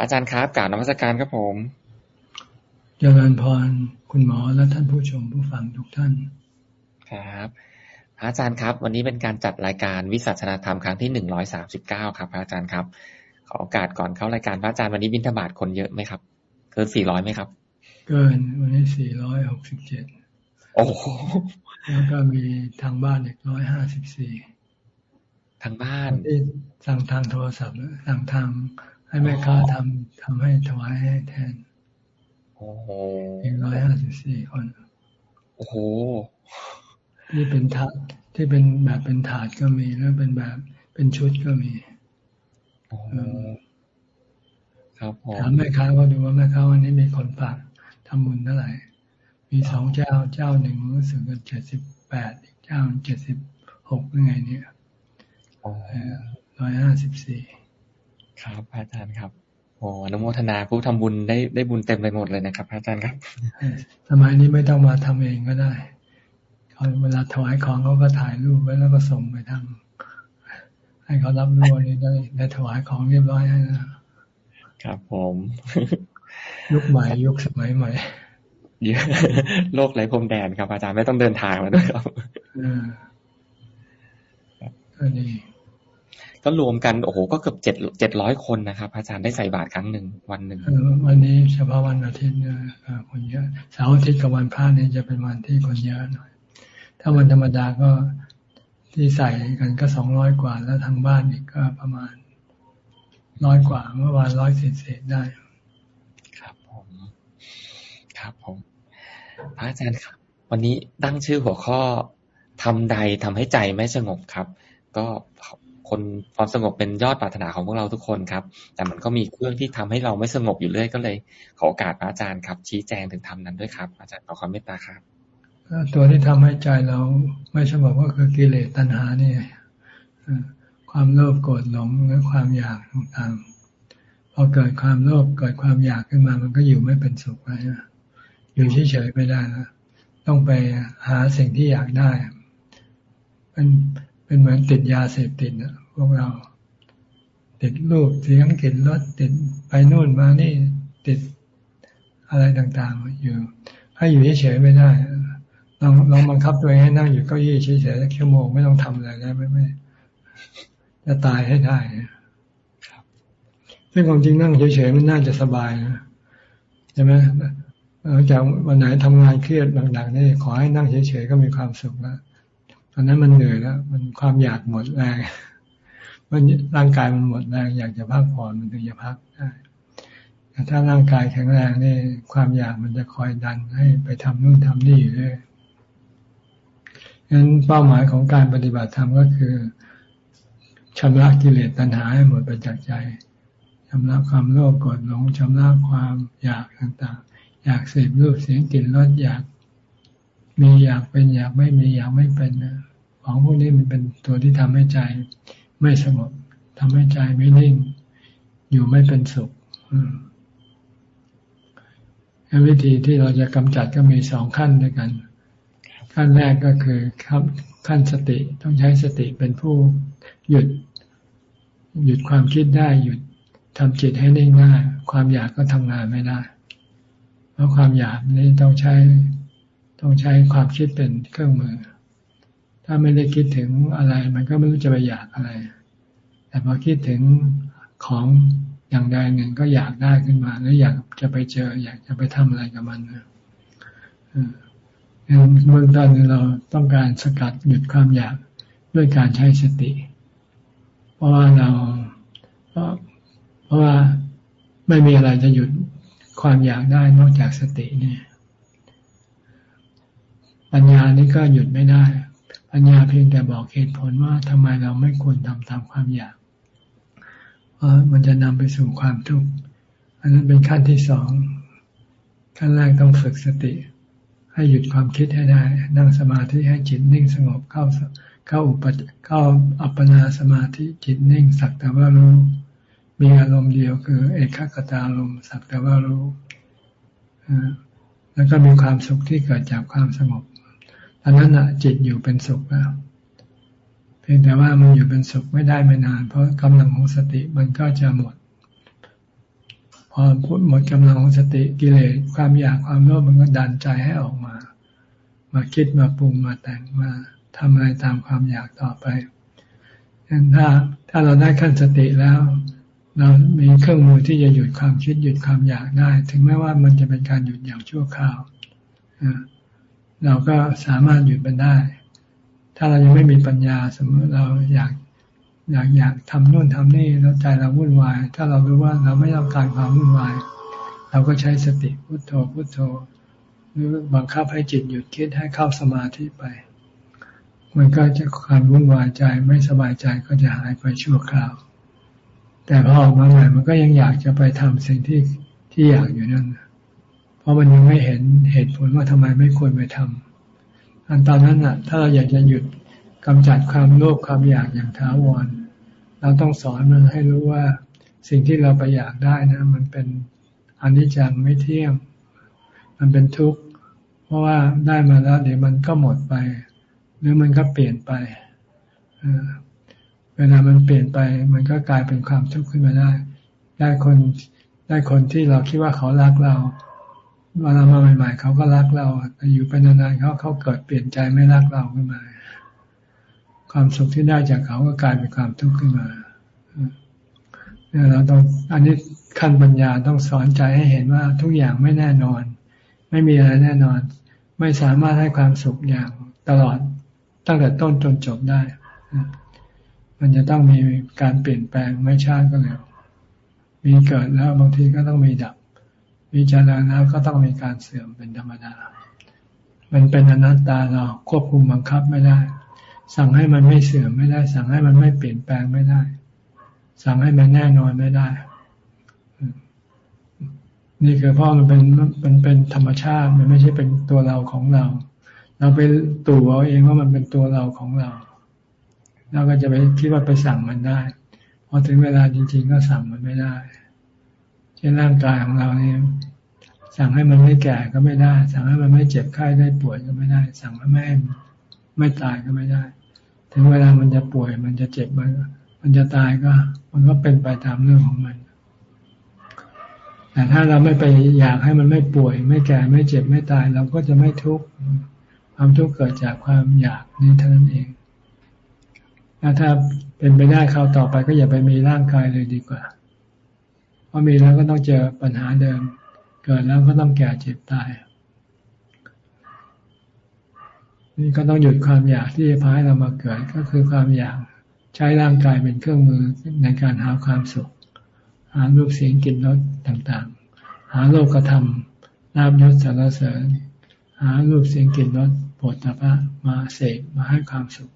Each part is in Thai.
อาจารย์ครับกล่าวนมัสการครับผมเจริญพรคุณหมอและท่านผู้ชมผู้ฟังทุกท่านครับอาจารย์ครับ วันนี้เป็นการจัดรายการวิสัชนาธรรมครั้งที่หนึ่งร้อยสามสิบเก้าครับอาจารย์ครับ ขอโอกาสก่อนเข้ารายการพระอาจารย์วันนี้บิณฑบาตคนเยอะไหมครับเกินสี่ร้อยไหมครับ เกินวันนี้สี่ร้อยหกสิบเจ็ดโอ้โหแล้วก็มีทางบ้านอีกร้อยห้าสิบสี่ทางบ้านที่สั่งทางโทรศัพท์สั่งทาง ให้แม่ค้าทำทำให้ถวายให้แทนโอ้โหอีกร้อยห้าสิบสี่คน โอ้โห ที่เป็นถาดที่เป็นแบบเป็นถาดก็มี แล้วเป็นแบบเป็นชุดก็มีโอ้ครับผมถามแม่ค้าก็ดูว่าแม่ค้าวันนี้มีคนฝากทำบุญเท่าไหร่ มีสองเจ้าเจ้าหนึ่งรู้สึกว่าเจ็ดสิบแปดอีกเจ้าเจ็ดสิบหกยังไงเนี่ยร้อยห้าสิบสี่ ครับอาจารย์ครับโอ้อนุโมทนาผู้ทำบุญได้ได้บุญเต็มไปหมดเลยนะครับอาจารย์ครับสมัยนี้ไม่ต้องมาทำเองก็ได้เขาเวลาถวายของเขาก็ถ่ายรูปไว้แล้วก็ส่งไปทำให้เขารับรู้นี่ได้ได้ถวายของเรียบร้อยแล้วครับผมยุคใหม่ยุคสมัยใหม่โลกไร้พรมแดนครับอาจารย์ไม่ต้องเดินทางแล้วด้วยครับก็ดี ก็รวมกันโอ้โหก็เกือบเจ็ดเจ็ดร้อยคนนะครับ อาจารย์ได้ใส่บาตรครั้งหนึ่งวันหนึ่งวันนี้เฉพาะวันอาทิตย์เนี่ยคนเยอะเสาร์อาทิตย์กับวันพระนี่จะเป็นวันที่คนเยอะหน่อย ถ้าวันธรรมดาก็ที่ใส่กันก็สองร้อยกว่า แล้วทางบ้านอีกก็ประมาณร้อยกว่าเมื่อวานร้อยเศษได้ ครับผมครับผมพระอาจารย์ครับ วันนี้ตั้งชื่อหัวข้อทำใดทำให้ใจไม่สงบครับ ก็ คนความสงบเป็นยอดปรารถนาของพวกเราทุกคนครับ แต่มันก็มีเครื่องที่ทำให้เราไม่สงบอยู่เรื่อยก็เลย ขอโอกาสพระอาจารย์ครับ ชี้แจงถึงธรรมนั้นด้วยครับ อาจารย์ขอความเมตตาครับตัวที่ทำให้ใจเราไม่สงบก็คือกิเลสตัณหาเนี่ยความโลภโกรธหลงและความอยากต่างๆพอเกิดความโลภเกิดความอยากขึ้นมา มันก็อยู่ไม่เป็นสุขนะอยู่เฉยๆไม่ได้นะต้องไปหาสิ่งที่อยากได้เป็นเป็นเหมือนติดยาเสพติดนะ วกเรา ติดรูปเสียงกลิ่นรสติดไปโน่นมานี่ติดอะไรต่างๆ อยู่ ให้อยู่เฉยๆไม่ได้ลองลองบังคับตัวเองให้นั่งอยู่เก้าอี้เฉยๆสักชั่วโมงไม่ต้องทำอะไรได้ไม่ไม่จะตายให้ได้ซึ่งความจริงนั่งเฉยๆมันน่าจะสบายนะใช่ไหมหลังจากวันไหนทำงานเครียดบางๆนี่ขอให้นั่งเฉยๆก็มีความสุขแล้วตอนนั้นมันเหนื่อยแล้ว มันความอยากหมดแรง มันร่างกายมันหมดแรงอยากจะพักผ่อนมันถึงจะพักได้แต่ถ้าร่างกายแข็งแรงนี่ความอยากมันจะคอยดันให้ไปทำนู่นทำนี่อยู่เลยงั้นเป้าหมายของการปฏิบัติธรรมก็คือชำระกิเลสตัณหาให้หมดไปจากใจชำระความโลภโกรธหลงชำระความอยากต่างๆ อยากเสพรูปเสียงกลิ่นรสอยาก มีอยากเป็นอยากไม่มีอยากไม่เป็นนะของพวกนี้มันเป็นตัวที่ทำให้ใจ ไม่สงบทำให้ใจไม่นิ่ง อยู่ไม่เป็นสุขวิธีที่เราจะกำจัดก็มีสองขั้นด้วยกัน ขั้นแรกก็คือครับขั้นสติต้องใช้สติเป็นผู้หยุด หยุดความคิดได้หยุดทำจิตให้นิ่งได้ความอยากก็ทำงานไม่ได้ เพราะความอยากนี้ต้องใช้ต้องใช้ความคิดเป็นเครื่องมือ ถ้าไม่ได้คิดถึงอะไร มันก็ไม่รู้จะไปอยากอะไร แต่พอคิดถึงของอย่างใดหนึ่งก็อยากได้ขึ้นมาแล้วอยากจะไปเจอ อยากจะไปทำอะไรกับมันนะเมื่อตอนนี้เราต้องการสกัดหยุดความอยากด้วยการใช้สติ เพราะว่าเราเพราะว่าไม่มีอะไรจะหยุดความอยากได้นอกจากสติเนี่ย ปัญญานี้ก็หยุดไม่ได้ ปัญญาเพียงแต่บอกเหตุผลว่าทำไมเราไม่ควรทำตามความอยาก เพราะมันจะนำไปสู่ความทุกข์ อันนั้นเป็นขั้นที่สอง ขั้นแรกต้องฝึกสติ ให้หยุดความคิดให้ได้ นั่งสมาธิให้จิตนิ่งสงบเข้าเข้าอุปเข้าอัปปนาสมาธิจิตนิ่งสักแต่ว่ารู้มีอารมณ์เดียวคือ เอกขตาลมสักแต่ว่ารู้แล้วก็มีความสุขที่เกิดจากความสงบ อนนั้นอะจิตอยู่เป็นสุขแล้ว เพียงแต่ว่ามันอยู่เป็นสุขไม่ได้ไม่นาน เพราะกำลังของสติมันก็จะหมด พอพูดหมดกำลังของสติกิเลสความอยากความโลภมันก็ดันใจให้ออกมา มาคิดมาปรุงมาแต่งมาทำอะไรตามความอยากต่อไปงั้นถ้าถ้าเราได้ขั้นสติแล้ว เรามีเครื่องมือที่จะหยุดความคิดหยุดความอยากได้ ถึงแม้ว่ามันจะเป็นการหยุดอย่างชั่วคราว เราก็สามารถหยุดมันได้ ถ้าเรายังไม่มีปัญญาสมมติเราอยากอยากอยากทำนู่นทำนี่แล้วใจเราวุ่นวาย ถ้าเรารู้ว่าเราไม่ต้องการความวุ่นวาย เราก็ใช้สติพุโทโธพุโทโธหรือบังคับให้จิตหยุดคิดให้เข้าสมาธิไป มันก็จะความวุ่นวายใจไม่สบายใจก็จะหายไปชั่วคราว แต่พอออกมาใหม่มันก็ยังอยากจะไปทำสิ่งที่ที่อยากอยู่นั่นเพ ราะมันยังไม่เห็นเหตุผลว่าทำไมไม่ควรไปทำอันตอนนั้นน่ะ ถ้าเราอยากจะหยุดกำจัดความโลภความอยากอย่างท้าวร เราต้องสอนมันให้รู้ว่าสิ่งที่เราไปอยากได้นะ มันเป็นอนิจจังไม่เที่ยง มันเป็นทุกข์ เพราะว่าได้มาแล้วเดี๋ยวมันก็หมดไป หรือมันก็เปลี่ยนไปเวลามันเปลี่ยนไป มันก็กลายเป็นความทุกข์ขึ้นมาได้ ได้คนได้คนที่เราคิดว่าเขารักเรา เวลามาใหม่ๆเขาก็รักเราแต่อยู่ไปนานๆเขาเขาเกิดเปลี่ยนใจไม่รักเราขึ้นมา ความสุขที่ได้จากเขาก็กลายเป็นความทุกข์ขึ้นมาเนี่ยเราต้องอันนี้ขั้นปัญญาต้องสอนใจให้เห็นว่าทุกอย่างไม่แน่นอน ไม่มีอะไรแน่นอน ไม่สามารถให้ความสุขอย่างตลอดตั้งแต่ต้นจนจบได้มันจะต้องมีการเปลี่ยนแปลงไม่ช้าก็เร็วมีเกิดแล้วบางทีก็ต้องมีดับ มีเจริญแล้วก็ต้องมีการเสื่อมเป็นธรรมดา มันเป็นอนัตตาเราควบคุมบังคับไม่ได้ สั่งให้มันไม่เสื่อมไม่ได้ สั่งให้มันไม่เปลี่ยนแปลงไม่ได้ สั่งให้มันแน่นอนไม่ได้ นี่คือเพราะมันเป็นมันเป็นธรรมชาติ มันไม่ใช่เป็นตัวเราของเรา เราไปตู่เอาเองว่ามันเป็นตัวเราของเรา เราก็จะไปคิดว่าไปสั่งมันได้ พอถึงเวลาจริง ๆ ก็สั่งมันไม่ได้ เช่นร่างกายของเราเนี่ยสั่งให้มันไม่แก่ก็ไม่ได้ สั่งให้มันไม่เจ็บไข้ได้ป่วยก็ไม่ได้ สั่งให้ไม่ไม่ตายก็ไม่ได้ ถึงเวลามันจะป่วย มันจะเจ็บมันมันจะตายก็ มันก็เป็นไปตามเรื่องของมัน แต่ถ้าเราไม่ไปอยากให้มันไม่ป่วย ไม่แก่ไม่เจ็บไม่ตาย เราก็จะไม่ทุกข์ความทุกข์เกิดจากความอยากนี้เท่านั้นเองแล้วถ้าเป็นไปได้คราวต่อไปก็อย่าไปมีร่างกายเลยดีกว่า เพราะมีแล้วก็ต้องเจอปัญหาเดิม เกิดแล้วก็ต้องแก่เจ็บตาย นี่ก็ต้องหยุดความอยากที่จะพาให้เรามาเกิดก็คือความอยากใช้ร่างกายเป็นเครื่องมือในการหาความสุข หารูปเสียงกลิ่นรสต่างๆ หาโลกธรรมลาบยศสารเสริญ หารูปเสียงกลิ่นรสโผฏฐัพพะมาเสกมาให้ความสุข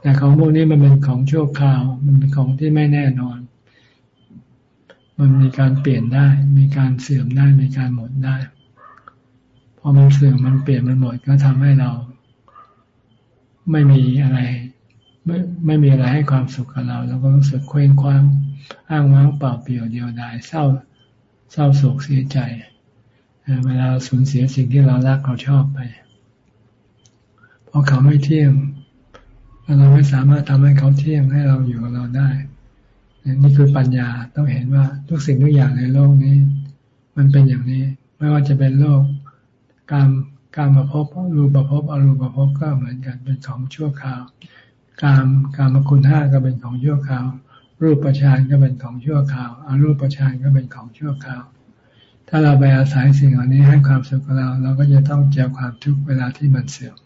แต่ของพวกนี้มันเป็นของชั่วคราว มันเป็นของที่ไม่แน่นอน มันมีการเปลี่ยนได้ มีการเสื่อมได้ มีการหมดได้ พอมันเสื่อมมันเปลี่ยนมันหมดก็ทำให้เรา ไม่มีอะไร ไม่ไม่มีอะไรให้ความสุขกับเราเราก็รู้สึกเคว้งคว้างอ้างว้างเปล่าเปลี่ยวเดียวดายเศร้า เศร้าโศกเสียใจเวลาสูญเสียสิ่งที่เรารักเราชอบไปเพราะเขาไม่เที่ยงเราไม่สามารถทำให้เขาเที่ยงให้เราอยู่กับเราได้ นี่คือปัญญาต้องเห็นว่าทุกสิ่งทุกอย่างในโลกนี้ มันเป็นอย่างนี้ ไม่ว่าจะเป็นโลกการการมาพบรูปภพบอรูปภพบก็เหมือนกันเป็นของชั่วคราว การการมคุณห้าก็เป็นของชั่วคราว รูปประชานก็เป็นของชั่วคราวอารูปประชานก็เป็นของชั่วคราว ถ้าเราไปอาศัยสิ่งเหล่านี้ให้ความสุขกับเรา เราก็จะต้องเจอความทุกข์เวลาที่มันเสื่อม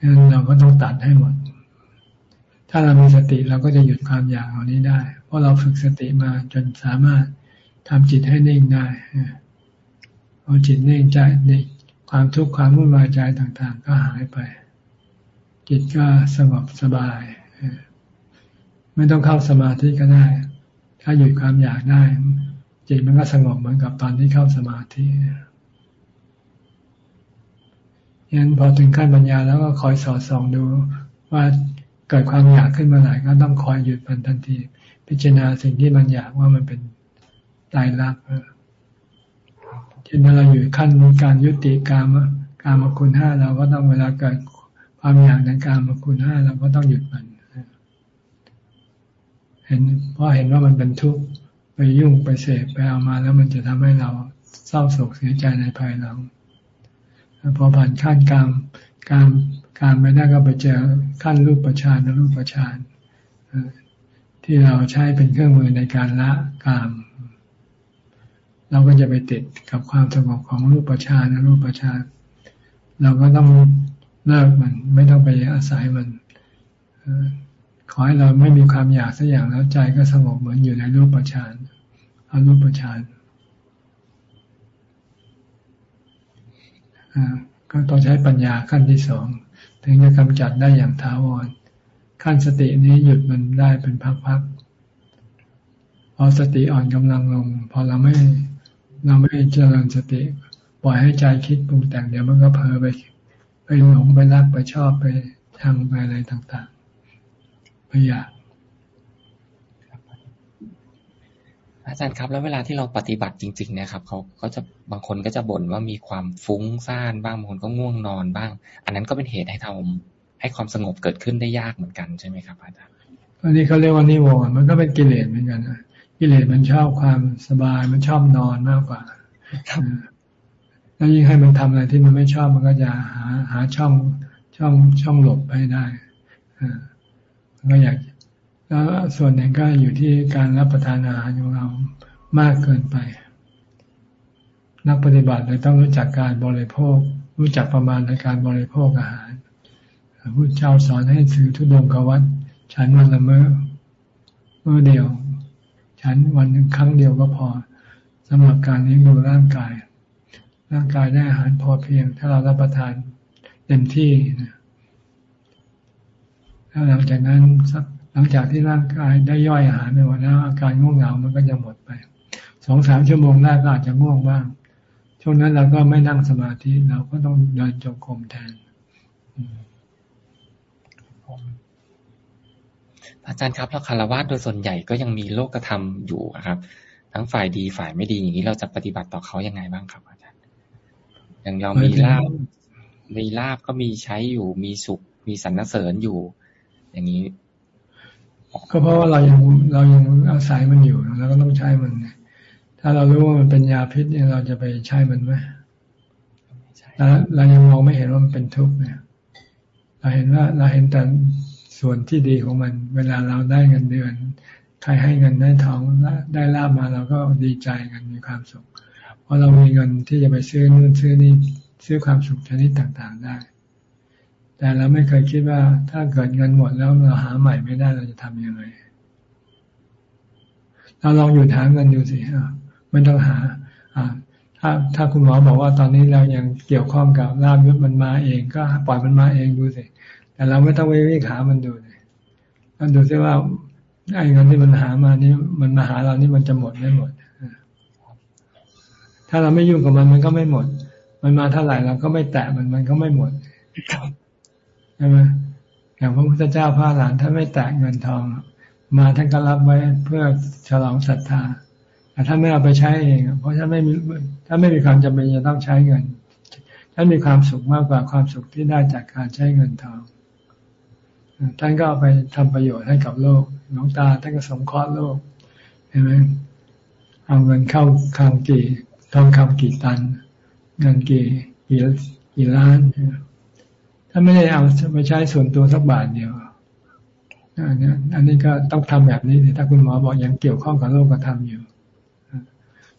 งั้นเราก็ต้องตัดให้หมด ถ้าเรามีสติเราก็จะหยุดความอยากเหล่านี้ได้ เพราะเราฝึกสติมาจนสามารถทำจิตให้นิ่งได้พอจิตนิ่งใจนิ่งความทุกข์ความวุ่นวายใจต่าง ๆ ก็หายไป จิตก็สงบสบายไม่ต้องเข้าสมาธิก็ได้ ถ้าหยุดความอยากได้ จิตมันก็สงบเหมือนกับตอนที่เข้าสมาธิยันพอถึงขั้นปัญญาแล้วก็คอยสอดส่องดูว่า เกิดความอยากขึ้นมาไหนก็ต้องคอยหยุดมันทันที พิจารณาสิ่งที่มันอยากว่ามันเป็นตายรักช่นเราอยู่ขั้นการยุติกามกามคุณห้าเราก็ต้องเวลาเกิดความอยากในกามคุณห้าเราก็ต้องหยุดมันเห็นเพราะเห็นว่ามันเป็นทุกข์เวยุ่งไปเสพไปเอามาแล้วมันจะทำให้เราเศร้าโศกเสียใจในภายหลังพอผ่านขั้นกรรมการ การไม่ได้ก็ไปเจอขั้นรูปประชานะรูปประชานที่เราใช้เป็นเครื่องมือในการละกามเราก็จะไปติดกับความสงบของรูปประชานะรูปประชานเราก็ต้องเลิกมัน ไม่ต้องไปอาศัยมันขอให้เราไม่มีความอยากสักอย่างแล้วใจก็สงบเหมือนอยู่ในรูปประชานอารูปประชานก็ต้องใช้ปัญญาขั้นที่สอง ถึงจะกำจัดได้อย่างถาวร ขั้นสตินี้หยุดมันได้เป็นพักๆพอสติอ่อนกำลังลง พอเราไม่เราไม่เจริญสติ ปล่อยให้ใจคิดปรุงแต่งเดี๋ยวมันก็เผลอไป ไปหลงไปรักไปชอบไปทางไปอะไรต่างๆไปอยาก อาจารย์ครับ แล้วเวลาที่เราปฏิบัติจริง ๆ เนี่ยครับเขาก็จะบางคนก็จะบ่นว่ามีความฟุ้งซ่านบ้างบางคนก็ง่วงนอนบ้าง อันนั้นก็เป็นเหตุให้ทำให้ความสงบเกิดขึ้นได้ยากเหมือนกันใช่ไหมครับอาจารย์อันนี้เขาเรียกว่านิวรณ์มันก็เป็นกิเลสเหมือนกันนะกิเลสมันชอบความสบายมันชอบนอนมากกว่าแล้วยิ่งให้มันทำอะไรที่มันไม่ชอบมันก็จะหาหาช่องช่องช่องหลบให้ได้อ่าก็อยาก แล้วส่วนหนึ่งก็อยู่ที่การรับประทานอาหารของเรามากเกินไป นักปฏิบัติเลยต้องรู้จักการบริโภค รู้จักประมาณในการบริโภคอาหารพุทธเจ้าสอนให้ถือทุดงกวัดฉันวันละเมื่อเมื่อเดียว ฉันวันหนึ่งครั้งเดียวก็พอสำหรับการนี้ดูร่างกาย ร่างกายได้อาหารพอเพียง ถ้าเรารับประทานเต็มที่นะแล้วหลังจากนั้นสัก หลังจากที่ร่างกายได้ย่อยอาหารไปหมดแล้วอาการง่วงเหงามันก็จะหมดไปสองสามชั่วโมงแรกก็อาจจะง่วงบ้าง ช่วงนั้นเราก็ไม่นั่งสมาธิเราก็ต้องเดินจงกรมแทนอาจารย์ครับแล้วคารวะโดยส่วนใหญ่ก็ยังมีโลกธรรมอยู่ครับ ทั้งฝ่ายดีฝ่ายไม่ดีอย่างนี้เราจะปฏิบัติต่อเขายังไงบ้างครับ อาจารย์อย่างยอมมีลาบมีลาบก็มีใช้อยู่ มีสุข มีสรรเสริญอยู่ อย่างนี้ ก็เพราะว่าเรายังเรายังอาศัยมันอยู่เราก็ต้องใช้มัน ถ้าเรารู้ว่ามันเป็นยาพิษเนี่ยเราจะไปใช้มันไหมแล้วเรายังมองไม่เห็นว่ามันเป็นทุกข์เนี่ย เราเห็นว่าเราเห็นแต่ส่วนที่ดีของมัน เวลาเราได้เงินเดือน ใครให้เงินได้ทองได้ลาบมาเราก็ดีใจกันมีความสุข เพราะเรามีเงินที่จะไปซื้อนู่นซื้อนี่ซื้อความสุขชนิดต่างๆได้ แต่เราไม่เคยคิดว่าถ้าเกิดเงินหมดแล้วเราหาใหม่ไม่ได้เราจะทำยังไงเราลองหยุดหาเงินดูสิไม่ต้องหาถ้าถ้าคุณหมอบอกว่าตอนนี้เรายังเกี่ยวข้องกับลาบยศมันมาเองก็ปล่อยมันมาเองดูสิแต่เราไม่ต้องไปวิ่งหามันดูเลยแล้วดูซิว่าไอ้เงินที่มันหามานี่มันมาหาเรานี่มันจะหมดไม่หมด ถ้าเราไม่ยุ่งกับมันมันก็ไม่หมด มันมาเท่าไหร่เราก็ไม่แตะมันมันก็ไม่หมด ช่ไหมอย่างพระพุทธเจ้าพระหลานท่านไม่แตะเงินทอง มาท่านก็รับไว้เพื่อฉลองศรัทธาแต่ท่านไม่เอาไปใช้เองเพราะท่านไม่มีท่านไม่มีความจำเป็นจะต้องใช้เงินท่านมีความสุขมากกว่าความสุขที่ได้จากการใช้เงินทองท่านก็เอาไปทำประโยชน์ให้กับโลกน้องตาท่านก็สงเคราะห์โลกเห็นไหมเอาเงินเข้าคำกี่ทองคำกี่ตัน เงินกี่กี่กี่ล้าน ถ้าไม่ได้เอาไปใช้ส่วนตัวสักบาทเดียวอันนี้อันนี้ก็ต้องทำแบบนี้ถ้าคุณหมอบอกยังเกี่ยวข้องกับโลกธรรมอยู่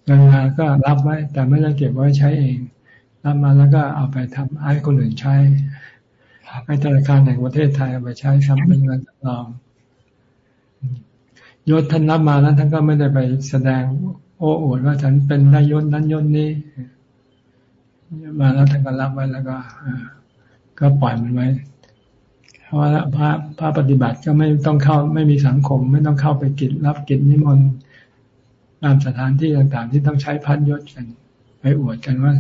เงินมาก็รับไว้ แต่ไม่ได้เก็บไว้ใช้เองรับมาแล้วก็เอาไปทำให้คนอื่นใช้ให้ธนาคารแห่งประเทศไทยเอาไปใช้ทำเป็นเงินสำรองยศท่านรับมาแล้วท่านก็ไม่ได้ไปแสดง โอ้อวดว่าฉันเป็นนายยศนั้นยศนี้มาแล้วท่านก็รับไว้แล้วก็ ก็ปล่อยมันไว้เพราะว่าพระพระปฏิบัติก็ไม่ต้องเข้าไม่มีสังคม ไม่ต้องเข้าไปกิจรับกิจนิมนต์ตามสถานที่ต่างๆ ที่ต้องใช้พัดยศกัน ไปอวดกันว่า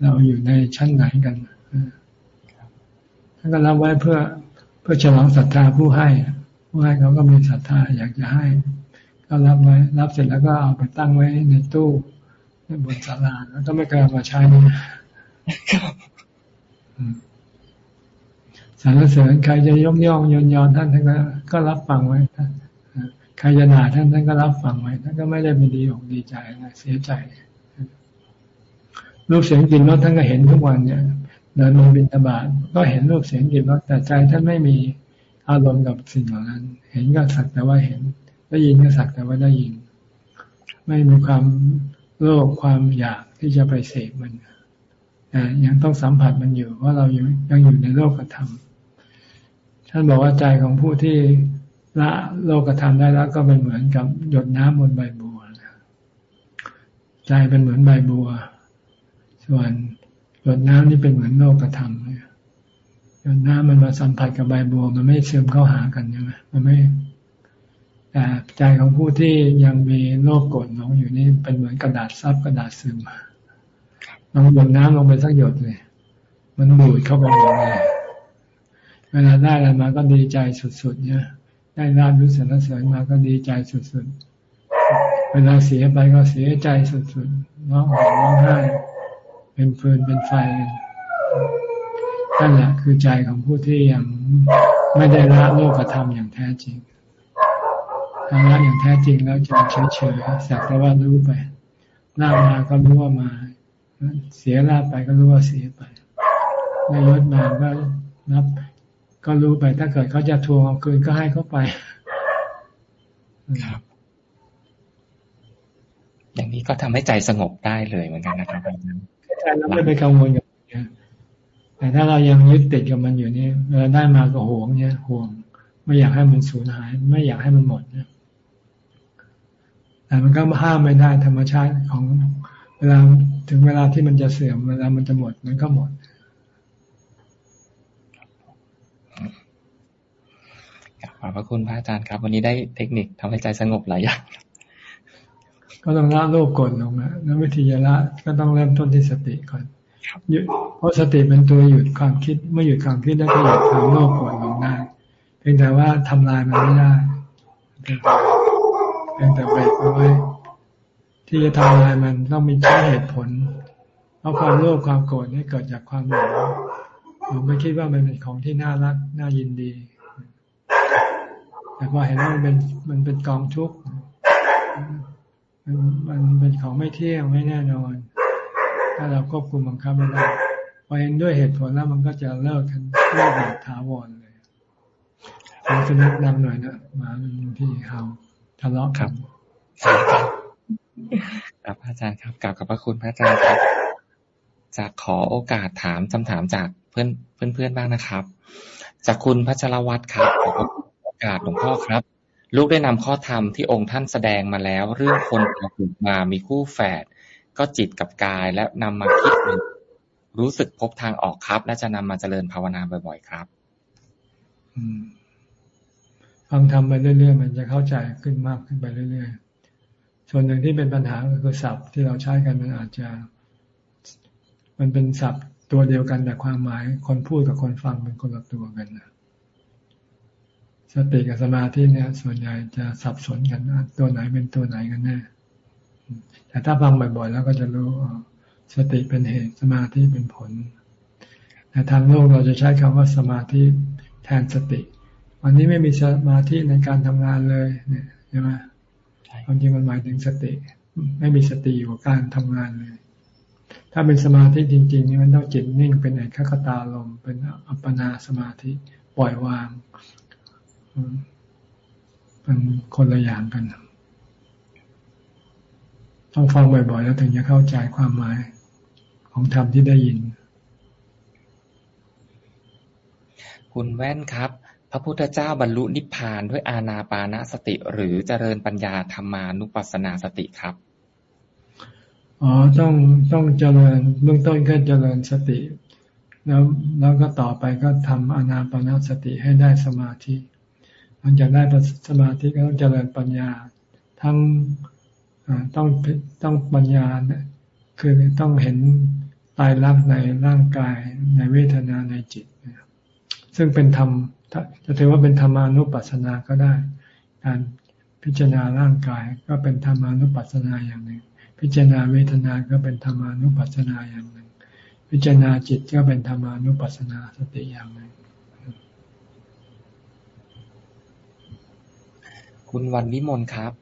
เราอยู่ในชั้นไหนกันท่านก็รับไว้เพื่อเพื่อฉลองศรัทธาผู้ให้ ผู้ให้เขาก็มีศรัทธาอยากจะให้ ก็รับไว้ รับเสร็จแล้วก็เอาไปตั้งไว้ในตู้ในบนศาลาแล้วก็ไม่เคยเอามาใช้ สรรเสริญใครจะยกย่องยนยอนท่านท่านก็รับฟังไว้ใครจะด่าท่านท่านก็รับฟังไว้ท่านก็ไม่ได้เป็นดีอกดีใจนะเสียใจรูปเสียงกลิ่นรสท่านก็เห็นทุกวันเนี่ยเดินมาบินตบาทก็เห็นรูปเสียงกลิ่นรสแต่ใจท่านไม่มีอารมณ์กับสิ่งเหล่านั้น เห็นก็สักแต่ว่าเห็น ได้ยินก็สักแต่ว่าได้ยิน ไม่มีความโลภความอยากที่จะไปเสพมันแต่ยังต้องสัมผัสมันอยู่ว่าเรายังยังอยู่ในโลกธรรม ท่านบอกว่าใจของผู้ที่ละโลกธรรมได้แล้วก็เป็นเหมือนกับหยดน้ำบนใบบัวใจเป็นเหมือนใบบัว ส่วนหยดน้ำนี่เป็นเหมือนโลกธรรมหยดน้ำมันมาสัมผัสกับใบบัว มันไม่เสื่อมเข้าหากันใช่ไหมมันไม่แต่ใจของผู้ที่ยังมีโลกโกรธหลงอยู่นี่เป็นเหมือนกระดาษซับกระดาษซึมลองหยดน้ำลงไปสักหยดเลยมันบูดเข้าไปหมดเลย เวลาได้อะไรมาก็ดีใจสุดๆเนี่ยได้ราบรู้สรรเสริญมาก็ดีใจสุดๆเวลาเสียไปก็เสียใจสุดๆร้องห่มร้องไห้เป็นฟืนเป็นไฟนั่นแหละคือใจของผู้ที่ยังไม่ได้ละโลกธรรมอย่างแท้จริงถ้าละอย่างแท้จริงแล้วจะเฉยๆสักแต่ว่ารู้ไปลามาก็รู้ว่ามา เสียลาไปก็รู้ว่าเสียไปได้ยศมาก็นับ ก็รู้ไปถ้าเกิดเขาจะทวงเอาคืนก็ให้เขาไป ครับ อย่างนี้ก็ทำให้ใจสงบได้เลยเหมือนกันนะครับใจเราไม่ไปกังวลกับแต่ถ้าเรายังยึดติดกับมันอยู่นี่เวลาได้มาก็ห่วงเนี่ยห่วง ไม่อยากให้มันสูญหาย ไม่อยากให้มันหมดเนี่ยแต่มันก็ห้ามไม่ได้ธรรมชาติของเวลาถึงเวลาที่มันจะเสื่อมเวลามันจะหมดมันก็หมดข อบพระคุณพระอาจารย์ครับ วันนี้ได้เทคนิคทำให้ใจสงบหลายอย่าง ก็ต้องละโลภกดลงนะแล้ววิธีละก็ต้องเริ่มต้นที่สติก่อนเพราะสติเป็นตัวหยุดความคิดเมื่อหยุดความคิดแล้วก็หยุดความโลภกดลงได้เพียงแต่ว่าทำลายมันไม่ได้เพียงแต่เบรกเอาไว้ที่จะทำลายมันต้องมีใช้เหตุผล เพราะความโลภความโกรธนี่เกิดจากความหลงเราไม่คิดว่ามันเป็นของที่น่ารักน่ายินดี แต่พอเห็นว่ามันเป็นมันเป็นกองทุกข์มันมันเป็นของไม่เที่ยงไม่แน่นอน ถ้าเราควบคุมบังคับไม่ได้พอเห็นด้วยเหตุผลแล้วมันก็จะเลิกกันเลิกแบบถาวรเลยฟังสนุกดังหน่อยนะมาที่เขาทะเลาะครับครับอาจารย์ครับกลับกับพระคุณพระอาจารย์ครับจะขอโอกาสถามคำถามจากเพื่อนเพื่อนเพื่อนบ้างนะครับ จากคุณพัชรวัตรครับ กาสหลวงพ่อครับ ลูกได้นำข้อธรรมที่องค์ท่านแสดงมาแล้ว เรื่องคนเราเกิดมามีคู่แฝดก็จิตกับกายและนำมาคิดรู้สึกพบทางออกครับ และจะนำมาเจริญภาวนาบ่อย ๆ ครับฟังทำไปเรื่อยๆ มันจะเข้าใจขึ้นมากขึ้นไปเรื่อยๆ ส่วนหนึ่งที่เป็นปัญหาก็คือศัพท์ที่เราใช้กันมันอาจจะ มันเป็นศัพท์ตัวเดียวกันแต่ความหมาย คนพูดกับคนฟังเป็นคนละตัวกันนะ สติกับสมาธิเนี่ย ส่วนใหญ่จะสับสนกันตัวไหนเป็นตัวไหนกันแน่แต่ถ้าฟังบ่อยๆ แล้วก็จะรู้สติเป็นเหตุสมาธิเป็นผลแต่ทางโลกเราจะใช้คำว่าสมาธิแทนสติ วันนี้ไม่มีสมาธิในการทำงานเลยเนี่ยใช่ไหมความจริงมันหมายถึงสติ ไม่มีสติอยู่กับการทำงานเลย ถ้าเป็นสมาธิจริงๆนี่มันต้องจิตนิ่งเป็นเอกขตาลมเป็นอัปปนาสมาธิ ปล่อยวาง มันคนละอย่างกัน ต้องฟังบ่อยๆ แล้วถึงจะเข้าใจความหมายของธรรมที่ได้ยิน คุณแว่นครับ พระพุทธเจ้าบรรลุนิพพานด้วยอาณาปานสติ หรือเจริญปัญญาธรรมานุปัสสนาสติครับอ๋อต้องต้องเจริญเบื้องต้นก็เจริญสติ แล้วแล้วก็ต่อไปก็ทำอานาปานสติให้ได้สมาธิ ลังจากได้สมาธิก็ต้องเจริญปัญญา ทั้งต้องต้องปัญญาคือต้องเห็นตายรักในร่างกายในเวทนาในจิต ซึ่งเป็นธรรมจะถือว่าเป็นธรรมานุปัสสนาก็ได้ การพิจารณาร่างกายก็เป็นธรรมานุปัสสนาอย่างหนึ่ง พิจารณาเวทนาก็เป็นธรรมานุปัสสนาอย่างหนึ่ง พิจารณาจิตก็เป็นธรรมานุปัสสนาสติอย่างหนึ่ง คุณวันวิมลครับ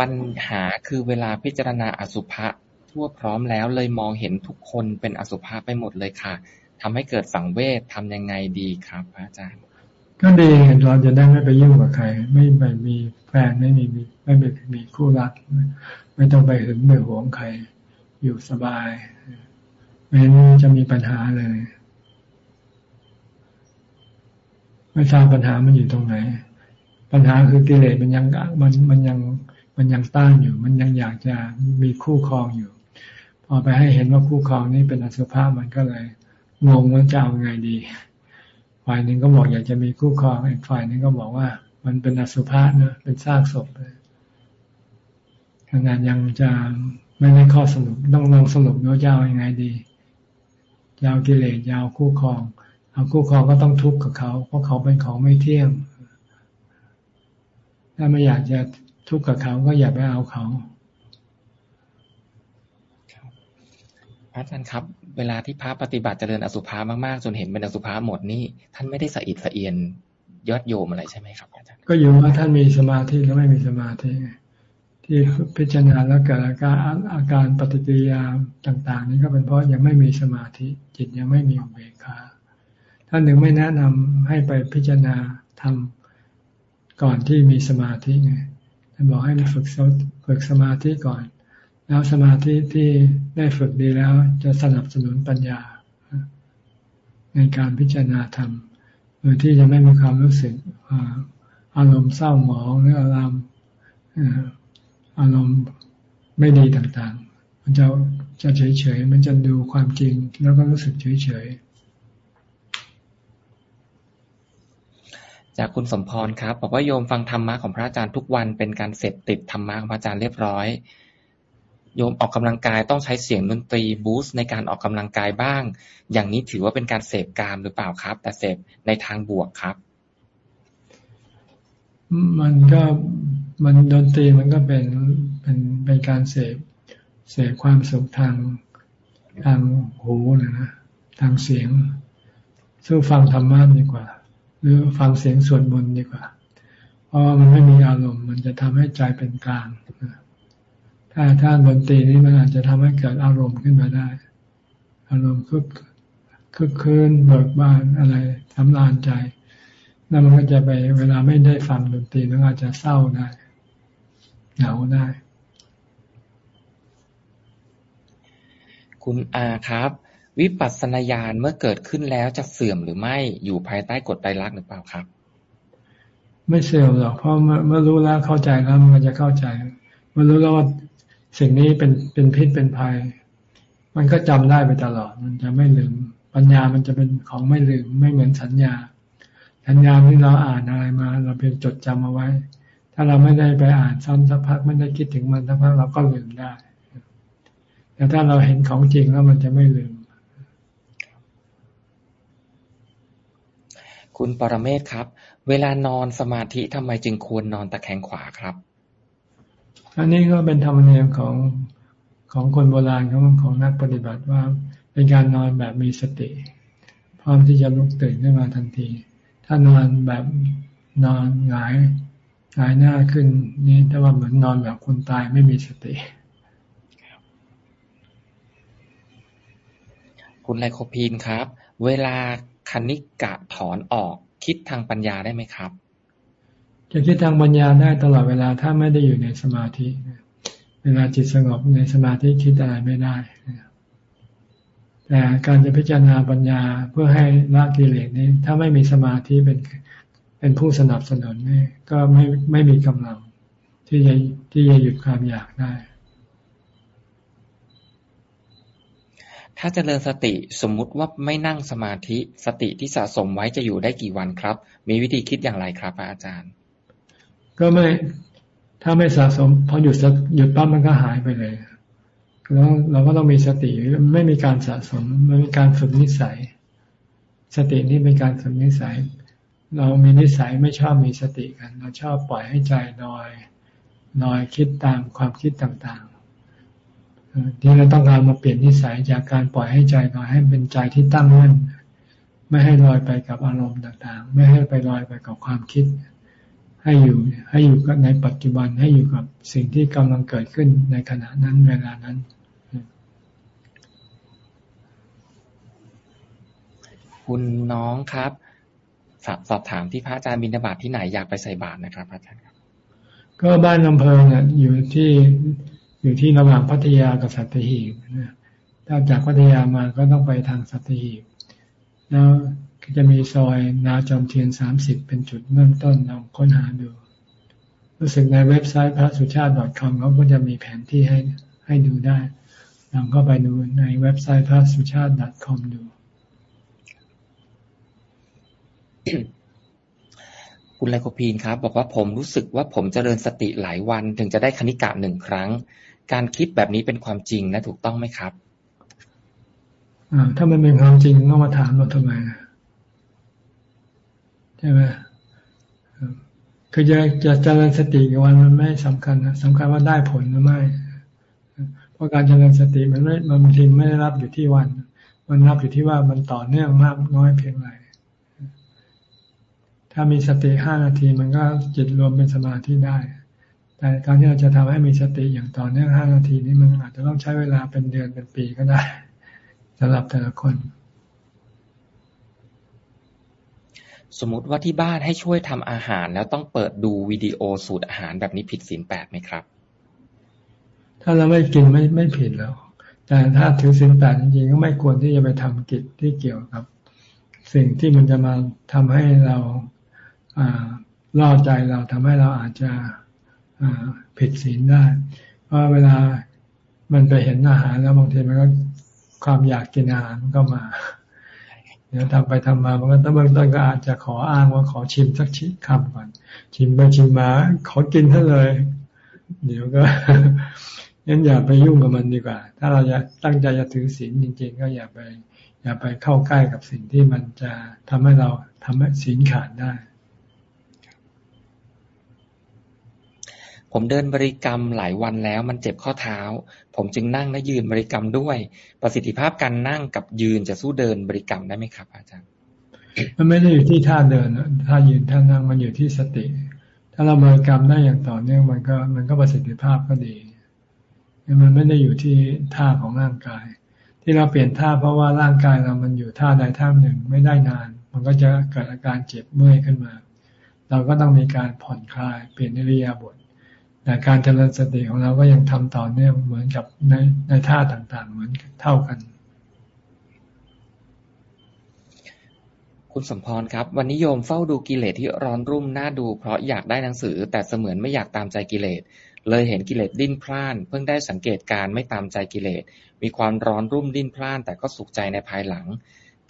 ปัญหาคือเวลาพิจารณาอสุภะทั่วพร้อมแล้วเลยมองเห็นทุกคนเป็นอสุภะไปหมดเลยค่ะทำให้เกิดสังเวชทำยังไงดีครับพระอาจารย์ ก็ดีเราจะได้ไม่ไปยุ่งกับใคร ไม่ไปมีแฟนไม่มีไม่ไปมีคู่รัก ไม่ต้องไปหึงไปหวงใคร อยู่สบายไม่จะมีปัญหาเลย ไม่ทราบปัญหามันอยู่ตรงไหน ปัญหาคือกิเลสมันยังมันมันยังมันยังต้านอยู่ มันยังอยากจะมีคู่ครองอยู่ พอไปให้เห็นว่าคู่ครองนี้เป็นอสุภะมันก็เลยงงว่าจะเอาไงดี ฝ่ายหนึ่งก็บอกอยากจะมีคู่ครองอีกฝ่ายหนึ่งก็บอกว่า มันเป็นอสุภะเนะเป็นซากศพเลยดังนั้นยังจะไม่ได้ข้อสรุปต้องลองสรุปว่าจะเอายังไงดียาวกิเลสยาวคู่ครอง เอาคู่ครองก็ต้องทุกข์กับเขา เพราะเขาเป็นของไม่เที่ยง ถ้าไม่อยากจะทุกข์กับเขาก็อย่าไปเอาเขาอาจารย์ครับ เวลาที่พระปฏิบัติเจริญอสุภามากๆ จนเห็นเป็นอสุภาหมดนี่ท่านไม่ได้สะอิดสะเอียนยอดโยมอะไรใช่ไหมครับอาจารย์ก็อยู่ว่าท่านมีสมาธิหรือไม่มีสมาธิที่พิจารณาแล้วเกิดอาการอาการปฏิกิริยาต่าง ๆ นี่ก็เป็นเพราะยังไม่มีสมาธิจิตยังไม่มีอุเบกขาท่านหนึ่งไม่แนะนำให้ไปพิจารณาทำ ก่อนที่มีสมาธิไงท่านบอกให้ฝึกฝึกสมาธิก่อน แล้วสมาธิที่ได้ฝึกดีแล้วจะสนับสนุนปัญญา ในการพิจารณาธรรมโดยที่จะไม่มีความรู้สึกอารมณ์เศร้าหมองหรืออารมณ์อารมณ์ไม่ดีต่างๆ มันจะจะเฉยๆ มันจะดูความจริง แล้วก็รู้สึกเฉยๆ จากคุณสมพรครับ บอกว่าโยมฟังธรรมะของพระอาจารย์ทุกวันเป็นการเสพติดธรรมะของพระอาจารย์เรียบร้อย โยมออกกำลังกายต้องใช้เสียงดนตรีบูสต์ในการออกกำลังกายบ้าง อย่างนี้ถือว่าเป็นการเสพกามหรือเปล่าครับ แต่เสพในทางบวกครับ มันก็มันดนตรีมันก็เป็นเป็นเป็นการเสพเสพความสุขทางทางหูนะนะทางเสียงสู้ฟังธรรมะดีกว่า หรือฟังเสียงสวดมนต์ดีกว่า เพราะมันไม่มีอารมณ์มันจะทำให้ใจเป็นกลาง ถ้าถ้าดนตรีนี้มันอาจจะทำให้เกิดอารมณ์ขึ้นมาได้ อารมณ์คึกคึกคืนเบิกบานอะไรทำลานใจนั่นมันก็จะไปเวลาไม่ได้ฟังดนตรีมันอาจจะเศร้าได้เหงาได้ คุณอาครับ วิปัสสนาญาณเมื่อเกิดขึ้นแล้วจะเสื่อมหรือไม่อยู่ภายใต้กฎไตรลักษณ์หรือเปล่าครับ ไม่เสื่อมหรอกเพราะเมื่อรู้แล้วเข้าใจแล้วมันจะเข้าใจเมื่อรู้แล้วว่าสิ่งนี้เป็นเป็นพิษเป็นภัย มันก็จำได้ไปตลอด มันจะไม่ลืม ปัญญามันจะเป็นของไม่ลืม ไม่เหมือนสัญญา สัญญาที่เราอ่านอะไรมา เราเพียงจดจำเอาไว้ ถ้าเราไม่ได้ไปอ่านซ้ำสักพักไม่ได้คิดถึงมันสักพักเราก็ลืมได้ แต่ถ้าเราเห็นของจริงแล้วมันจะไม่ลืม คุณปรเมศครับ เวลานอนสมาธิทำไมจึงควรนอนตะแคงขวาครับอันนี้ก็เป็นธรรมเนียมของของคนโบราณของของนักปฏิบัติว่า เป็นการนอนแบบมีสติ พร้อมที่จะลุกตื่นขึ้นมาทันที ถ้านอนแบบนอนหงายหงายหน้าขึ้น นี่แต่ว่าเหมือนนอนแบบคนตายไม่มีสติ คุณไลโคพีนครับ เวลา คณิกะถอนออก คิดทางปัญญาได้ไหมครับ จะคิดทางปัญญาได้ตลอดเวลาถ้าไม่ได้อยู่ในสมาธิ เวลาจิตสงบในสมาธิคิดอะไรไม่ได้แต่การจะพิจารณาปัญญาเพื่อให้ละกิเลสนี้ ถ้าไม่มีสมาธิเป็นเป็นผู้สนับสนุนนี่ก็ไม่ไม่มีกำลังที่จะที่จะหยุดความอยากได้ ถ้าจเจริญสติสมมุติว่าไม่นั่งสมาธิ สติที่สะสมไว้จะอยู่ได้กี่วันครับ มีวิธีคิดอย่างไรครับอาจารย์ ก็ไม่ถ้าไม่สะสมพอหยุดหยุดปั๊บมันก็หายไปเลยแล้วเราก็ต้องมีสติไม่มีการสะสมไม่มีการฝึกนิสัย สตินี่เป็นการฝึกนิสัย เรามีนิสัยไม่ชอบมีสติกัน เราชอบปล่อยให้ใจลอยลอยคิดตามความคิดต่าง ที่เราต้องการมาเปลี่ยนนิสัยจากการปล่อยให้ใจลอยให้เป็นใจที่ตั้งมั่น ไม่ให้ลอยไปกับอารมณ์ต่างๆ ไม่ให้ไปลอยไปกับความคิด ให้อยู่ให้อยู่กับในปัจจุบันให้อยู่กับสิ่งที่กำลังเกิดขึ้นในขณะนั้นเวลานั้นคุณน้องครับสอบสอบถามที่พระอาจารย์บินบาตที่ไหนอยากไปใส่บาตรนะครับพระอาจารย์ครับก็บ้านลำเพลิงเนี่ยอยู่ที่ อยู่ที่ระหว่างพัทยากับสัตหีบนะถ้าจากพัทยามาก็ต้องไปทางสัตหีบ แล้วจะมีซอยนาจอมเทียนสามสิบเป็นจุดเริ่มต้นลองค้นหาดู รู้สึกในเว็บไซต์พระสุชาติ .com เขาก็จะมีแผนที่ให้ให้ดูได้ลองเข้าไปดูในเว็บไซต์พระสุชาติ .com ดูคุณไลโคพีนครับ บอกว่าผมรู้สึกว่าผมจเจริญสติหลายวัน ถึงจะได้คณิกะหนึ่งครั้ง การคิดแบบนี้เป็นความจริงและถูกต้องไหมครับถ้ามันเป็นความจริงต้องมาถามเราทำไมใช่ไหมคือจะจะเจริญสติกับวันมันไม่สำคัญนะสำคัญว่าได้ผลหรือไม่ เพราะการเจริญสติมันไม่มันบางทีไม่ได้รับอยู่ที่วัน มันรับอยู่ที่ว่ามันต่อเนื่องมากน้อยเพียงไรถ้ามีสติห้านาทีมันก็จิตรวมเป็นสมาธิได้ แต่การที่เราจะทำให้มีสติอย่างต่อเนื่องห้านาทีนี้มันอาจจะต้องใช้เวลาเป็นเดือนเป็นปีก็ได้สำหรับแต่ละคน สมมติว่าที่บ้านให้ช่วยทำอาหาร แล้วต้องเปิดดูวิดีโอสูตรอาหารแบบนี้ผิดศีลแปดไหมครับ ถ้าเราไม่กินไม่ไม่ผิดแล้วแต่ถ้าถือศีลแปดจริงๆก็ไม่ควรที่จะไปทำกิจที่เกี่ยวกับ สิ่งที่มันจะมาทำให้เราล่อใจเราทำให้เราอาจจะ ผิดศีลได้เพราะเวลามันไปเห็นอาหารแล้วบางทีมันก็ความอยากกินอาหารก็มาเดี๋ยวทำไปทำมามันก็ต้องเบื้องต้นก็อาจจะขออ้างว่าขอชิมสักชิคำก่อน ชิมไปชิมมา ขอกินท่าเลย เดี๋ยวก็งั้นอย่าไปยุ่งกับมันดีกว่า ถ้าเราจะตั้งใจจะถือศีลจริง ๆ ก็อย่าไป อย่าไปเข้าใกล้กับสิ่งที่มันจะทำให้เราทำให้ศีลขาดได้ ผมเดินบริกรรมหลายวันแล้วมันเจ็บข้อเท้า ผมจึงนั่งและยืนบริกรรมด้วย ประสิทธิภาพการนั่งกับยืนจะสู้เดินบริกรรมได้ไหมครับ อาจารย์ มันไม่ได้อยู่ที่ท่าเดินท่ายืนท่านั่งมันอยู่ที่สติ ถ้าเราบริกรรมได้อย่างต่อเนื่องมันก็มันก็ประสิทธิภาพก็ดีมันไม่ได้อยู่ที่ท่าของร่างกาย ที่เราเปลี่ยนท่าเพราะว่าร่างกายเรามันอยู่ท่าใดท่าหนึ่งไม่ได้นาน มันก็จะเกิดอาการเจ็บเมื่อยขึ้นมา เราก็ต้องมีการผ่อนคลายเปลี่ยนอิริยาบถ แต่การเจริญสติของเราก็ยังทำต่อเนื่องเหมือนกับในในท่าต่างๆ เหมือนเท่ากัน คุณสมพรครับ วันนี้โยมเฝ้าดูกิเลสที่ร้อนรุ่มน่าดู เพราะอยากได้หนังสือ แต่เสมือนไม่อยากตามใจกิเลสเลยเห็นกิเลสดิ้นพล่าน เพิ่งได้สังเกตการไม่ตามใจกิเลสมีความร้อนรุ่มดิ้นพล่าน แต่ก็สุขใจในภายหลัง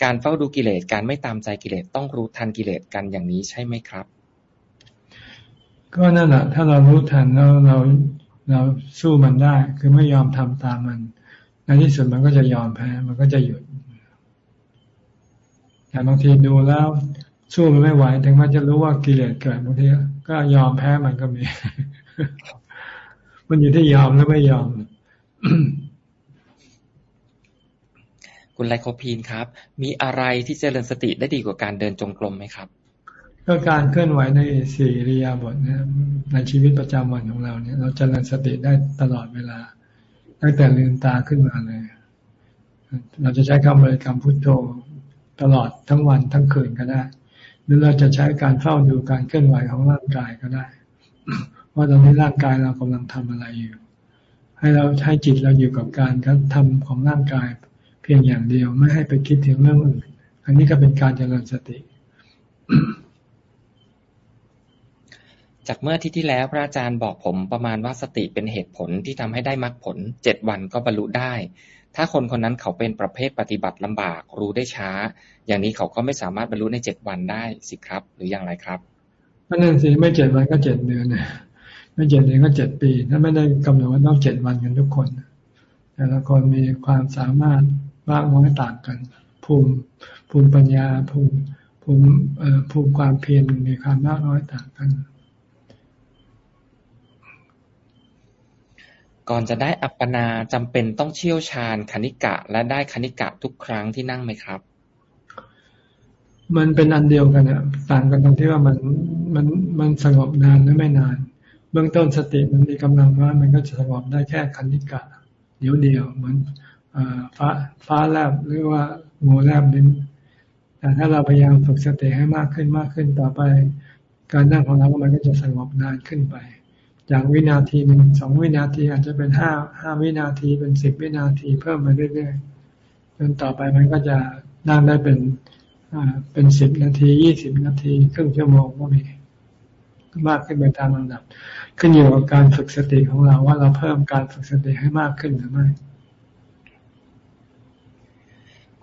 การเฝ้าดูกิเลสการไม่ตามใจกิเลสต้องรู้ทันกิเลสกันอย่างนี้ใช่ไหมครับ ก็นั่นแหละถ้าเรารู้ทันแล้วเราเราสู้มันได้ คือไม่ยอมทำตามมันในที่สุดมันก็จะยอมแพ้มันก็จะหยุดแต่บางทีดูแล้วสู้มันไม่ไหวถึงมันจะรู้ว่ากิเลสเกิดบางทีก็ยอมแพ้มันก็มี มันอยู่ที่ยอมหรือไม่ยอม คุณไลโคพีนครับ มีอะไรที่เจริญสติได้ดีกว่าการเดินจงกรมไหมครับ ก็การเคลื่อนไหวในสี่ริยาบทเนี่ยในชีวิตประจำวันของเราเนี่ย เราจเจริญสติได้ตลอดเวลาตั้งแต่ลืมตาขึ้นมาเลย เราจะใช้คำบริกรรมพุทโธตลอดทั้งวันทั้งคืนก็ได้ หรือเราจะใช้การเฝ้าดูการเคลื่อนไหวของร่างกายก็ได้ ว่าตอนนี้ร่างกายเรากำลังทำอะไรอยู่ ให้เราใช้จิตเราอยู่กับการการทำของร่างกาย เพียงอย่างเดียวไม่ให้ไปคิดถึงเรื่องอื่น อันนี้ก็เป็นการเจริญสติ จากเมื่อที่ที่แล้วพระอาจารย์บอกผมประมาณว่าสติเป็นเหตุผลที่ทำให้ได้มรรคผล เจ็ดวันก็บรรลุได้ ถ้าคนคนนั้นเขาเป็นประเภทปฏิบัติลำบาก รู้ได้ช้า อย่างนี้เขาก็ไม่สามารถบรรลุในเจ็ดวันได้สิครับ หรืออย่างไรครับนั่นสิไม่เจ็ดวันก็เจ็ดเดือนนะไม่เจ็ดเดือนก็เจ็ดปีถ้าไม่ได้กำหนดว่าต้องเจ็ดวันกันทุกคน แต่ละคนมีความสามารถมากน้อยต่างกัน ภูมิภูมิปัญญาภูมิภูมิภูมิความเพียรมีความมากน้อยต่างกัน ก่อนจะได้อัปปนาจำเป็นต้องเชี่ยวชาญคณิกะ และได้คณิกะทุกครั้งที่นั่งไหมครับ มันเป็นอันเดียวกันอะต่างกันตรงที่ว่ามันมันมันสงบนานหรือไม่นาน เบื้องต้นสติมันมีกำลังน้อยมันก็จะสงบได้แค่คันธิกะเดียวเดียวเหมือนฟ้าฟ้าแลบหรือว่างูแลบลิ้นแต่ถ้าเราพยายามฝึกสติให้มากขึ้นมากขึ้นต่อไป การนั่งของเรามันก็จะสงบนานขึ้นไป จากวินาทีหนึ่งสองวินาทีอาจจะเป็นห้าห้าวินาทีเป็นสิบวินาทีเพิ่มมาเรื่อยๆจนต่อไปมันก็จะนั่งได้เป็นเป็นสิบนาทียี่สิบนาที ครึ่งชั่วโมงก็มีมากขึ้นไปตามลำดับ ขึ้นอยู่กับการฝึกสติของเราว่าเราเพิ่มการฝึกสติให้มากขึ้นหรือไม่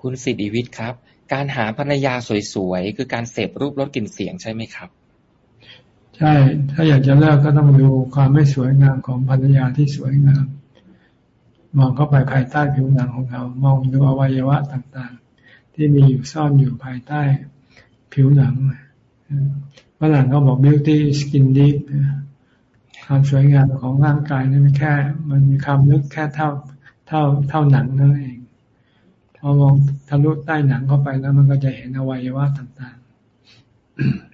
คุณสิริวิทย์ครับ การหาภรรยาสวยๆ คือการเสพรูปรสกลิ่นเสียงใช่ไหมครับ ใช่ ถ้าอยากจะเลิกก็ต้องดูความไม่สวยงามของภรรยาที่สวยงาม มองเข้าไปภายใต้ผิวหนังของเขา มองดูอวัยวะต่างๆ ที่มีอยู่ซ่อนอยู่ภายใต้ผิวหนังฝรั่งเขาบอก beauty skin deep ความสวยงามของร่างกายนี่มันแค่ มันมีความลึกแค่เท่าเท่าเท่าหนังนั่นเอง พอมองทะลุใต้หนังเข้าไปแล้วมันก็จะเห็นอวัยวะต่างๆ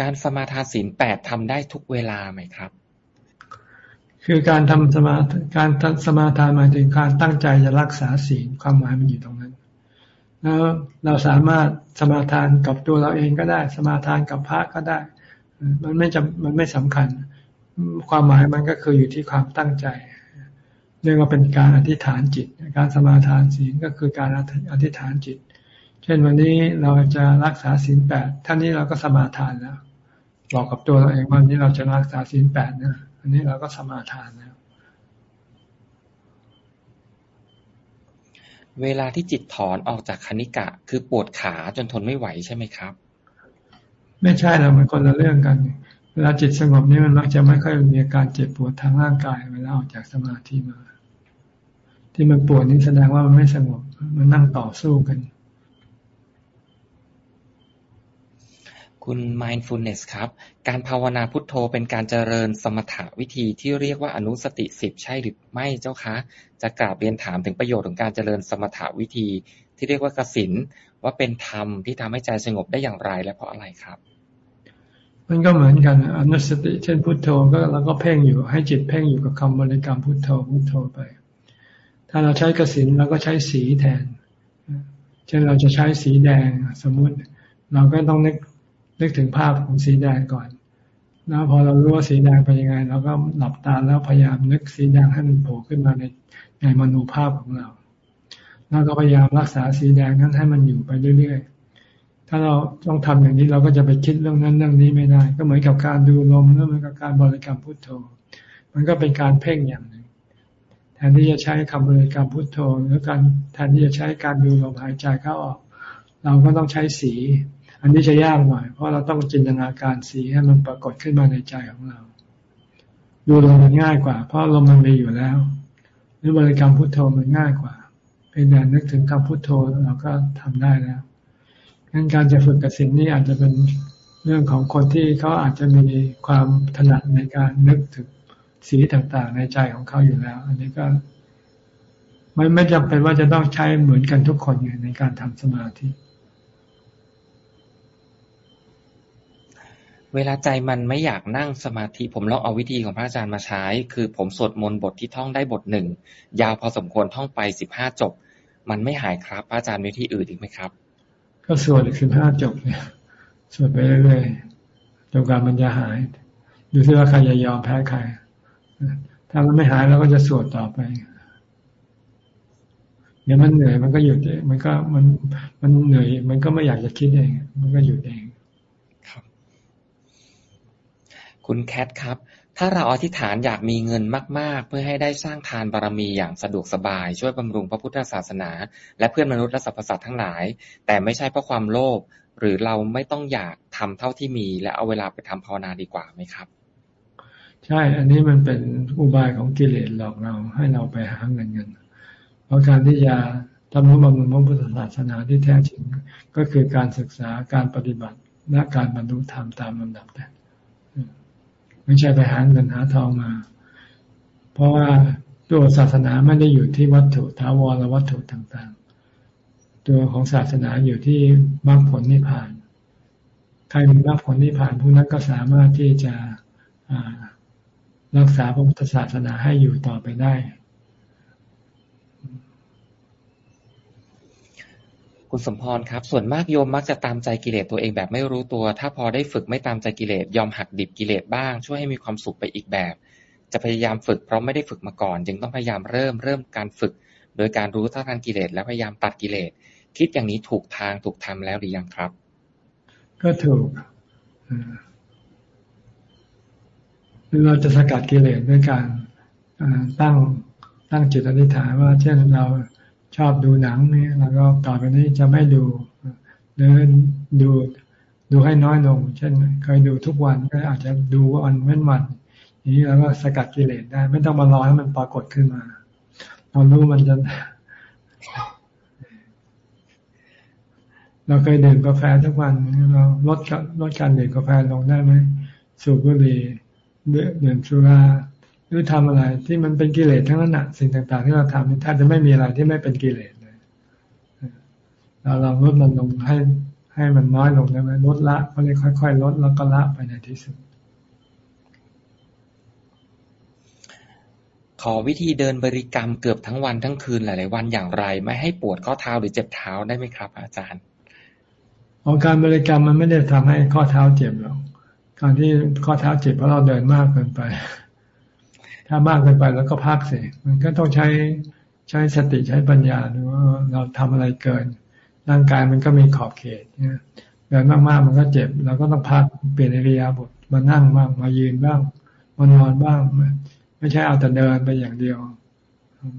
การสมาทานศีลแปดทำได้ทุกเวลาไหมครับ คือการทำสมาการสมาทานหมายถึงการตั้งใจจะรักษาศีลความหมายมันอยู่ตรงนั้น แล้วเราสามารถสมาทานกับตัวเราเองก็ได้ สมาทานกับพระก็ได้ มันไม่จำมันไม่สำคัญ ความหมายมันก็คืออยู่ที่ความตั้งใจเรียกว่าเป็นการอธิษฐานจิต การสมาทานศีลก็คือการอธิษฐานจิต เช่นวันนี้เราจะรักษาศีลแปดท่านนี้เราก็สมาทานแล้ว บอกกับตัวเราเองวันนี้เราจะรักษาศีลแปดนะอันนี้เราก็สมาทานแล้วเวลาที่จิตถอนออกจากคณิกะ คือปวดขาจนทนไม่ไหวใช่ไหมครับ ไม่ใช่เรามันคนละเรื่องกัน เวลาจิตสงบนี่มันมักจะไม่ค่อยมีอาการเจ็บปวดทางร่างกายเวลาออกจากสมาธิมา ที่มันปวดนี่แสดงว่ามันไม่สงบ มันนั่งต่อสู้กัน คุณ mindfulness ครับ การภาวนาพุทโธเป็นการเจริญสมถะวิธีที่เรียกว่าอนุสติสิบใช่หรือไม่เจ้าคะ จะกราบเรียนถามถึงประโยชน์ของการเจริญสมถะวิธี ที่เรียกว่ากสินว่าเป็นธรรมที่ทำให้ใจสงบได้อย่างไรและเพราะอะไรครับ มันก็เหมือนกันอนุสติ เช่นพุทโธก็เราก็เพ่งอยู่ให้จิตเพ่งอยู่กับคำบริกรรมพุทโธพุทโธไป ถ้าเราใช้กสินเราก็ใช้สีแทน เช่นเราจะใช้สีแดงสมมุติเราก็ต้องนึก นึกถึงภาพของสีแดงก่อน แล้วพอเรารู้ว่าสีแดงเป็นยังไงเราก็หลับตาแล้วพยายามนึกสีแดงให้มันโผล่ขึ้นมาในในมโนภาพของเรา แล้วก็พยายามรักษาสีแดงนั้นให้มันอยู่ไปเรื่อยๆ ถ้าเราต้องทำอย่างนี้เราก็จะไปคิดเรื่องนั้นเรื่องนี้ไม่ได้ ก็เหมือนกับการดูลมหรือเหมือนกับการบริกรรมพุทโธ มันก็เป็นการเพ่งอย่างหนึ่งแทนที่จะใช้คำบริกรรมพุทโธหรือการแทนที่จะใช้การดูลมหายใจเข้าออก เราก็ต้องใช้สี อันนี้จะยากหน่อย เพราะเราต้องจินตนาการสีให้มันปรากฏขึ้นมาในใจของเรา ดูลมมันง่ายกว่า เพราะลมมันมีอยู่แล้ว หรือบริกรรมพุทโธมันง่ายกว่าเป็นการนึกถึงคำพุทโธเราก็ทำได้แล้วงั้นการจะฝึกกับสิ่งนี้อาจจะเป็นเรื่องของคนที่เขาอาจจะมีความถนัดในการนึกถึงสีต่างๆ ในใจของเขาอยู่แล้ว อันนี้ก็ไม่ไม่จำเป็นว่าจะต้องใช้เหมือนกันทุกคนในการทำสมาธิ เวลาใจมันไม่อยากนั่งสมาธิ ผมลองเอาวิธีของพระอาจารย์มาใช้ คือผมสวดมนต์บทที่ท่องได้บทหนึ่ง ยาวพอสมควรท่องไปสิบห้าจบ มันไม่หายครับพระอาจารย์มีที่อื่นอีกไหมครับ ก็สวดอีกสิบห้าจบเนี่ยสวดไปเรื่อยๆจนกว่ามันจะหาย ดูที่ว่าใครจะยอมแพ้ใคร ถ้ามันไม่หายเราก็จะสวดต่อไปเดี๋ยวมันเหนื่อยมันก็หยุดเองมันก็มันมันเหนื่อย มันก็ไม่อยากจะคิดเอง มันก็หยุดเอง คุณแคทครับ ถ้าเราอธิษฐานอยากมีเงินมาก ๆ เพื่อให้ได้สร้างทานบารมีอย่างสะดวกสบาย ช่วยบำรุงพระพุทธศาสนา และเพื่อนมนุษย์และสรรพสัตว์ทั้งหลาย แต่ไม่ใช่เพราะความโลภหรือเราไม่ต้องอยากทำเท่าที่มี และเอาเวลาไปทำภาวนาดีกว่าไหมครับ ใช่ อันนี้มันเป็นอุบายของกิเลสหลอกเราให้เราไปหาเงินเงิน เพราะการที่จะทำนุบำรุงพระพุทธศาสนาที่แท้จริงก็คือการศึกษาการปฏิบัติและการบรรลุธรรมตามลำดับแต่ ไม่ใช่ไปหาเงินหาทองมา เพราะว่าตัวศาสนาไม่ได้อยู่ที่วัตถุถาวรและวัตถุต่างตัวของศาสนาอยู่ที่มรรคผลนิพพาน ใครมีมรรคผลนิพพานผู้นั้นก็สามารถที่จะรักษาพระพุทธศาสนาให้อยู่ต่อไปได้ คุณสมพรครับ ส่วนมากโยมมักจะตามใจกิเลสตัวเองแบบไม่รู้ตัว ถ้าพอได้ฝึกไม่ตามใจกิเลสยอมหักดิบกิเลสบ้าง ช่วยให้มีความสุขไปอีกแบบ จะพยายามฝึกเพราะไม่ได้ฝึกมาก่อน จึงต้องพยายามเริ่มเริ่มการฝึก โดยการรู้ท่าทางกิเลสและพยายามตัดกิเลสคิดอย่างนี้ถูกทางถูกทำแล้วหรือยังครับ ก็ถูกเราจะสกัดกิเลสด้วยการตั้งตั้งจิตอธิษฐานว่า เช่นเรา ชอบดูหนังเนี่เราก็ต่อไปนี้จะไม่ดูหรือดูดูให้น้อยลง เช่นเคยดูทุกวันก็อาจจะดูวันเว้นวันอย่างนี้เราก็สกัดกิเลสได้ ไม่ต้องมารอให้มันปรากฏขึ้นมาเรารู้มันจะเราเคยดื่มกาแฟทุกวันเราลดลดการดื่มกาแฟลงได้ไหมสูบบุหรี่ดื่มสุรา หรือทำอะไรที่มันเป็นกิเลสทั้งนั้นนะสิ่งต่างๆ ที่เราทำแทบจะไม่มีอะไรที่ไม่เป็นกิเลสเลยเราลองลดมันลงให้ให้มันน้อยลงได้ไหมลดละก็เลยค่อย ๆ ลดแล้วก็ละไปในที่สุด ขอวิธีเดินบริกรรมเกือบทั้งวันทั้งคืนหลาย ๆ วันอย่างไร ไม่ให้ปวดข้อเท้าหรือเจ็บเท้าได้ไหมครับ อาจารย์ของการบริกรรมมันไม่ได้ทำให้ข้อเท้าเจ็บหรอกการที่ข้อเท้าเจ็บเพราะเราเดินมากเกินไป ถ้ามากเกินไปแล้วก็พักเสียมันก็ต้องใช้ใช้สติใช้ปัญญาดูว่าเราทำอะไรเกิน ร่างกายมันก็มีขอบเขตเนี่ยเดินมากๆมันก็เจ็บเราก็ต้องพักเปลี่ยนอิริยาบถมานั่งบ้างมายืนบ้างมานอนบ้าง ไม่ใช่เอาแต่เดินไปอย่างเดียว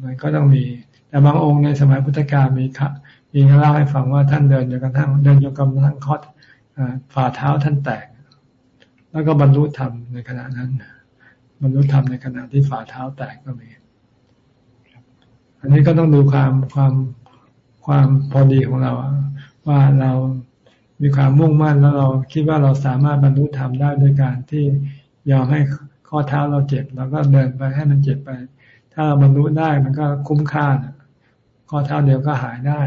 มันก็ต้องมี แต่บางองค์ในสมัยพุทธกาลมีมีเล่าให้ฟังว่าท่านเดินจนกระทั่งเดินจนกระทั่งคอดฝ่าเท้าท่านแตก แล้วก็บรรลุธรรมในขณะนั้น บรรลุธรรมในขณะที่ฝ่าเท้าแตกก็มีอันนี้ก็ต้องดูความความความพอดีของเราว่าเรามีความมุ่งมั่นแล้วเราคิดว่าเราสามารถบรรลุธรรมได้ด้วยการที่ยอมให้ข้อเท้าเราเจ็บแล้วก็เดินไปให้มันเจ็บไป ถ้าเราบรรลุได้มันก็คุ้มค่าข้อเท้าเดียวก็หายได้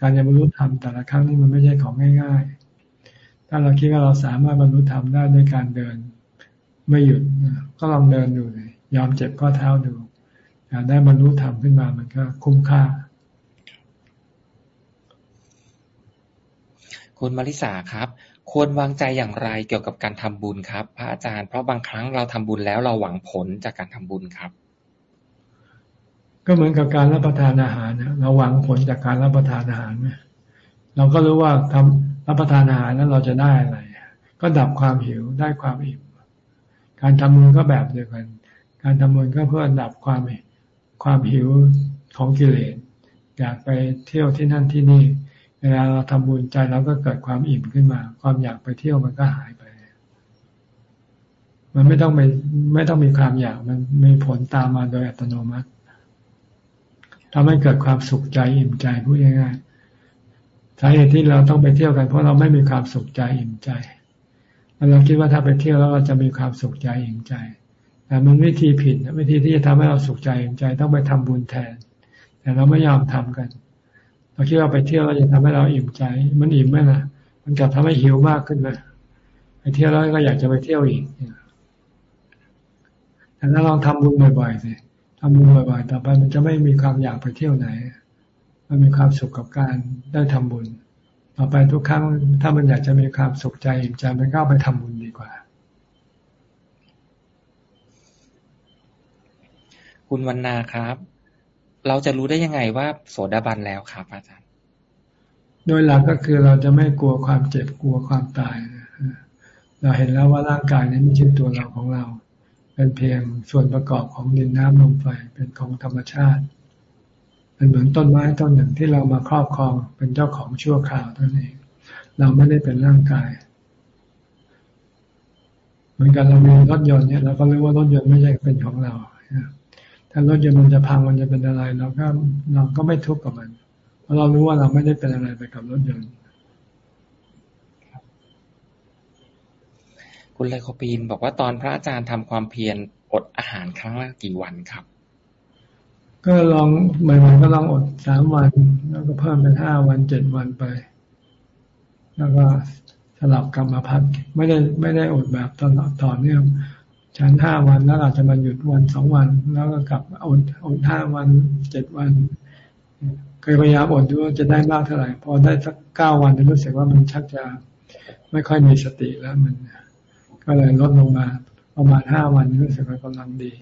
การจะบรรลุธรรมแต่ละครั้งนี่มันไม่ใช่ของง่าย ๆ ถ้าเราคิดว่าเราสามารถบรรลุธรรมได้ด้วยการเดิน ไม่หยุดก็ลองเดินดูเลยยอมเจ็บข้อเท้าดูอยากได้บรรลุธรรมขึ้นมามันก็คุ้มค่า คุณมาริสาครับ ควรวางใจอย่างไรเกี่ยวกับการทำบุญครับ พระอาจารย์เพราะบางครั้งเราทำบุญแล้วเราหวังผลจากการทำบุญครับ ก็เหมือนกับการรับประทานอาหารนะเราหวังผลจากการรับประทานอาหารไหมเราก็รู้ว่าทำรับประทานอาหารแล้วเราจะได้อะไร ก็ดับความหิวได้ความอิ่ม การทำบุญก็แบบเดียวกัน การทำบุญก็เพื่อดับความความหิวของกิเลสอยากไปเที่ยวที่นั่นที่นี่ เวลาเราทำบุญใจเราก็เกิดความอิ่มขึ้นมา ความอยากไปเที่ยวมันก็หายไป มันไม่ต้องไปไม่ต้องมีความอยากมันมีผลตามมาโดยอัตโนมัติทำให้เกิดความสุขใจอิ่มใจพูดง่ายๆสาเหตุที่เราต้องไปเที่ยวกันเพราะเราไม่มีความสุขใจอิ่มใจ เราคิดว่าถ้าไปเที่ยวแล้วเราจะมีความสุขใจอิ่มใจ แต่มันวิธีผิดวิธีที่จะทำให้เราสุขใจอิ่มใจต้องไปทำบุญแทน แต่เราไม่ยอมทำกัน เราคิดว่าไปเที่ยวเราจะทำให้เราอิ่มใจ มันอิ่มไหมล่ะมันกลับทำให้หิวมากขึ้นนะไปเที่ยวแล้วก็อยากจะไปเที่ยวอีกแต่ถ้าลองทำบุญบ่อยๆสิทำบุญบ่อยๆต่อไปมันจะไม่มีความอยากไปเที่ยวไหน มันมีความสุขกับการได้ทำบุญ ต่อไปทุกครั้ง ถ้ามันอยากจะมีความสุขใจอิ่มใจมันก็ไปทำบุญดีกว่า คุณวันนาครับ เราจะรู้ได้ยังไงว่าโสดาบันแล้วครับ อาจารย์ โดยหลักก็คือเราจะไม่กลัวความเจ็บกลัวความตาย เราเห็นแล้วว่าร่างกายนี้ไม่ใช่ตัวเราของเรา เป็นเพียงส่วนประกอบของดินน้ำลมไฟเป็นของธรรมชาติเป็นเหมือนต้นไม้ต้นหนึ่งที่เรามาครอบครองเป็นเจ้าของชั่วคราวเท่านั้นเอง เราไม่ได้เป็นร่างกาย เหมือนกันเรามีรถยนต์เนี่ยเราก็รู้ว่ารถยนต์ไม่ใช่เป็นของเราถ้ารถยนต์มันจะพังมันจะเป็นอะไร เราก็เราก็ไม่ทุกข์กับมัน เพราะเรารู้ว่าเราไม่ได้เป็นอะไรไปกับรถยนต์คุณไลโคปีนบอกว่าตอนพระอาจารย์ทำความเพียรอดอาหารครั้งละกี่วันครับ ก็ลองใหม่ๆก็ลองอดสามวัน แล้วก็เพิ่มเป็นห้าวันเจ็ดวันไป แล้วก็สลับกลับมพักไม่ได้ไม่ได้อดแบบตลอดต่อเนื่องฉันห้าวันแล้วอาจจะมาหยุดวันสองวัน แล้วก็กลับอดอดห้าวันเจ็ดวันเคยพยายามอดดูว่าจะได้มากเท่าไหร่พอได้สักเก้าวันรู้สึกว่ามันชักจะไม่ค่อยมีสติแล้วมัน ก็เลยลดลงมาประมาณห้าวันรู้สึกว่ากำลังดี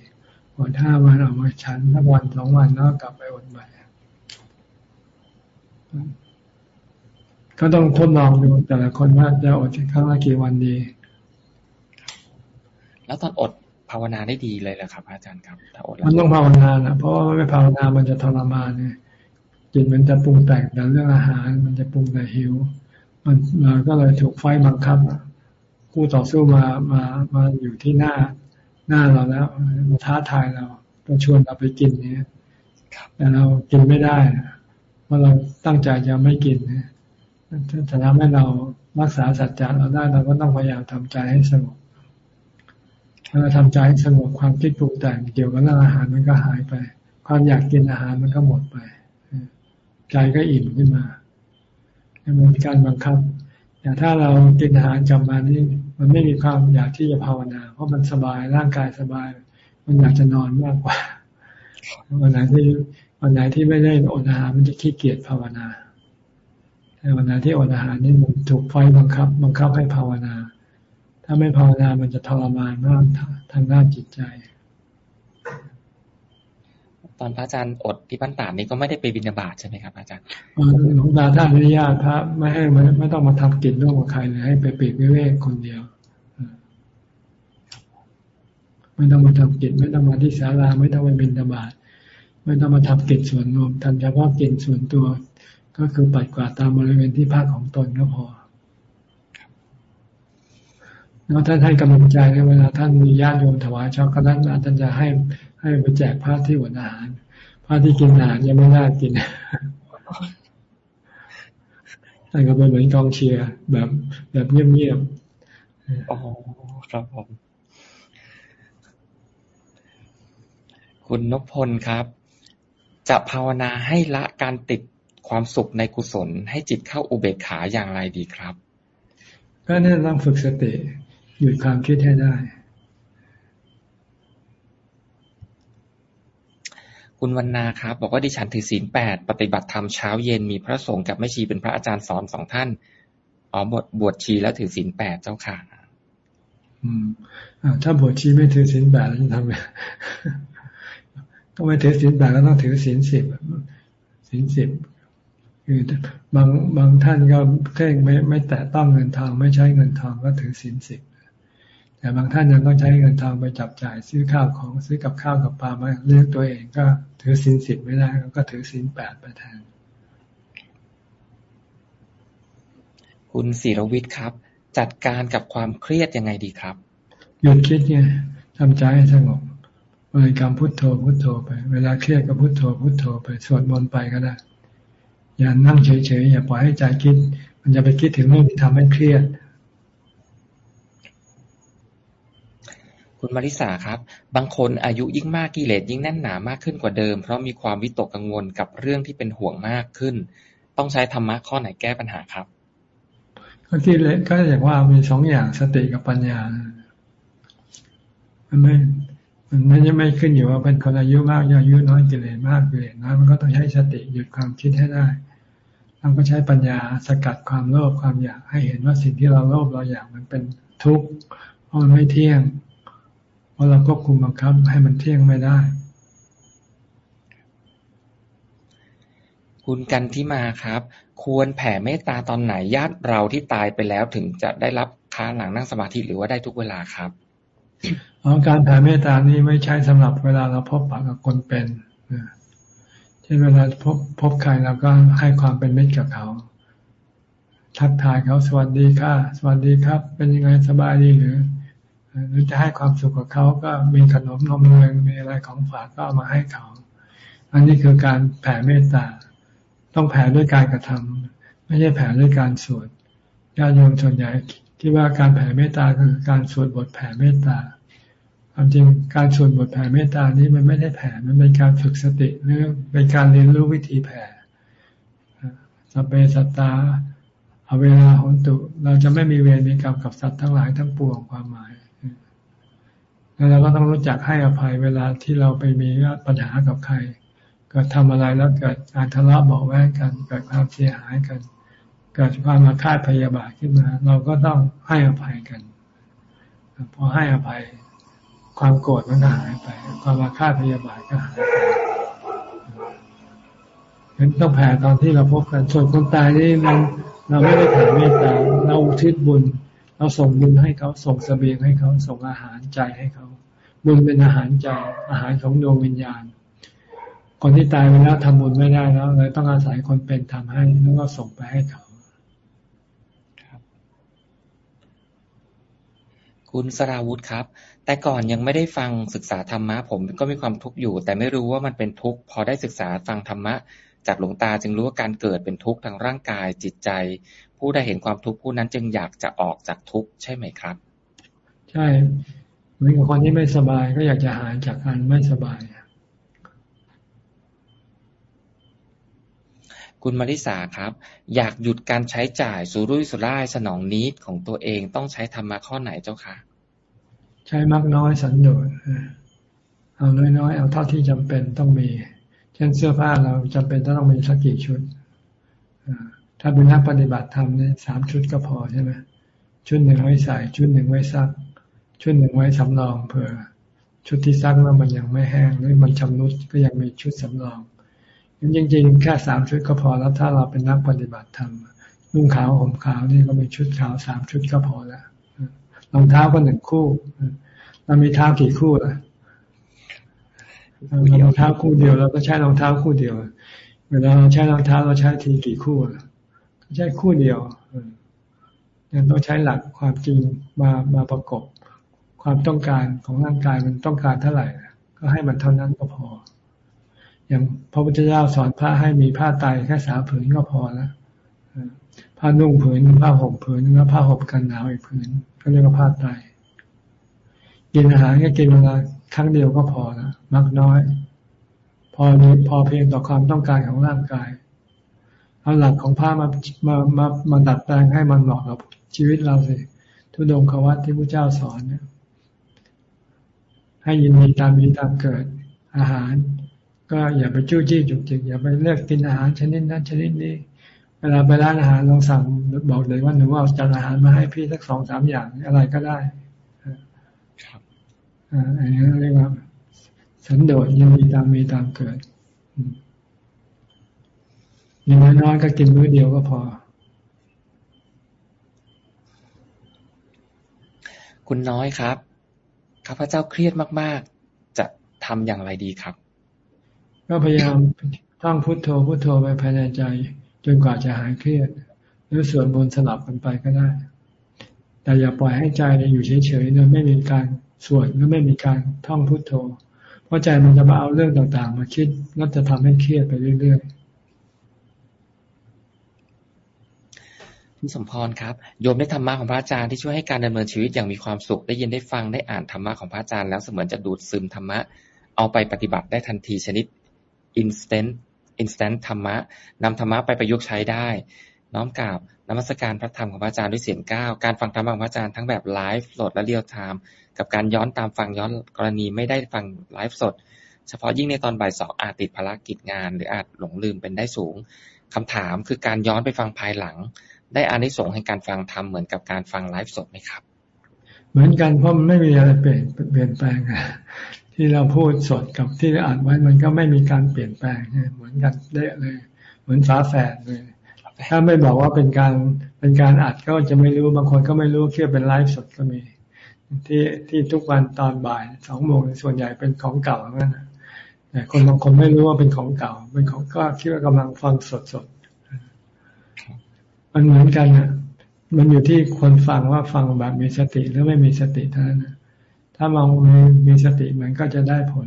อดห้าวันออกมาชั้นสักวันสองวันแล้วกลับไปอดใหม่ก็ต้องทดลองดูแต่ละคนว่าจะอดครั้งละกี่วันดี แล้วตอนอดภาวนาได้ดีเลยแหละครับ อาจารย์ครับถ้าอดมันต้องภาวนานะเพราะว่าไม่ภาวนามันจะทรมานเนี่ยจิตมันจะปรุงแต่งแต่เรื่องอาหาร มันจะปรุงแต่หิว มันเราก็เลยถูกไฟบังคับคู่ต่อสู้มามามาอยู่ที่หน้า หน้าเราแล้วมาท้าทายเราก็ชวนเราไปกินเนี่ยแต่เรากินไม่ได้เพราะเราตั้งใจจะไม่กินเนี่ยจะทำให้เรารักษาสัจจะเราได้เราก็ต้องพยายามทำใจให้สงบถ้าเราทำใจให้สงบความคิดปรุงแต่งเกี่ยวกับเรื่องอาหารมันก็หายไป ความอยากกินอาหารมันก็หมดไปใจก็อิ่มขึ้นมามันมีการบังคับแต่ถ้าเรากินอาหารกลับมานี่ มันไม่มีความอยากที่จะภาวนา เพราะมันสบายร่างกายสบาย มันอยากจะนอนมากกว่าวันไหนที่วันไหนที่ไม่ได้อดอาหารมันจะขี้เกียจภาวนาแต่วันไหนที่อดอาหารนี่มันถูกไฟบังคับ บังคับให้ภาวนา ถ้าไม่ภาวนามันจะทรมานมากทางด้านจิตใจ ตอนพระอาจารย์อดที่บ้านตาดนี่ก็ไม่ได้ไปบินาบาตใช่ไหมครับ อาจารย์หลวงตาท่านอนุญาตพระไม่ให้ไม่ไม่ต้องมาทำกิจร่วมกับใครเลยให้ไปปีกวิเวกคนเดียว ไม่ต้องมาทำกิจไม่ต้องมาที่ศาลาไม่ต้องไปบินาบาตไม่ต้องมาทำกิจส่วนรวมทำเฉพาะกิจส่วนตัว ก็คือปัดกวาดตามบริเวณที่พักของตนก็พอแล้วท่านให้กำลังใจในเวลาท่านมีญาติโยมถวายช็อกโกแลตมาท่านจะให้ ให้ไปแจกพระที่หัวอาหารพระที่กินอาหารยังไม่น่ากินท่านก็เป็นเหมือนกองเชียร์แบบ แบบเงียบๆอ๋อครับผมคุณนพพลครับ จะภาวนาให้ละการติดความสุขในกุศล ให้จิตเข้าอุเบกขาอย่างไรดีครับ ก็เนี่ยต้องฝึกสติหยุดความคิดให้ได้ คุณวันนาครับ บอกว่าดิฉันถือศีลแปดปฏิบัติธรรมเช้าเย็นมีพระสงฆ์กับแม่ชีเป็นพระอาจารย์สอนสองท่านอ๋อบวชบวชชีแล้วถือศีลแปดเจ้าค่ะถ้าบวชชีไม่ถือศีลแปดแล้วจะทำไงต้องไม่ถือศีลแปดก็ต้องถือศีลสิบศีลสิบคือบางบางท่านก็เคร่งไม่ไม่แตะต้องเงินทองไม่ใช้เงินทองก็ถือศีลสิบ แต่บางท่านยังต้องใช้เงินทองไปจับจ่ายซื้อข้าวของซื้อกับข้าวกับปลามาเลี้ยงตัวเองก็ถือศีลสิบไม่ได้ก็ถือศีลแปดไปแทน คุณศิรวิทย์ครับ จัดการกับความเครียดยังไงดีครับหยุดคิดไงทำใจให้สงบบริกรรมพุทโธพุทโธไป เวลาเครียดก็พุทโธพุทโธไปสวดมนต์ไปก็ได้อย่านั่งเฉยๆอย่าปล่อยให้ใจคิด มันจะไปคิดถึงเรื่องที่ทำให้เครียด คุณมาริสาครับ บางคนอายุยิ่งมากกิเลสยิ่งแน่นหนามากขึ้นกว่าเดิม เพราะมีความวิตกกังวลกับเรื่องที่เป็นห่วงมากขึ้น ต้องใช้ธรรมะข้อไหนแก้ปัญหาครับก็กิเลสก็อย่างว่ามีสองอย่างสติกับปัญญา มันไม่ มันไม่ไม่ขึ้นอยู่ว่าเป็นคนอายุมากอายุน้อยกิเลสมากกิเลสน้อยมันก็ต้องใช้สติหยุดความคิดให้ได้เราก็ใช้ปัญญาสกัดความโลภความอยากให้เห็นว่าสิ่งที่เราโลภเราอยากมันเป็นทุกข์เพราะมันไม่เที่ยง เพราะเราควบคุมบังคับให้มันเที่ยงไม่ได้ คุณกันที่มาครับ ควรแผ่เมตตาตอนไหนญาติเราที่ตายไปแล้วถึงจะได้รับค้าหลังนั่งสมาธิหรือว่าได้ทุกเวลาครับการแผ่เมตตานี้ไม่ใช่สำหรับเวลาเราพบปะกับคนเป็นเช่นเวลาพบพบใครเราก็ให้ความเป็นมิตรกับเขา ทักทายเขาสวัสดีค่ะ สวัสดีครับ เป็นยังไงสบายดีหรือ หรือจะให้ความสุขกับเขาก็มีขนมนมเนยมีอะไรของฝากก็เอามาให้เขา อันนี้คือการแผ่เมตตา ต้องแผ่ด้วยการกระทำไม่ใช่แผ่ด้วยการสวดญาติโยมส่วนใหญ่คิดว่าการแผ่เมตตาคือการสวดบทแผ่เมตตาความจริงการสวดบทแผ่เมตตานี้มันไม่ได้แผ่ มันเป็นการฝึกสติหรือเป็นการเรียนรู้วิธีแผ่สเปสตาเอาเวลาหนตุ เราจะไม่มีเวรมีกรรมกับสัตว์ทั้งหลายทั้งปวงความหมาย แล้วเราก็ต้องรู้จักให้อภัยเวลาที่เราไปมีปัญหากับใครเกิดทำอะไรแล้วเกิดการทะเลาะเบาแวงกัน เกิดความเสียหายกัน เกิดความมาคาดพยาบาทขึ้นมา เราก็ต้องให้อภัยกันพอให้อภัยความโกรธมันก็หายไป ความมาคาพยาบาทก็หายไปเห็นต้องแผ่ตอนที่เราพบกันส่วนคนตายนี่มันเราไม่ได้แผ่เมตตาเราอุทิศบุญ เราส่งบุญให้เขาส่งสเสบียงให้เขาส่งอาหารใจให้เขา บุญเป็นอาหารใจ อาหารของดวงวิญญาณ คนที่ตายไปแล้วทำบุญไม่ได้แล้วเลยต้องอาศัยคนเป็นทำให้แล้วก็ส่งไปให้เขาคุณสราวุธครับ แต่ก่อนยังไม่ได้ฟังศึกษาธรรมะ ผมก็มีความทุกข์อยู่ แต่ไม่รู้ว่ามันเป็นทุกข์พอได้ศึกษาฟังธรรมะ จากหลวงตาจึงรู้ว่าการเกิดเป็นทุกข์ทางร่างกายจิตใจ ผู้ใดเห็นความทุกข์ผู้นั้นจึงอยากจะออกจากทุกข์ใช่ไหมครับ ใช่เหมือนกับคนที่ไม่สบายก็อยากจะหายจากการไม่สบาย คุณมาริสาครับ อยากหยุดการใช้จ่ายสุรุ่ยสุร่ายสนองนิดของตัวเองต้องใช้ธรรมะข้อไหนเจ้าคะใช้มักน้อยสันโดษเอาน้อยๆเอาเท่าที่จำเป็นต้องมี เช่นเสื้อผ้าเราจำเป็นต้องมีสักกี่ชุด ถ้าเป็นนักปฏิบัติธรรมเนี่ยสามชุดก็พอใช่ไหมชุดหนึ่งไว้ใส่ชุดหนึ่งไว้ซัก ชุดหนึ่งไว้สำรองเผื่อ ชุดที่ซักแล้วมันยังไม่แห้งหรือมันชำรุดก็ยังมีชุดสำรองจริงๆแค่สามชุดก็พอแล้วถ้าเราเป็นนักปฏิบัติธรรมนุ่งขาวห่มขาวนี่ก็มีชุดขาวสามชุดก็พอแล้วรองเท้าก็หนึ่งคู่เรามีเท้ากี่คู่ล่ะเรามีรองเท้าคู่เดียวเราก็ใช้รองเท้าคู่เดียวเวลาเราใช้รองเท้าเราใช้ทีกี่คู่ล่ะ ไม่ใช้คู่เดียวยังต้องใช้หลักความจริงมามาประกบความต้องการของร่างกายมันต้องการเท่าไหร่ก็ให้มันเท่านั้นก็พอ อย่างพระพุทธเจ้าสอนพระให้มีผ้าไตแค่สาผืนก็พอแล้วผ้านุ่งผืนผ้าห่มผืนแล้วผ้าห่มกันหนาวอีกผืนก็เรียกว่าผ้าไตกินอาหารก็กินเวลาครั้งเดียวก็พอนะมักน้อย พอมีพอเพียงต่อความต้องการของร่างกาย เอาหลักของผ้ามามามามาดัดแปลงให้มันเหมาะกับชีวิตเราสิทุดงควัตที่พระเจ้าสอนเนี่ยให้ยินดีตามมีตามเกิดอาหาร ก็อย่าไปจู้จี้จุกจิกอย่าไปเลือกกินอาหารชนิดนั้นชนิดนี้ เวลาไปร้านอาหารลองสั่งบอกเลยว่าหนูเอาจานอาหารมาให้พี่สักสองสามอย่างอะไรก็ได้ครับอันนี้เรียกว่าสันโดษยังมีตามมีตามเกิด อย่างน้อยก็กินมื้อเดียวก็พอ คุณน้อยครับข้าพเจ้าเครียดมากๆ จะทำอย่างไรดีครับ ก็พยายามท่องพุโทโธพุโทโธไปภายในใจ จนกว่าจะหายเครียด หรือสวดมนต์สลับกันไปก็ได้ แต่อย่าปล่อยให้ใจอยู่เฉยๆโดยไม่มีการสวดหรือไม่มีการท่องพุทโธ เพราะใจมันจะมาเอาเรื่องต่างๆ มาคิดแล้วจะทำให้เครียดไปเรื่อยๆ คุณสมพรครับ โยมได้ธรรมะของพระอาจารย์ที่ช่วยให้การดำเนินชีวิตอย่างมีความสุข ได้ยินได้ฟังได้อ่านธรรมะของพระอาจารย์แล้วเสมือนจะดูดซึมธรรมะ เอาไปปฏิบัติได้ทันทีชนิด instant instant ธรรมะนำธรรมะไปประยุกต์ใช้ได้ น้อมกราบนมัสการพระธรรมของพระอาจารย์ด้วยเศียรเกล้าการฟังธรรมของพระอาจารย์ทั้งแบบไลฟ์สดและ real time กับการย้อนตามฟังย้อนกรณีไม่ได้ฟังไลฟ์สด เฉพาะยิ่งในตอนบ่ายสองอาจติดภารกิจงาน หรืออาจหลงลืมเป็นได้สูงคำถามคือการย้อนไปฟังภายหลัง ได้อานิสงส์ให้การฟังธรรมเหมือนกับการฟังไลฟ์สดไหมครับ เหมือนกันเพราะมันไม่มีอะไรเปลี่ยนเปลี่ยนแปลงอะที่เราพูดสดกับที่อ่านไว้มันก็ไม่มีการเปลี่ยนแปลงเหมือนกันเละเลย เหมือนฝาแฝดเลยถ้าไม่บอกว่าเป็นการเป็นการอัดก็จะไม่รู้บางคนก็ไม่รู้คิดเป็นไลฟ์สดก็มี ที่ที่ทุกวันตอนบ่ายสองโมงส่วนใหญ่เป็นของเก่านั่นแต่คนบางคนไม่รู้ว่าเป็นของเก่าเป็นของก็คิดว่ากำลังฟังสดสด มันเหมือนกันอะมันอยู่ที่คนฟังว่าฟังแบบมีสติหรือไม่มีสติเท่านั้นถ้ามองมีมีสติมันก็จะได้ผล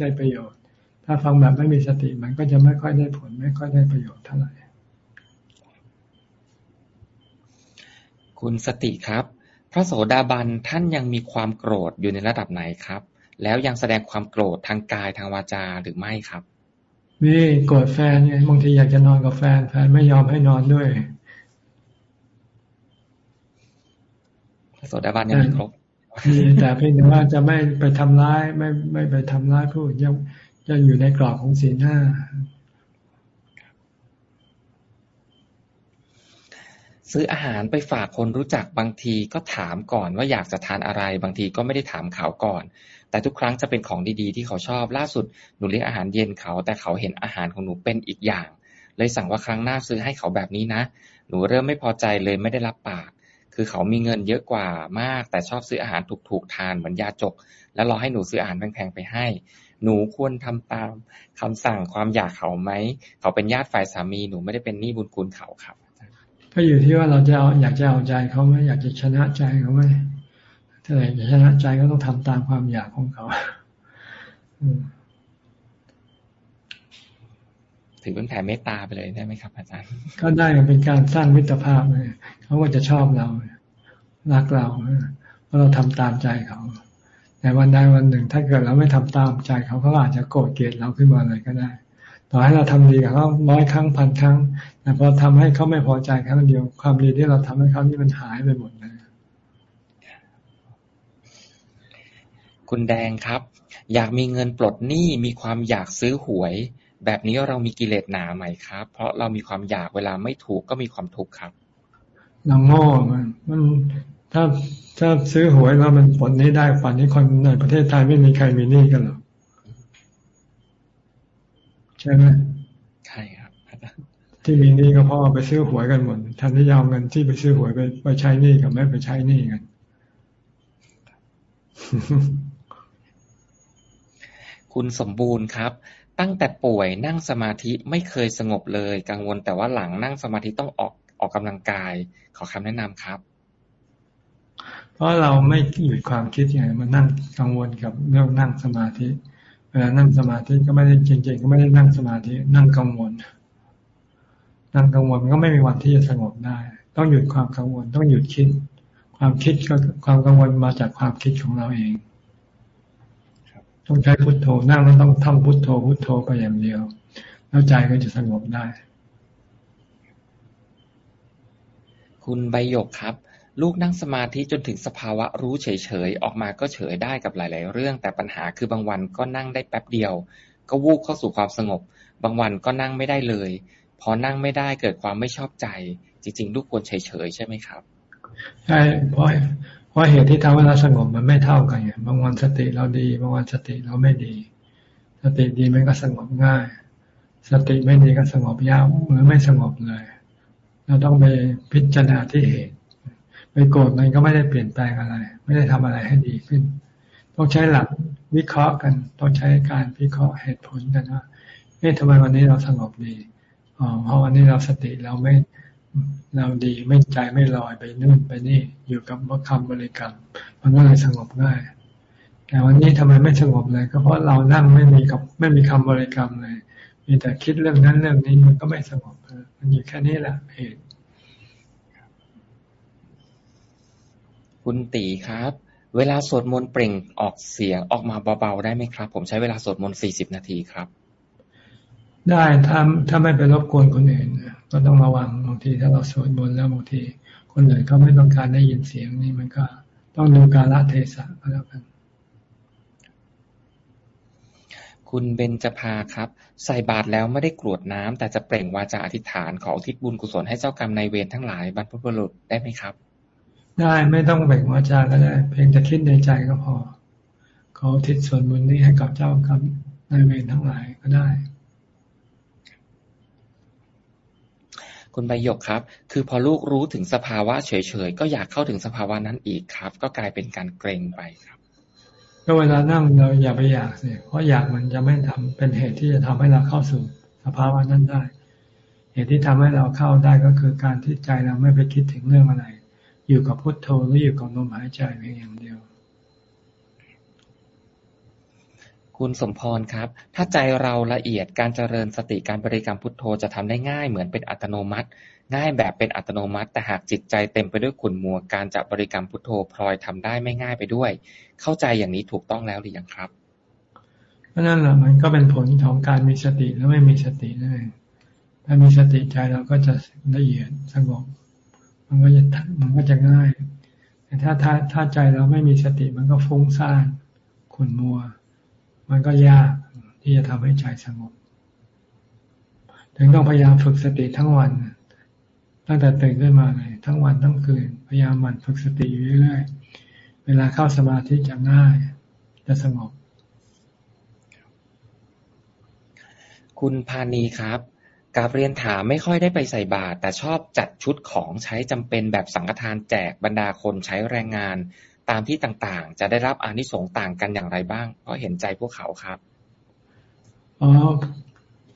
ได้ประโยชน์ ถ้าฟังแบบไม่มีสติมันก็จะไม่ค่อยได้ผล ไม่ค่อยได้ประโยชน์เท่าไหร่ คุณสติครับ พระโสดาบันท่านยังมีความโกรธอยู่ในระดับไหนครับ แล้วยังแสดงความโกรธทางกายทางวาจาหรือไม่ครับมีโกรธแฟนไงบางทีอยากจะนอนกับแฟนแฟนไม่ยอมให้นอนด้วย โสดาบันยังมีครบมีแต่เพียงแต่ว่าจะไม่ไปทำร้ายไม่ไม่ไปทำร้ายผู้ยังยังอยู่ในกรอบของศีลห้าซื้ออาหารไปฝากคนรู้จักบางทีก็ถามก่อนว่าอยากจะทานอะไร บางทีก็ไม่ได้ถามเขาก่อน แต่ทุกครั้งจะเป็นของดีๆ ที่เขาชอบล่าสุดหนูเลี้ยงอาหารเย็นเขา แต่เขาเห็นอาหารของหนูเป็นอีกอย่าง เลยสั่งว่าครั้งหน้าซื้อให้เขาแบบนี้นะ หนูเริ่มไม่พอใจเลยไม่ได้รับปาก คือเขามีเงินเยอะกว่ามาก แต่ชอบซื้ออาหารถูกๆทานเหมือนยาจก แล้วรอให้หนูซื้ออาหารแพงๆไปให้ หนูควรทำตามคำสั่งความอยากเขาไหม เขาเป็นญาติฝ่ายสามีหนูไม่ได้เป็นหนี้บุญคุณเขาครับก็อยู่ที่ว่าเราจะเอาอยากจะเอาใจเขาไหมอยากจะชนะใจเขาไหมถ้าอยากจะชนะใจก็ต้องทำตามความอยากของเขา ถือเป็นแผ่เมตตาไปเลยได้ไหมครับอาจารย์ ก็ได้เป็นการสร้างมิตรภาพเลยเขาก็จะชอบเรารักเราเพราะเราทำตามใจเขาแต่วันใดวันหนึ่ง ถ้าเกิดเราไม่ทำตามใจเขาเขาอาจจะโกรธเกลียดเราขึ้นมาเลยก็ได้ ต่อให้เราทำดีกับเขาร้อยครั้งพันครั้งแต่พอทำให้เขาไม่พอใจครั้งเดียว ความดีที่เราทำให้เขานี่มันหายไปหมดเลยคุณแดงครับ อยากมีเงินปลดหนี้มีความอยากซื้อหวย แบบนี้เรามีกิเลสหนาไหมครับ เพราะเรามีความอยากเวลาไม่ถูกก็มีความทุกข์ครับเราโง่มันมันถ้าถ้าซื้อหวยแล้วมันผลนี้ได้ฝันนี้คนในประเทศไทยไม่มีใครมีหนี้กันหรอกใช่ไหมใช่ครับที่มีหนี้ก็เพราะไปซื้อหวยกันหมดทันที่ยาวเงินที่ไปซื้อหวยไปไปใช้หนี้กับไม่ไปใช้หนี้กันคุณสมบูรณ์ครับ ตั้งแต่ป่วยนั่งสมาธิไม่เคยสงบเลย กังวลแต่ว่าหลังนั่งสมาธิต้องออกออกกำลังกาย ขอคำแนะนำครับ เพราะเราไม่หยุดความคิดไงมันนั่งกังวลกับเรื่องนั่งสมาธิ เวลานั่งสมาธิก็ไม่ได้จริงๆก็ไม่ได้นั่งสมาธิ นั่งกังวล นั่งกังวลก็ไม่มีวันที่จะสงบได้ ต้องหยุดความกังวล ต้องหยุดคิด ความคิดก็ความกังวลมาจากความคิดของเราเอง ต้องใช้พุทโธนั่งแล้วต้องท่องพุทโธพุทโธไปอย่างเดียว แล้วใจก็จะสงบได้ คุณใบหยกครับ ลูกนั่งสมาธิจนถึงสภาวะรู้เฉยๆ ออกมาก็เฉยได้กับหลาย ๆ เรื่อง แต่ปัญหาคือบางวันก็นั่งได้แป๊บเดียว ก็วูบเข้าสู่ความสงบ บางวันก็นั่งไม่ได้เลย พอนั่งไม่ได้เกิดความไม่ชอบใจ จริง ๆ ลูกควรเฉยๆใช่ไหมครับใช่เพราะ เพราะเหตุที่ทำให้เราสงบมันไม่เท่ากันไงบางวันสติเราดี บางวันสติเราไม่ดี สติดีมันก็สงบง่าย สติไม่ดีก็สงบยากหรือไม่สงบเลย เราต้องไปพิจารณาที่เหตุไปโกรธมันก็ไม่ได้เปลี่ยนแปลงอะไร ไม่ได้ทำอะไรให้ดีขึ้น ต้องใช้หลักวิเคราะห์กันต้องใช้การวิเคราะห์เหตุผลกันว่าเอ๊ะทำไมวันนี้เราสงบดีอ๋อเพราะวันนี้เราสติเราไม่ เราดีไม่ใจไม่ลอยไปนู่นไปนี่ อยู่กับคำบริกรรม มันก็เลยสงบง่าย แต่วันนี้ทำไมไม่สงบเลยก็เพราะเรานั่งไม่มีกับไม่มีคำบริกรรมเลย มีแต่คิดเรื่องนั้นเรื่องนี้มันก็ไม่สงบมันอยู่แค่นี้แหละเหตุคุณตีครับ เวลาสวดมนต์เปล่งออกเสียงออกมาเบาๆได้ไหมครับ ผมใช้เวลาสวดมนต์สี่สิบนาทีครับ ได้ถ้าถ้าไม่ไปรบกวนคนอื่นก็ต้องระวังบางทีถ้าเราสวดมนต์แล้วบางทีคนอื่นเขาไม่ต้องการได้ยินเสียงนี่มันก็ต้องดูการละเทศะก็แล้วกัน คุณเบญจภาครับ ใส่บาตรแล้วไม่ได้กรวดน้ำแต่จะเปล่งวาจาอธิษฐานขออุทิศบุญกุศลให้เจ้ากรรมนายเวรทั้งหลายบรรพบุรุษได้ไหมครับ ได้ไม่ต้องแบ่งวาจาก็ได้ เพียงจะคิดในใจก็พอ ขอทิศส่วนบุญนี้ให้กับเจ้ากรรมนายเวรทั้งหลายก็ได้ คุณใบหยกครับ คือพอลูกรู้ถึงสภาวะเฉยๆ ก็อยากเข้าถึงสภาวะนั้นอีกครับ ก็กลายเป็นการเกรงไปครับ ก็เวลานั่งเราอย่าไปอยากสิเพราะอยากมันจะไม่ทำเป็นเหตุที่จะทำให้เราเข้าสู่สภาวะนั้นได้ เหตุที่ทำให้เราเข้าได้ก็คือการที่ใจเราไม่ไปคิดถึงเรื่องอะไร อยู่กับพุทโธหรืออยู่กับลมหายใจเพียงอย่างเดียว คุณสมพรครับ ถ้าใจเราละเอียดการเจริญสติการบริกรรมพุทโธจะทำได้ง่ายเหมือนเป็นอัตโนมัติ ง่ายแบบเป็นอัตโนมัติ แต่หากจิตใจเต็มไปด้วยขุ่นมัวการจะบริกรรมพุทโธพลอยทำได้ไม่ง่ายไปด้วย เข้าใจอย่างนี้ถูกต้องแล้วหรือยังครับนั่นแหละมันก็เป็นผลของการมีสติแล้วไม่มีสตินั่นเองถ้ามีสติใจเราก็จะละเอียดสงบมันก็จะมันก็จะง่าย แต่ถ้าถ้าถ้าใจเราไม่มีสติมันก็ฟุ้งซ่านขุ่นมัว มันก็ยากที่จะทำให้ใจสงบ ถึงต้องพยายามฝึกสติทั้งวัน ตั้งแต่ตื่นขึ้นมาเลยทั้งวันทั้งคืน พยายามมันฝึกสติอยู่เรื่อยๆ เวลาเข้าสมาธิจะง่าย จะสงบ คุณพานีครับกาบเรียนถามไม่ค่อยได้ไปใส่บาตรแต่ชอบจัดชุดของใช้จำเป็นแบบสังฆทานแจกบรรดาคนใช้แรงงาน ตามที่ต่างๆ จะได้รับอานิสงส์ต่างกันอย่างไรบ้าง เพราะเห็นใจพวกเขาครับอ๋อ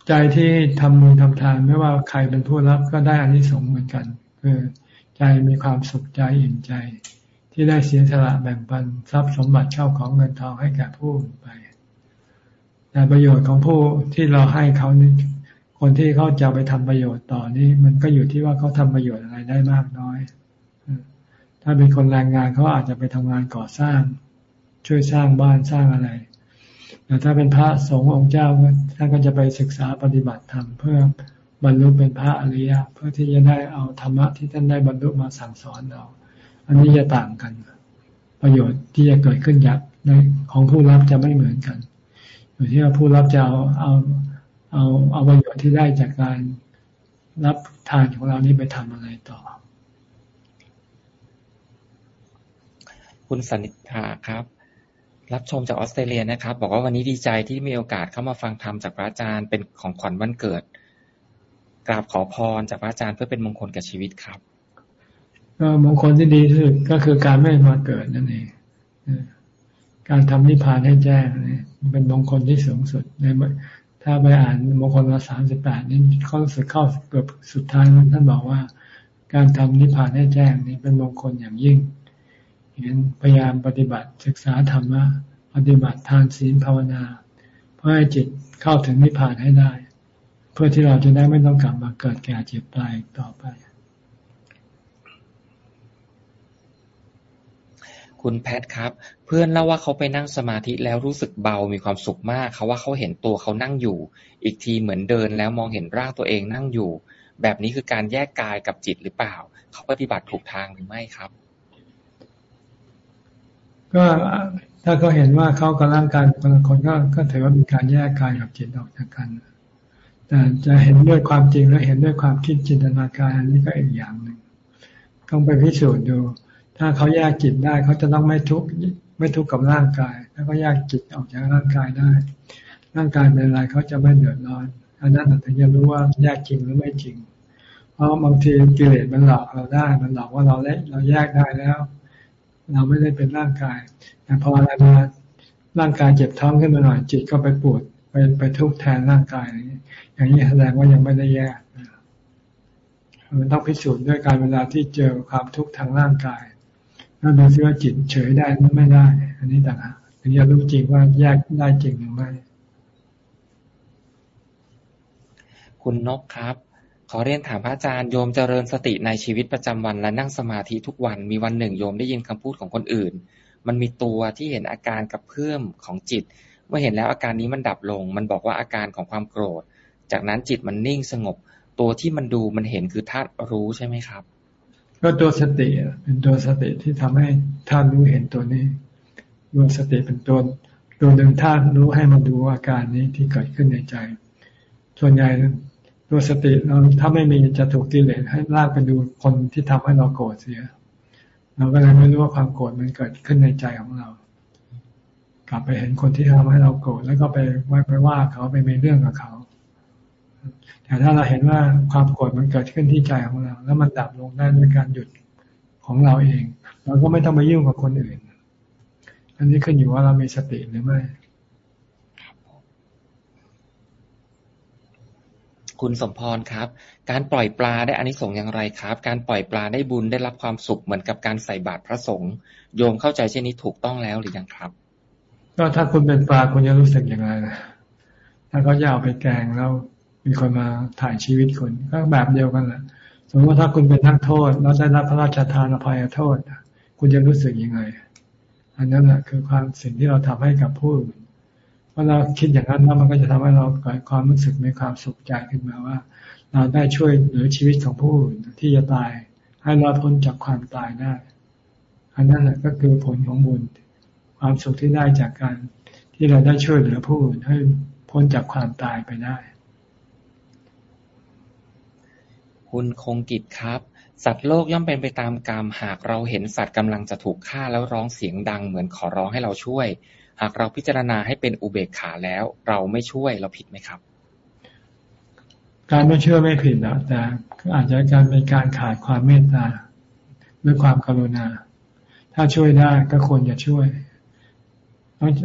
ใจที่ทำบุญทำทานไม่ว่าใครเป็นผู้รับก็ได้อานิสงส์เหมือนกัน คือใจมีความสุขใจอิ่มใจ ที่ได้เสียสละแบ่งปันทรัพย์สมบัติเช่าของเงินทองให้แก่ผู้ไปแต่ประโยชน์ของผู้ที่เราให้เขานี่คนที่เขาจะไปทำประโยชน์ต่อนี่มันก็อยู่ที่ว่าเขาทำประโยชน์อะไรได้มากน้อย ถ้าเป็นคนแรงงานเขาอาจจะไปทำงานก่อสร้าง ช่วยสร้างบ้านสร้างอะไรแต่ถ้าเป็นพระสงฆ์องค์เจ้าท่านก็จะไปศึกษาปฏิบัติธรรมเพื่อบรรลุเป็นพระอริยะเพื่อที่จะได้เอาธรรมะที่ท่านได้บรรลุมาสั่งสอนเรา อันนี้จะต่างกัน ประโยชน์ที่จะเกิดขึ้นจากของผู้รับจะไม่เหมือนกันอยู่ที่ว่าผู้รับจะเอาเอาเอาเอาประโยชน์ที่ได้จากการรับทานของเรานี้ไปทำอะไรต่อ คุณสนิทาครับ รับชมจากออสเตรเลียนะครับ บอกว่าวันนี้ดีใจที่มีโอกาสเข้ามาฟังธรรมจากพระอาจารย์เป็นของขวัญวันเกิด กราบขอพรจากพระอาจารย์เพื่อเป็นมงคลกับชีวิตครับก็มงคลที่ดีที่สุดก็คือการไม่มาเกิดนั่นเองการทำนิพพานให้แจ้งนี่เป็นมงคลที่สูงสุดในถ้าไปอ่านมงคลละสามสิบแปดนี่เขาสึกเข้าเกือบสุดท้ายท่านบอกว่า การทำนิพพานให้แจ้งนี่เป็นมงคลอย่างยิ่ง เห็นพยายามปฏิบัติศึกษาธรรมะปฏิบัติทานศีลภาวนา เพื่อให้จิตเข้าถึงนิพพานให้ได้ เพื่อที่เราจะได้ไม่ต้องกลับมาเกิดแก่เจ็บตายต่อไป คุณแพทครับ เพื่อนเล่าว่าเขาไปนั่งสมาธิแล้วรู้สึกเบามีความสุขมากเขาว่าเขาเห็นตัวเขานั่งอยู่ อีกทีเหมือนเดินแล้วมองเห็นร่างตัวเองนั่งอยู่ แบบนี้คือการแยกกายกับจิตหรือเปล่า เขาปฏิบัติถูกทางหรือไม่ครับ ก็ถ้าเขาเห็นว่าเขากับร่างกายคนละคนก็ก็ถือว่ามีการแยกกายกับจิตออกจากกัน แต่จะเห็นด้วยความจริงและเห็นด้วยความคิดจินตนาการอันนี้ก็อีกอย่างหนึ่งต้องไปพิสูจน์ดู ถ้าเขาแยกจิตได้เขาจะต้องไม่ทุกข์ไม่ทุกข์กับร่างกาย ถ้าเขาแยกจิตออกจากร่างกายได้ ร่างกายเป็นอะไรเขาจะไม่เดือดร้อนอันนั้นถึงจะรู้ว่าแยกจริงหรือไม่จริง เพราะบางทีกิเลสมันหลอกเราได้ มันหลอกว่าเราเละเราแยกได้แล้ว เราไม่ได้เป็นร่างกายแต่พออะไรมาร่างกายเจ็บท้องขึ้นมาหน่อยจิตก็ไปปวดไปไปทุกข์แทนร่างกายอย่างนี้อย่างนี้แสดงว่ายังไม่ได้แยกมันต้องพิสูจน์ด้วยการเวลาที่เจอความทุกข์ทางร่างกายแล้วดูซิว่าจิตเฉยได้หรือไม่ได้ อันนี้ต่างหากถึงจะรู้จริงว่าแยกได้จริงหรือไม่ คุณนกครับ ขอเรียนถามพระอาจารย์โยมเจริญสติในชีวิตประจำวันและนั่งสมาธิทุกวันมีวันหนึ่งโยมได้ยินคำพูดของคนอื่น มันมีตัวที่เห็นอาการกับเพื่อมของจิต เมื่อเห็นแล้วอาการนี้มันดับลง มันบอกว่าอาการของความโกรธ จากนั้นจิตมันนิ่งสงบ ตัวที่มันดูมันเห็นคือธาตุรู้ใช่ไหมครับ ก็ตัวสติเป็นตัวสติที่ทำให้ท่านรู้เห็นตัวนี้ตัวสติเป็นตัวตัวหนึ่งท่านรู้ให้มาดูอาการนี้ที่เกิดขึ้นในใจ ส่วนใหญ่ ตัวสติเราถ้าไม่มีจะถูกกิเลสให้ลากไปดูคนที่ทำให้เราโกรธเสีย เราก็เลยไม่รู้ว่าความโกรธมันเกิดขึ้นในใจของเรา กลับไปเห็นคนที่ทำให้เราโกรธแล้วก็ไปไปว่าเขาไปมีเรื่องกับเขา แต่ถ้าเราเห็นว่าความโกรธมันเกิดขึ้นที่ใจของเรา แล้วมันดับลงได้ด้วยการหยุดของเราเอง เราก็ไม่ต้องมายุ่งกับคนอื่น อันนี้ขึ้นอยู่ว่าเรามีสติหรือไม่ คุณสมพรครับ การปล่อยปลาได้อานิสงส์อย่างไรครับ การปล่อยปลาได้บุญได้รับความสุขเหมือนกับการใส่บาตรพระสงฆ์โยมเข้าใจเช่นนี้ถูกต้องแล้วหรือยังครับ ก็ถ้าคุณเป็นปลาคุณจะรู้สึกอย่างไรนะถ้าเขาจะเอาไปแกงแล้วมีคนมาถ่ายชีวิตคุณก็แบบเดียวกันแหละสมมติว่าถ้าคุณเป็นนักโทษ แล้วได้รับพระราชทานอภัยโทษคุณจะรู้สึกยังไง อันนั้นแหละคือความสิ่งที่เราทำให้กับผู้อื่น เมื่อเราคิดอย่างนั้นแล้วมันก็จะทำให้เราเกิดความรู้สึกมีความสุขใจขึ้นมาว่า เราได้ช่วยเหลือชีวิตของผู้อื่นที่จะตาย ให้รอดพ้นจากความตายได้ อันนั้นแหละก็คือผลของบุญ ความสุขที่ได้จากการที่เราได้ช่วยเหลือผู้อื่นให้พ้นจากความตายไปได้ คุณคงกิจครับสัตว์โลกย่อมเป็นไปตามกรรมหากเราเห็นสัตว์กำลังจะถูกฆ่าแล้วร้องเสียงดังเหมือนขอร้องให้เราช่วย หากเราพิจารณาให้เป็นอุเบกขาแล้ว เราไม่ช่วยเราผิดไหมครับ การไม่เชื่อไม่ผิดนะแต่อาจจะการเป็นการขาดความเมตตาหรือความกรุณา ถ้าช่วยได้ก็ควรจะช่วย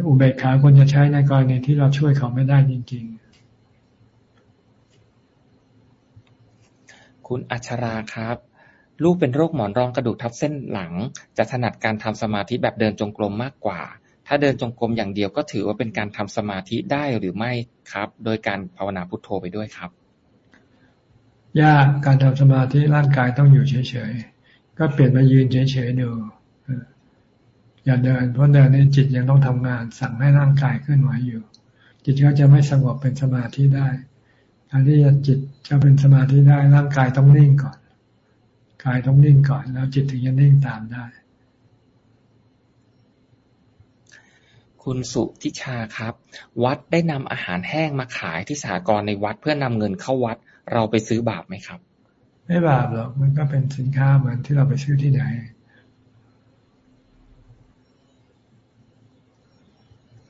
อุเบกขาควรจะใช้ในกรณีที่เราช่วยเขาไม่ได้จริง ๆคุณอัชราครับ ลูกเป็นโรคหมอนรองกระดูกทับเส้นหลัง จะถนัดการทำสมาธิแบบเดินจงกรมมากกว่า ถ้าเดินจงกรมอย่างเดียวก็ถือว่าเป็นการทำสมาธิได้หรือไม่ครับ โดยการภาวนาพุทโธไปด้วยครับ ยากการทำสมาธิร่างกายต้องอยู่เฉยๆ ก็เปลี่ยนมายืนเฉยๆดูอย่าเดินเพราะเดินนี่จิตยังต้องทำงาน สั่งให้ร่างกายเคลื่อนไหวอยู่ จิตก็จะไม่สงบเป็นสมาธิได้การที่จิตจะเป็นสมาธิได้ร่างกายต้องนิ่งก่อน กายต้องนิ่งก่อน แล้วจิตถึงจะนิ่งตามได้ คุณสุทิชาครับ วัดได้นำอาหารแห้งมาขายที่สหกรณ์ในวัดเพื่อนำเงินเข้าวัด เราไปซื้อบาปไหมครับ ไม่บาปหรอกมันก็เป็นสินค้าเหมือนที่เราไปซื้อที่ไหน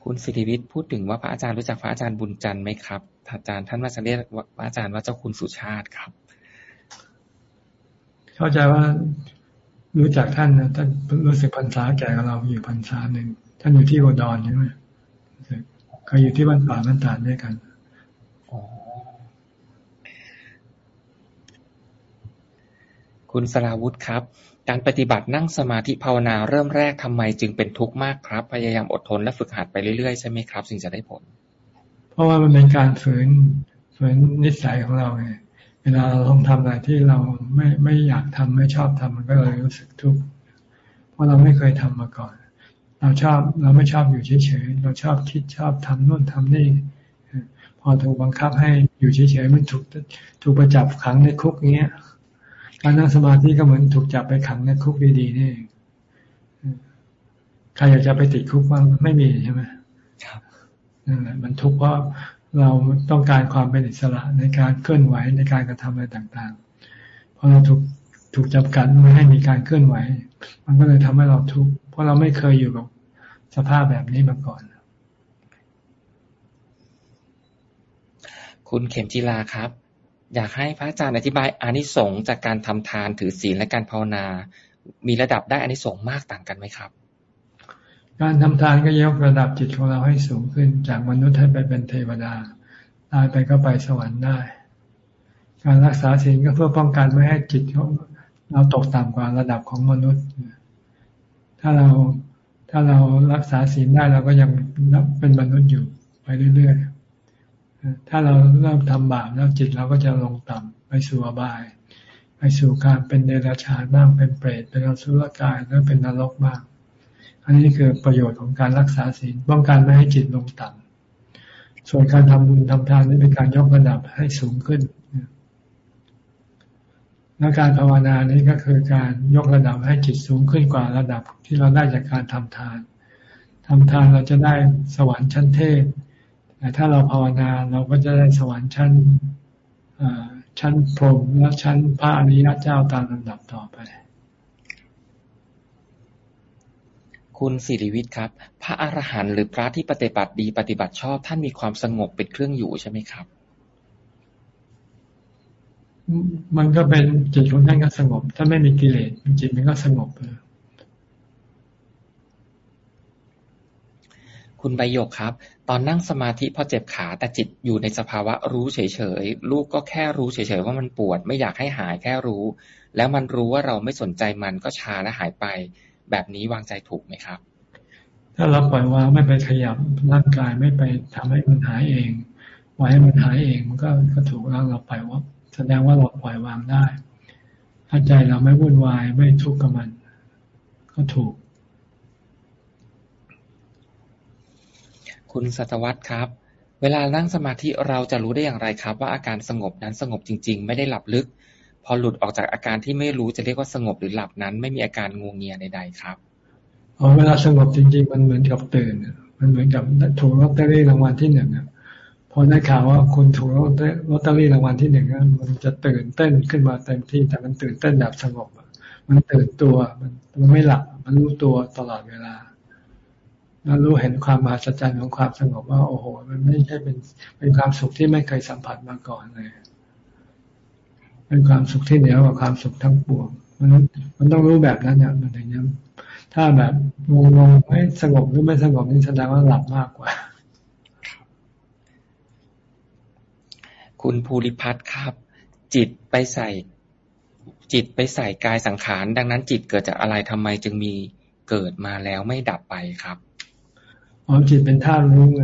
คุณสิริวิทย์พูดถึงว่าพระอาจารย์รู้จักพระอาจารย์บุญจันทร์ไหมครับอาจารย์ท่านมาจะเรียกพระอาจารย์ว่าเจ้าคุณสุชาติครับ เข้าใจว่ารู้จักท่านนะท่านรู้สึกพรรษาแก่กับเราอยู่พรรษาหนึ่ง ท่านอยู่ที่อุดรใช่ไหมเคยอยู่ที่บ้านป่าบ้านตาดด้วยกันคุณสราวุธครับ การปฏิบัตินั่งสมาธิภาวนาเริ่มแรกทำไมจึงเป็นทุกข์มากครับ พยายามอดทนและฝึกหัดไปเรื่อยๆใช่ไหมครับจึงจะได้ผล เพราะว่ามันเป็นการฝืนฝืนนิสัยของเราไงเวลาเราต้องทำอะไรที่เราไม่ไม่อยากทำไม่ชอบทำมันก็เลยรู้สึกทุกข์เพราะเราไม่เคยทำมาก่อน เราชอบเราไม่ชอบอยู่เฉยๆ เราชอบคิดชอบทำนู่นทำนี่ พอถูกบังคับให้อยู่เฉยๆ มันถูกถูกประจับขังในคุกเงี้ย การนั่งสมาธิก็เหมือนถูกจับไปขังในคุกดีๆนี่ใครอยากจะไปติดคุกบ้างไม่มีใช่ไหมครับนั่นแหละมันทุกข์เพราะเราต้องการความเป็นอิสระในการเคลื่อนไหวในการกระทำอะไรต่างๆพอเราถูกถูกจำกัดไม่ให้มีการเคลื่อนไหว มันก็เลยทำให้เราทุกข์เพราะเราไม่เคยอยู่กับสภาพแบบนี้มาก่อน คุณเข็มจีลาครับ อยากให้พระอาจารย์อธิบายอานิสงส์จากการทำทานถือศีลและการภาวนา มีระดับได้อานิสงส์มากต่างกันไหมครับ การทำทานก็ยกระดับจิตของเราให้สูงขึ้นจากมนุษย์ให้ไปเป็นเทวดาตายไปก็ไปสวรรค์ได้ การรักษาศีลก็เพื่อป้องกันไม่ให้จิตของเราตกต่ำกว่าระดับของมนุษย์ ถ้าเราถ้าเรารักษาศีลได้เราก็ยังเป็นมนุษย์อยู่ไปเรื่อยๆ ถ้าเราเริ่มทำบาปแล้วจิตเราก็จะลงต่ำไปสู่อบาย ไปสู่การเป็นเดรัจฉานบ้างเป็นเปรตเป็นอสุรกายแล้วเป็นนรกบ้างอันนี้คือประโยชน์ของการรักษาศีลป้องกันไม่ให้จิตลงต่ำส่วนการทำบุญทำทานนี่เป็นการยกระดับให้สูงขึ้น และการภาวนานี้ก็คือการยกระดับให้จิตสูงขึ้นกว่าระดับที่เราได้จากการทำทานทำทานเราจะได้สวรรค์ชั้นเทพแต่ถ้าเราภาวนาเราก็จะได้สวรรค์ชั้นชั้นพรหมและชั้นพระอริยเจ้าตามลำดับต่อไป คุณสิริวิทย์ครับ พระอรหันต์หรือพระที่ปฏิบัติดีปฏิบัติชอบท่านมีความสงบเป็นเครื่องอยู่ใช่ไหมครับ มันก็เป็นจิตของท่านก็สงบถ้าไม่มีกิเลสจิตมันก็สงบเลยคุณใบหยกครับ ตอนนั่งสมาธิพอเจ็บขาแต่จิตอยู่ในสภาวะรู้เฉยๆลูกก็แค่รู้เฉยๆว่ามันปวด ไม่อยากให้หายแค่รู้ แล้วมันรู้ว่าเราไม่สนใจมันก็ชาและหายไป แบบนี้วางใจถูกไหมครับ ถ้ถ้าเราปล่อยวางไม่ไปขยับร่างกายไม่ไปทำให้มันหายเองปล่อยให้มันหายเองมันก็ก็ถูกแล้วเราปล่อยว่า แสดงว่าเราปล่อยวางได้ ถ้าใจเราไม่วุ่นวายไม่ทุกข์กับมัน ก็ถูก คุณสัตวัตครับ เวลานั่งสมาธิเราจะรู้ได้อย่างไรครับ ว่าอาการสงบนั้นสงบจริง ๆ ไม่ได้หลับลึก พอหลุดออกจากอาการที่ไม่รู้จะเรียกว่าสงบหรือหลับนั้น ไม่มีอาการงวงเงียใดๆครับอ๋อเวลาสงบจริง ๆ มันเหมือนกับตื่น มันเหมือนกับถูกลอตเตอรี่รางวัลที่หนึ่ง พอได้ข่าวว่าคุณถูกลอตเตอรี่รางวัลที่หนึ่งมันจะตื่นเต้นขึ้นมาเต็มที่ แต่มันตื่นเต้นแบบสงบมันตื่นตัวมันมันไม่หลับ มันรู้ตัวตลอดเวลาแล้วรู้เห็นความมหัศจรรย์ของความสงบว่าโอ้โห มันไม่ใช่เป็นเป็นความสุขที่ไม่เคยสัมผัสมาก่อนเลยเป็นความสุขที่เหนือกว่าความสุขทั้งปวงมันมันต้องรู้แบบนั้นเนี่ยมันถึงจะถ้าแบบงงงไม่สงบหรือไม่สงบนี่แสดงว่าหลับมากกว่า คุณภูริพัฒน์ครับ จิตไปใส่ จิตไปใส่กายสังขาร ดังนั้นจิตเกิดจากอะไรทำไมจึงมีเกิดมาแล้วไม่ดับไปครับอ๋อจิตเป็นธาตุรู้ไง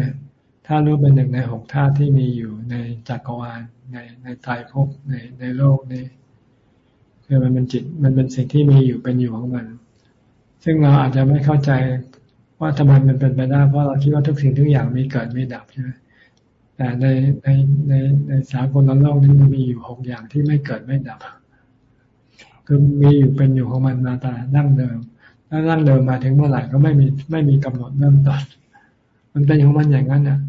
ธาตุรู้เป็นหนึ่งในหกธาตุที่มีอยู่ในจักรวาลในในตายภพในในโลกนี้คือมันเป็นจิตมันเป็นสิ่งที่มีอยู่เป็นอยู่ของมัน ซึ่งเราอาจจะไม่เข้าใจว่าทำไมมันเป็นไปได้เพราะเราคิดว่าทุกสิ่งทุกอย่างมีเกิดมีดับใช่ไหม แต่ในในในในสากลโลกนี้มันมีอยู่หกอย่างที่ไม่เกิดไม่ดับ คือมีอยู่เป็นอยู่ของมันมาแต่ดั้งเดิมแล้วดั้งเดิมมาถึงเมื่อไหร่ก็ไม่มีไม่มีกำหนดเริ่มต้นมันเป็นของมันอย่างนั้นเนี่ย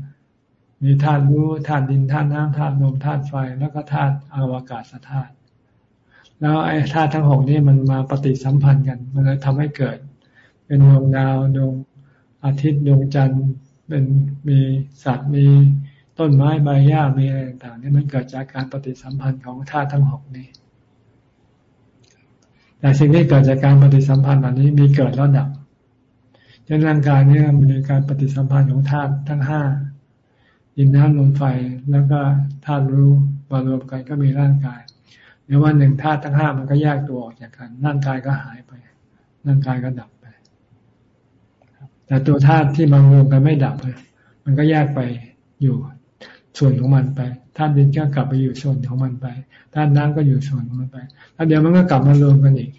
มีธาตุรู้ธาตุดินธาตุน้ำธาตุลมธาตุไฟ แล้วก็ธาตุอวกาศธาตุแล้วไอ้ธาตุทั้งหกนี่มันมาปฏิสัมพันธ์กัน มันเลยทำให้เกิด เป็นดวงดาวดวงอาทิตย์ดวงจันทร์เป็นมีสัตว์มี ต้นไม้ใบหญ้ามีอะไรต่างๆนี่มันเกิดจากการปฏิสัมพันธ์ของธาตุทั้งหกนี้แต่สิ่งที่เกิดจากการปฏิสัมพันธ์แบบนี้มีเกิดแล้วดับเช่นร่างกายเนี่ยมีการปฏิสัมพันธ์ของธาตุทั้งห้าดินน้ำลมไฟแล้วก็ธาตุรู้มารวมกันก็มีร่างกายเดี๋ยววันหนึ่งธาตุทั้งห้ามันก็แยกตัวออกจากกัน ร่างกายก็หายไป ร่างกายก็ดับไป แต่ตัวธาตุที่มารวมกันไม่ดับ มันก็แยกไปอยู่ ส่วนของมันไปธาตุดินก็กลับไปอยู่ส่วนของมันไปธาตุน้ำก็อยู่ส่วนของมันไปแล้วเดี๋ยวมันก็กลับมารวมกันอีก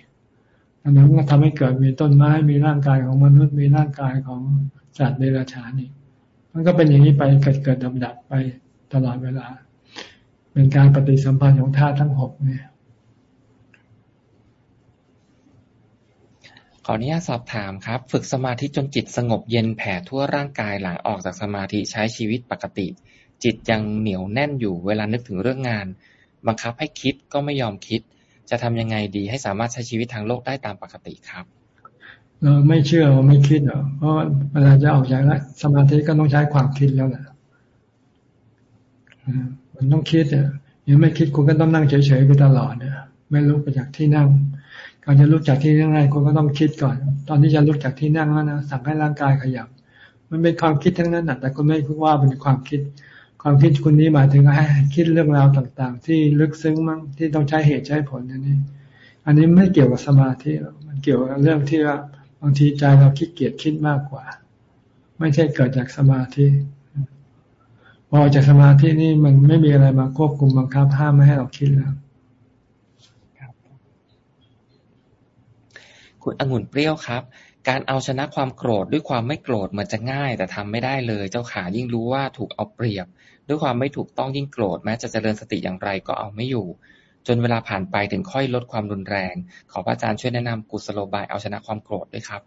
อันนั้นก็ทำให้เกิดมีต้นไม้มีร่างกายของมนุษย์มีร่างกายของสัตว์เดรัจฉานอีกมันก็เป็นอย่างนี้ไปเกิดเกิดดับดับไปตลอดเวลา เป็นการปฏิสัมพันธ์ของธาตุทั้งหกเนี่ยขออนุญาตสอบถามครับ ฝึกสมาธิจนจิตสงบเย็นแผ่ทั่วร่างกายหลังออกจากสมาธิใช้ชีวิตปกติ จิตยังเหนียวแน่นอยู่เวลานึกถึงเรื่องงาน บังคับให้คิดก็ไม่ยอมคิด จะทำยังไงดีให้สามารถใช้ชีวิตทางโลกได้ตามปกติครับ เราไม่เชื่อเราไม่คิดหรอกเพราะเวลาจะออกจากสมาธิก็ต้องใช้ความคิดแล้วแหละมันต้องคิดอะยังไม่คิดคุณก็ต้องนั่งเฉยๆไปตลอดเนี่ย ไม่ลุกไปจากที่นั่งก่อนจะลุกจากที่นั่งไรคุณก็ต้องคิดก่อน ตอนที่จะลุกจากที่นั่งแล้วนะสั่งให้ร่างกายขยับ มันเป็นความคิดทั้งนั้นนะแต่คุณไม่คิดว่าเป็นความคิด ความคิดคุณนี้หมายถึงให้คิดเรื่องราวต่าง ๆ ที่ลึกซึ้งมั้งที่ต้องใช้เหตุใช้ผลอันนี้ อันนี้ไม่เกี่ยวกับสมาธิมันเกี่ยวกับเรื่องที่ว่าบางทีใจเราคิดเกียจคิดมากกว่า ไม่ใช่เกิดจากสมาธิพอจากสมาธินี่มันไม่มีอะไรมาควบคุมบังคับห้ามไม่ให้เราคิดแล้วคุณองุ่นเปรี้ยวครับ การเอาชนะความโกรธด้วยความไม่โกรธมันจะง่าย แต่ทำไม่ได้เลย เจ้าขายิ่งรู้ว่าถูกเอาเปรียบ ด้วยความไม่ถูกต้องยิ่งโกรธแม้จะเจริญสติอย่างไรก็เอาไม่อยู่ จนเวลาผ่านไปถึงค่อยลดความรุนแรง ขอพระอาจารย์ช่วยแนะนำกุศโลบายเอาชนะความโกรธด้วยครับ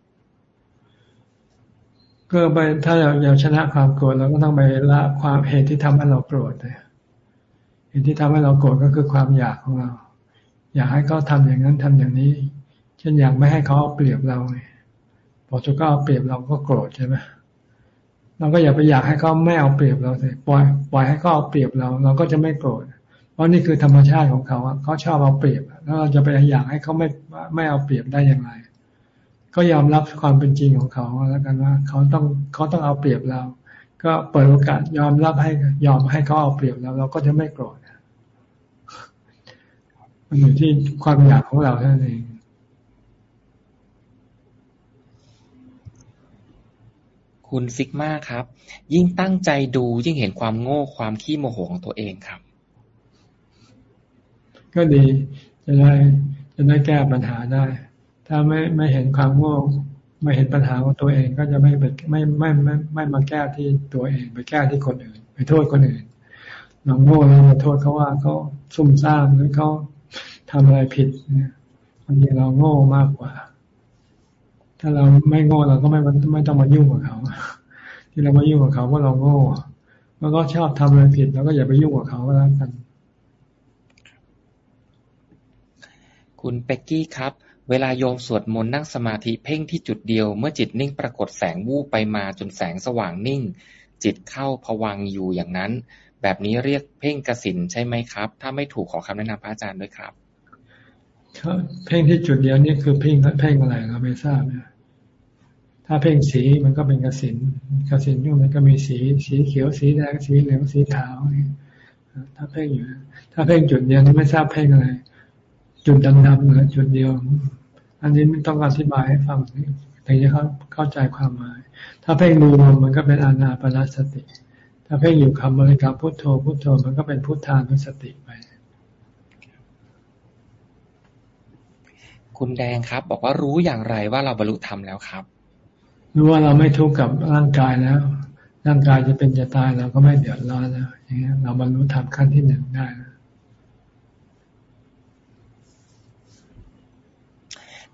ก็ไปถ้าเราอยากชนะความโกรธเราก็ต้องไปละความเหตุที่ทำให้เราโกรธเหตุที่ทำให้เราโกรธก็คือความอยากของเรา อยากให้เขาทาอย่างนั้นทำอย่างนี้ เช่นอยากไม่ให้เขาเอาเปรียบเรา พอจะก็เอาเปรียบเราก็โกรธใช่ไหมเราก็อย่าไปอยากให้เขาไม่เอาเปรียบเราเลยปล่อยปล่อยให้เขาเอาเปรียบเรา เราก็จะไม่โกรธเพราะนี่คือธรรมชาติของเขาเขาชอบเอาเปรียบแล้วเราจะไปอยากให้เขาไม่ไม่เอาเปรียบได้อย่างไร ก็ยอมรับความเป็นจริงของเขาแล้วกันว่าเขาต้องเขาต้องเอาเปรียบเรา ก็เปิดโอกาสยอมรับให้ยอมให้เขาเอาเปรียบเราเราก็จะไม่โกรธมันอยู่ที่ความอยากของเราเท่านั้นเอง คุณซิกมาครับ ยิ่งตั้งใจดูยิ่งเห็นความโง่ความขี้โมโหของตัวเองครับ ก็ดี จะได้จะได้แก้ปัญหาได้ ถ้าไม่ไม่เห็นความโง่ไม่เห็นปัญหาของตัวเองก็จะไม่ไปไม่ไม่ไม่ไม่มาแก้ที่ตัวเอง ไปแก้ที่คนอื่น ไปโทษคนอื่นเราโง่เราไปโทษเขาว่าเขาซุ่มซ่ามหรือเขาทำอะไรผิดเนี่ยบางทีเราโง่มากกว่า ถ้าเราไม่โง่เราก็ไม่ไม่ต้องมายุ่งกับเขา ที่เรามายุ่งกับเขาเพราะเราโง่แล้วก็ชอบทำอะไรผิดเราก็อย่าไปยุ่งกับเขาก็แล้วกัน คุณเป็กกี้ครับ เวลาโยมสวดมนต์นั่งสมาธิเพ่งที่จุดเดียว เมื่อจิตนิ่งปรากฏแสงวูบไปมาจนแสงสว่างนิ่ง จิตเข้าผวังอยู่อย่างนั้น แบบนี้เรียกเพ่งกสินใช่ไหมครับ ถ้าไม่ถูกขอคำแนะนำพระอาจารย์ด้วยครับเพ่งที่จุดเดียวนี่คือเพ่งเพ่งอะไรเราไม่ทราบนะ ถ้าเพ่งสีมันก็เป็นกสินกสินอยู่มันก็มีสี สีเขียวสีแดงสีเหลืองสีขาวถ้าเพ่งอยู่ ถ้าเพ่งจุดเดียวนี่ไม่ทราบเพ่งอะไร จุดดำๆหรือจุดเดียว อันนี้ไม่ต้องอธิบายให้ฟังถึงจะเข้าเข้าใจความหมาย ถ้าเพ่งดูลมมันก็เป็นอานาปนสติ ถ้าเพ่งอยู่คำบริกรรมพุทโธพุทโธมันก็เป็นพุทธานุสติไปคุณแดงครับ บอกว่ารู้อย่างไรว่าเราบรรลุธรรมแล้วครับ รู้ว่าเราไม่ทุกข์กับร่างกายแล้ว ร่างกายจะเป็นจะตายเราก็ไม่เดือดร้อนแล้วอย่างเงี้ยเราบรรลุธรรมขั้นที่หนึ่งได้นะ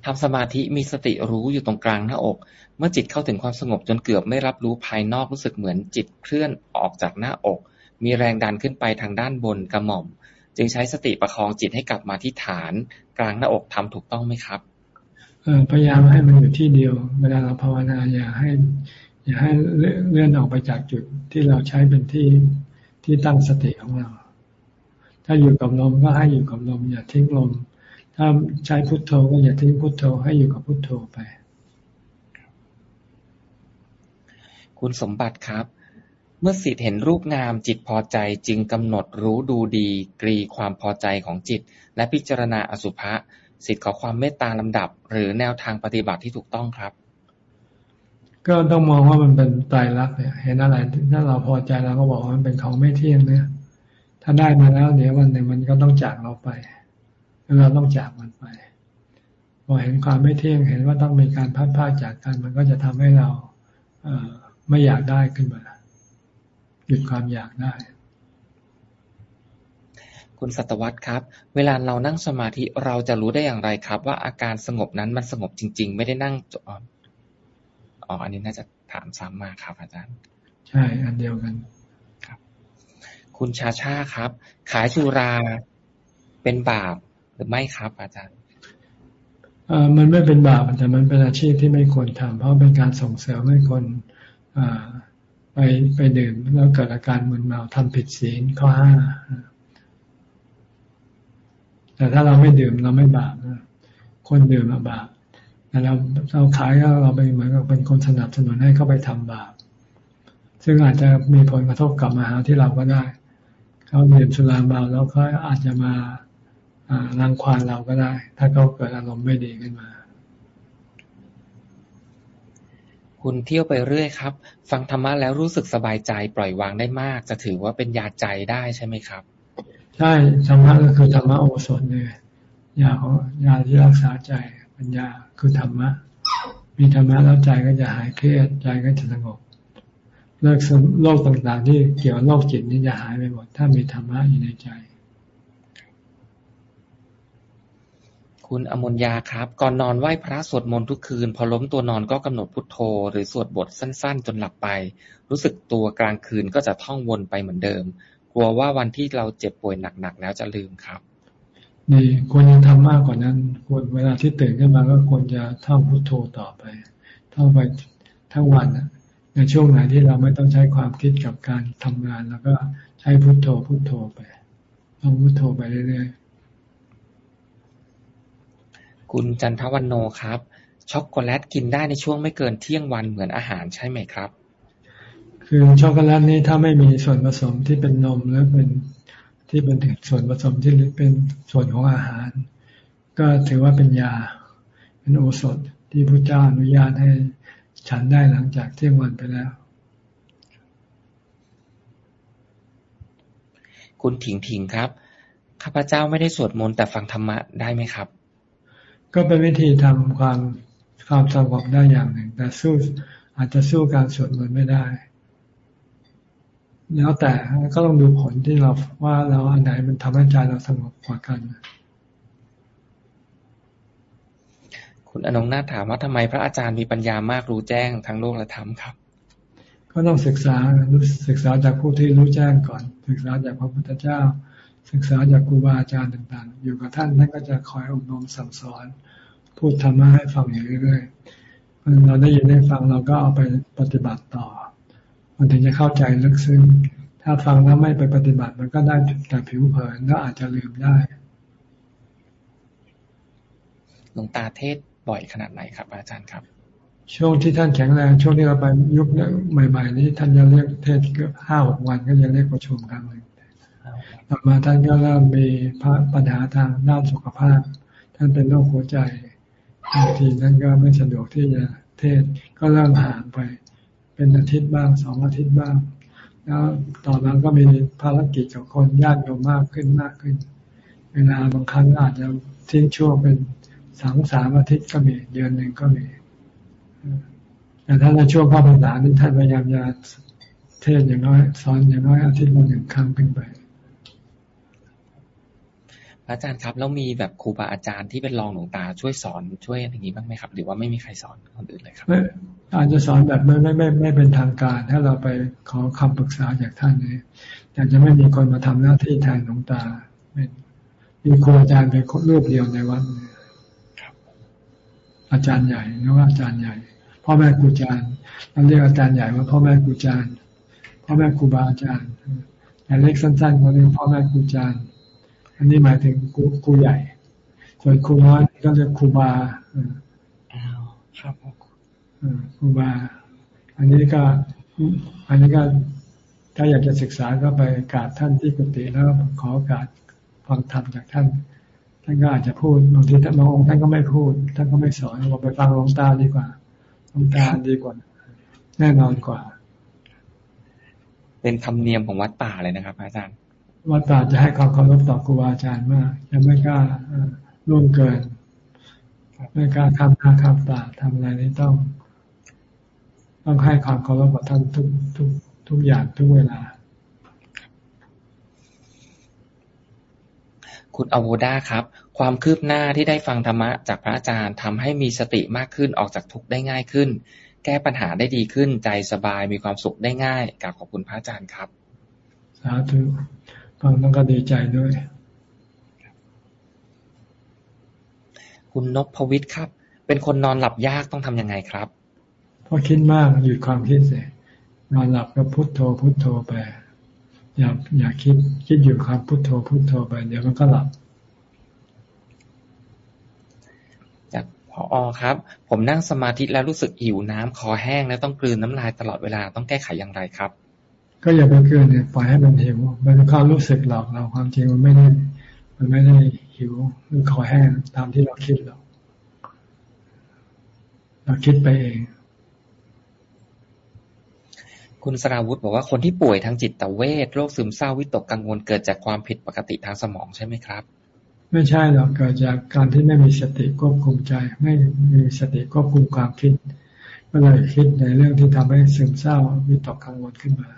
ทำสมาธิมีสติรู้อยู่ตรงกลางหน้าอก เมื่อจิตเข้าถึงความสงบจนเกือบไม่รับรู้ภายนอกรู้สึกเหมือนจิตเคลื่อนออกจากหน้าอก มีแรงดันขึ้นไปทางด้านบนกระหม่อม จึงใช้สติประคองจิตให้กลับมาที่ฐาน กลางหน้าอกทำถูกต้องไหมครับ พยายามให้มันอยู่ที่เดียว เวลาเราภาวนาอย่าให้ อย่าให้เลื่อนออกไปจากจุดที่เราใช้เป็นที่ที่ตั้งสติของเรา ถ้าอยู่กับลมก็ให้อยู่กับลม อย่าทิ้งลม ถ้าใช้พุทโธก็อย่าทิ้งพุทโธให้อยู่กับพุทโธไป คุณสมบัติครับ เมื่อสิทธิ์เห็นรูปงามจิตพอใจจึงกำหนดรู้ดูดีกรีความพอใจของจิต และพิจารณาอสุภะ สิทธิ์ขอความเมตตาลำดับ หรือแนวทางปฏิบัติที่ถูกต้องครับ ก็ต้องมองว่ามันเป็นตายรักเนี่ย เห็นอะไรถ้าเราพอใจเราก็บอกว่ามันเป็นของไม่เที่ยงเนี่ยถ้าได้มาแล้วเดี๋ยววันหนึ่งมันก็ต้องจากเราไปแล้วเราต้องจากมันไปพอเห็นความไม่เที่ยงเห็นว่าต้องมีการพัดพาจากกัน มันก็จะทำให้เราเอไม่อยากได้ขึ้นมาหยุดความอยากได้ คุณสัตวัตครับ เวลาเรานั่งสมาธิเราจะรู้ได้อย่างไรครับ ว่าอาการสงบนั้นมันสงบจริง ๆ ไม่ได้นั่งอ๋ออันนี้น่าจะถามซ้ำมาครับ อาจารย์ ใช่ อันเดียวกันครับ คุณชาชาครับ ขายสุราเป็นบาปหรือไม่ครับ อาจารย์เออมันไม่เป็นบาปแต่มันเป็นอาชีพที่ไม่ควรทำเพราะเป็นการส่งเสริมให้คนไปไปดื่มแล้วเกิดอาการมึนเมาทำผิดศีลข้อห้า แต่ถ้าเราไม่ดื่มเราไม่บาปนะคนดื่มมาบาปแต่เราเราขายก็เราไปเหมือนกับเป็นคนสนับสนุนให้เขาไปทำบาป ซึ่งอาจจะมีผลกระทบกลับมาหาที่เราก็ได้ เขาดื่มสุราเมาแล้วเขาอาจจะมารังควานเราก็ได้ ถ้าเขาเกิดอารมณ์ไม่ดีขึ้นมา คุณเที่ยวไปเรื่อยครับ ฟังธรรมะแล้วรู้สึกสบายใจปล่อยวางได้มาก จะถือว่าเป็นยาใจได้ใช่ไหมครับ ใช่ธรรมะก็คือธรรมะโอสถเลยยาของยาที่รักษาใจปัญญาคือธรรมะ มีธรรมะแล้วใจก็จะหายเครียดใจก็จะสงบเลิกโรคต่างๆ ที่เกี่ยวโรคจิตนี่จะหายไปหมด ถ้ามีธรรมะอยู่ในใจ คุณอมนยาครับ ก่อนนอนไหว้พระสวดมนต์ทุกคืน พอล้มตัวนอนก็กำหนดพุทโธ หรือสวดบทสั้นๆ จนหลับไป รู้สึกตัวกลางคืนก็จะท่องวนไปเหมือนเดิม ลัวว่าวันที่เราเจ็บป่วยหนักๆแล้วจะลืมครับนี่ควรจะทำมากกว่านั้น ควรเวลาที่ตื่นขึ้นมาก็ควรจะท่องพุทโธต่อไปท่องไปทั้งวันในช่วงไหนที่เราไม่ต้องใช้ความคิดกับการทำงานแล้วก็ใช้พุทโธพุทโธไปท่องพุทโธไปเรื่อยๆคุณจันทวันโนครับ ช็อกโกแลตกินได้ในช่วงไม่เกินเที่ยงวันเหมือนอาหารใช่ไหมครับ คือช็อกโกแลตนี่ถ้าไม่มีส่วนผสมที่เป็นนมหรือเป็นที่เป็นส่วนผสมที่เป็นส่วนของอาหาร ก็ถือว่าเป็นยา เป็นโอสถที่พระเจ้าอนุญาตให้ฉันได้หลังจากเที่ยงวันไปแล้ว คุณถิงถิงครับข้าพเจ้าไม่ได้สวดมนต์แต่ฟังธรรมะได้ไหมครับ ก็เป็นวิธีทำความความสงบได้อย่างหนึ่ง แต่สู้อาจจะสู้การสวดมนต์ไม่ได้ แล้วแต่ก็ต้องดูผลที่เราว่าเราอันไหนมันทำให้ใจเราสงบกว่ากัน คุณอนงนาถามว่าทำไมพระอาจารย์มีปัญญามากรู้แจ้งทั้งโลกและธรรมครับ ก็ต้องศึกษาศึกษาจากผู้ที่รู้แจ้งก่อน ศึกษาจากพระพุทธเจ้า ศึกษาจากครูบาอาจารย์ต่าง ๆ อยู่กับท่านท่านก็จะคอยอบรมสั่งสอน พูดธรรมะให้ฟังอยู่เรื่อยๆเราได้ยินได้ฟังเราก็เอาไปปฏิบัติต่อ มันถึงจะเข้าใจลึกซึ้ง ถ้าฟังแล้วไม่ไปปฏิบัติ มันก็ได้แต่ผิวเผินแล้วอาจจะลืมได้ หลวงตาเทศบ่อยขนาดไหนครับ อาจารย์ครับ ช่วงที่ท่านแข็งแรงช่วงที่เราไปยุคใหม่ ๆ นี้ท่านจะเรียกเทศเกือบห้าหกวันก็จะเรียกประชุมครั้งหนึ่งต่อมาท่านก็เริ่มมีปัญหาทางด้านสุขภาพ ท่านเป็นโรคหัวใจบางทีท่านก็ไม่สะดวกที่จะเทศก็เริ่มห่างไป เป็นอาทิตย์บ้างสองอาทิตย์บ้าง แล้วต่อมาก็มีภารกิจกับคนญาติโยมมากขึ้นมากขึ้น เวลาบางครั้งอาจจะทิ้งช่วงเป็นสองสามอาทิตย์ก็มีเดือนหนึ่งก็มีแต่ถ้าในช่วงเข้าพรรษานี่ท่านพยายามจะเทศอย่างน้อยสอนอย่างน้อยอาทิตย์ละหนึ่งครั้งขึ้นไปอาจารย์ครับแล้วมีแบบครูบาอาจารย์ที่เป็นรองหลวงตาช่วยสอนช่วยอย่างนี้บ้างไหมครับ หรือว่าไม่มีใครสอนคนอื่นเลยครับ อาจจะสอนแบบไม่ไม่ไม่ไม่เป็นทางการ ถ้าเราไปขอคำปรึกษาจากท่านเนี่ยแต่จะไม่มีคนมาทำหน้าที่แทนหลวงตามีครูอาจารย์เป็นรูปเดียวในวัดอาจารย์ใหญ่เรียกว่าอาจารย์ใหญ่พ่อแม่ครูอาจารย์เราเรียกอาจารย์ใหญ่ว่าพ่อแม่ครูอาจารย์พ่อแม่ครูบาอาจารย์แต่เล็กสั้นๆเขาเรียกพ่อแม่ครูอาจารย์อันนี้หมายถึงครูครูใหญ่ส่วนครูน้อยก็เรียกครูบาครับ ครูบา อันนี้ก็ อันนี้ก็ถ้าอยากจะศึกษาก็ไปกราบท่านที่กุฏิแล้วขอโอกาสฟังธรรมจากท่าน ท่านก็อาจจะพูดบางทีท่านบางองค์ท่านก็ไม่พูด ท่านก็ไม่สอนเราไปฟังหลวงตาดีกว่าหลวงตาดีกว่า แน่นอนกว่า เป็นธรรมเนียมของวัดป่าเลยนะครับ อาจารย์ วัดป่าจะให้ความเคารพต่อครูบาอาจารย์มากยังไม่กล้าล่วงเกินไม่กล้าทำนาทำตาทำอะไรนี่ต้อง ต้องให้ความเคารพกับท่านทุกทุกทุกอย่างทุกเวลา คุณอโวดาครับ ความคืบหน้าที่ได้ฟังธรรมะจากพระอาจารย์ทำให้มีสติมากขึ้นออกจากทุกข์ได้ง่ายขึ้น แก้ปัญหาได้ดีขึ้นใจสบายมีความสุขได้ง่ายกราบขอบคุณพระอาจารย์ครับสาธุฟังต้องก็ดีใจด้วย คุณนพพวิทย์ครับ เป็นคนนอนหลับยากต้องทํำยังไงครับเพราะคิดมากหยุดความคิดเสียนอนหลับก็พุโทโธพุโทโธไป อย่าอย่าคิดคิดอยู่ครับพุโทโธพุโทโธไป เดี๋ยวมันก็หลับ จากพออครับ ผมนั่งสมาธิแล้วรู้สึกหิวน้ำคอแห้งแล้วต้องกลืนน้ำลายตลอดเวลาต้องแก้ไขอย่างไรครับ ก็อย่าไปกลืนเนี่ยปล่อยให้มันหิวมันเป็นความรู้สึกหลอกเราความจริงมันไม่ได้มันไม่ได้หิวมันคอแห้งตามที่เราคิดหรอกเราคิดไปเอง คุณสราวุธบอกว่าคนที่ป่วยทางจิตเวทโรคซึมเศร้าวิตกกังวลเกิดจากความผิดปกติทางสมองใช่ไหมครับ ไม่ใช่หรอกเกิดจากการที่ไม่มีสติควบคุมใจ ไม่มีสติควบคุมความคิดก็เลยคิดในเรื่องที่ทำให้ซึมเศร้าวิตกกังวลขึ้นมา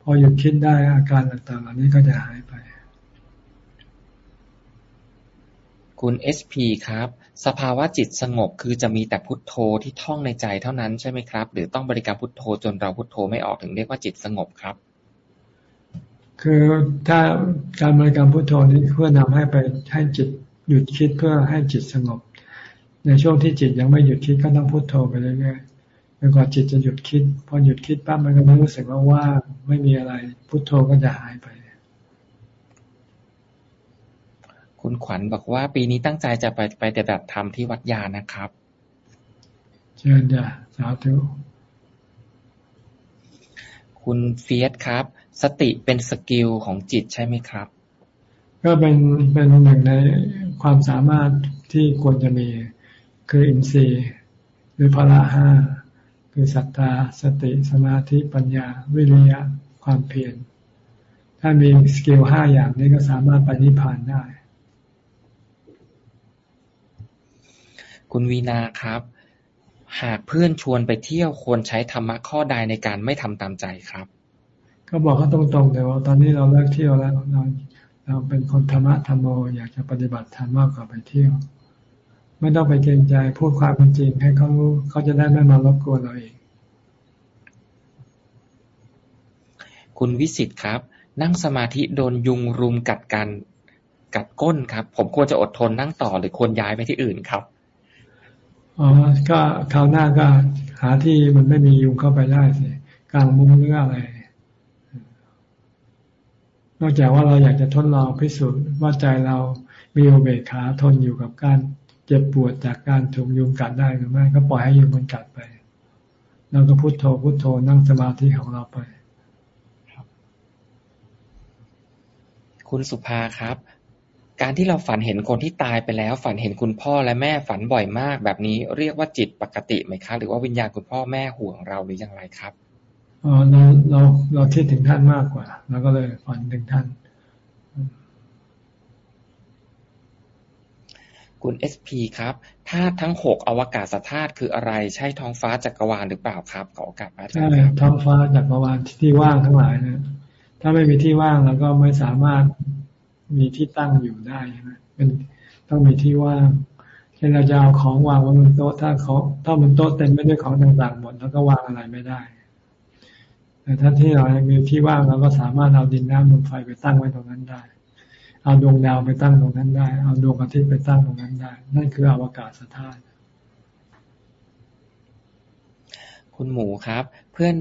พอหยุดคิดได้อาการต่างๆเหล่านี้ก็จะหายไป คุณเอสพีครับ สภาวะจิตสงบคือจะมีแต่พุทโธที่ท่องในใจเท่านั้นใช่ไหมครับ หรือต้องบริกรรมพุทโธจนเราพุทโธไม่ออกถึงเรียกว่าจิตสงบครับ คือถ้าการบริกรรมพุทโธนี้เพื่อนำให้ไปให้จิตหยุดคิดเพื่อให้จิตสงบ ในช่วงที่จิตยังไม่หยุดคิดก็ต้องพุทโธไปเรื่อยๆจนกว่าจิตจะหยุดคิด พอหยุดคิดปั๊บมันก็รู้สึกว่าว่างไม่มีอะไร พุทโธก็จะหายไป คุณขวัญบอกว่า ปีนี้ตั้งใจจะไปไปแต่ดัดธรรมที่วัดยานะครับ เชิญจ้ะสาธุคุณเฟียสครับ สติเป็นสกิลของจิตใช่ไหมครับ ก็เป็นเป็นหนึ่งในความสามารถที่ควรจะมีคืออินทรีย์หรือพละห้าคือศรัทธาสติสมาธิปัญญา วิริยะความเพียรถ้ามี skill ห้าอย่างนี้ก็สามารถไปนิพพานได้ คุณวีนาครับ หากเพื่อนชวนไปเที่ยวควรใช้ธรรมะข้อใดในการไม่ทำตามใจครับ ก็บอกเขาตรงๆแต่ว่าตอนนี้เราเลิกเที่ยวแล้วเราเราเป็นคนธรรมะธรรมโมอยากจะปฏิบัติธรรมมากกว่าไปเที่ยว ไม่ต้องไปเกรงใจพูดความเป็นจริง ให้เขาเขาจะได้ไม่มารบกวนเราเอง คุณวิสิตครับ นั่งสมาธิโดนยุงรุมกัดกันกัดก้นครับ ผมควรจะอดทนนั่งต่อหรือควรย้ายไปที่อื่นครับ อ๋อก็คราวหน้าก็หาที่มันไม่มียุงเข้าไปได้สิกลางมุ้งหรืออะไร นอกจากว่าเราอยากจะทดลองพิสูจน์ว่าใจเรามีโอเบคขาทนอยู่กับการเจ็บปวดจากการถูกยุงกัดได้หรือไม่ ก็ปล่อยให้ยุงมันกัดไปเราก็พุโทโธพุโทโธนั่งสมาธิของเราไปคุณสุภาครับ การที่เราฝันเห็นคนที่ตายไปแล้ว ฝันเห็นคุณพ่อและแม่ฝันบ่อยมาก แบบนี้เรียกว่าจิตปกติไหมครับหรือว่าวิญญาณคุณพ่อแม่ห่วงเราหรืออย่างไรครับอ๋อเราเราเราคิดถึงท่านมากกว่าเราก็เลยฝันถึงท่าน คุณเอสพีครับธาตุทั้งหกอวกาศธาตุคืออะไร ใช่ท้องฟ้าจักรวาลหรือเปล่าครับขอโอกาสอาจารย์ใช่ท้องฟ้าจักรวาลที่ว่างทั้งหลายนะถ้าไม่มีที่ว่างเราก็ไม่สามารถ มีที่ตั้งอยู่ได้ใช่ไหมเป็นต้องมีที่ว่างเช่นเราจะเอาของวางไว้บนโต๊ะถ้าเขาถ้าบนโต๊ะเต็มไปด้วยของต่างๆหมดแล้วก็วางอะไรไม่ได้แต่ถ้าที่เรามีที่ว่างเราก็สามารถเอาดินน้ำลมไฟไปตั้งไว้ตรงนั้นได้ เอาดวงดาวไปตั้งตรงนั้นได้ เอาดวงอาทิตย์ไปตั้งตรงนั้นได้ นั่นคืออวกาศสถานคุณหมูครับ เพื่อน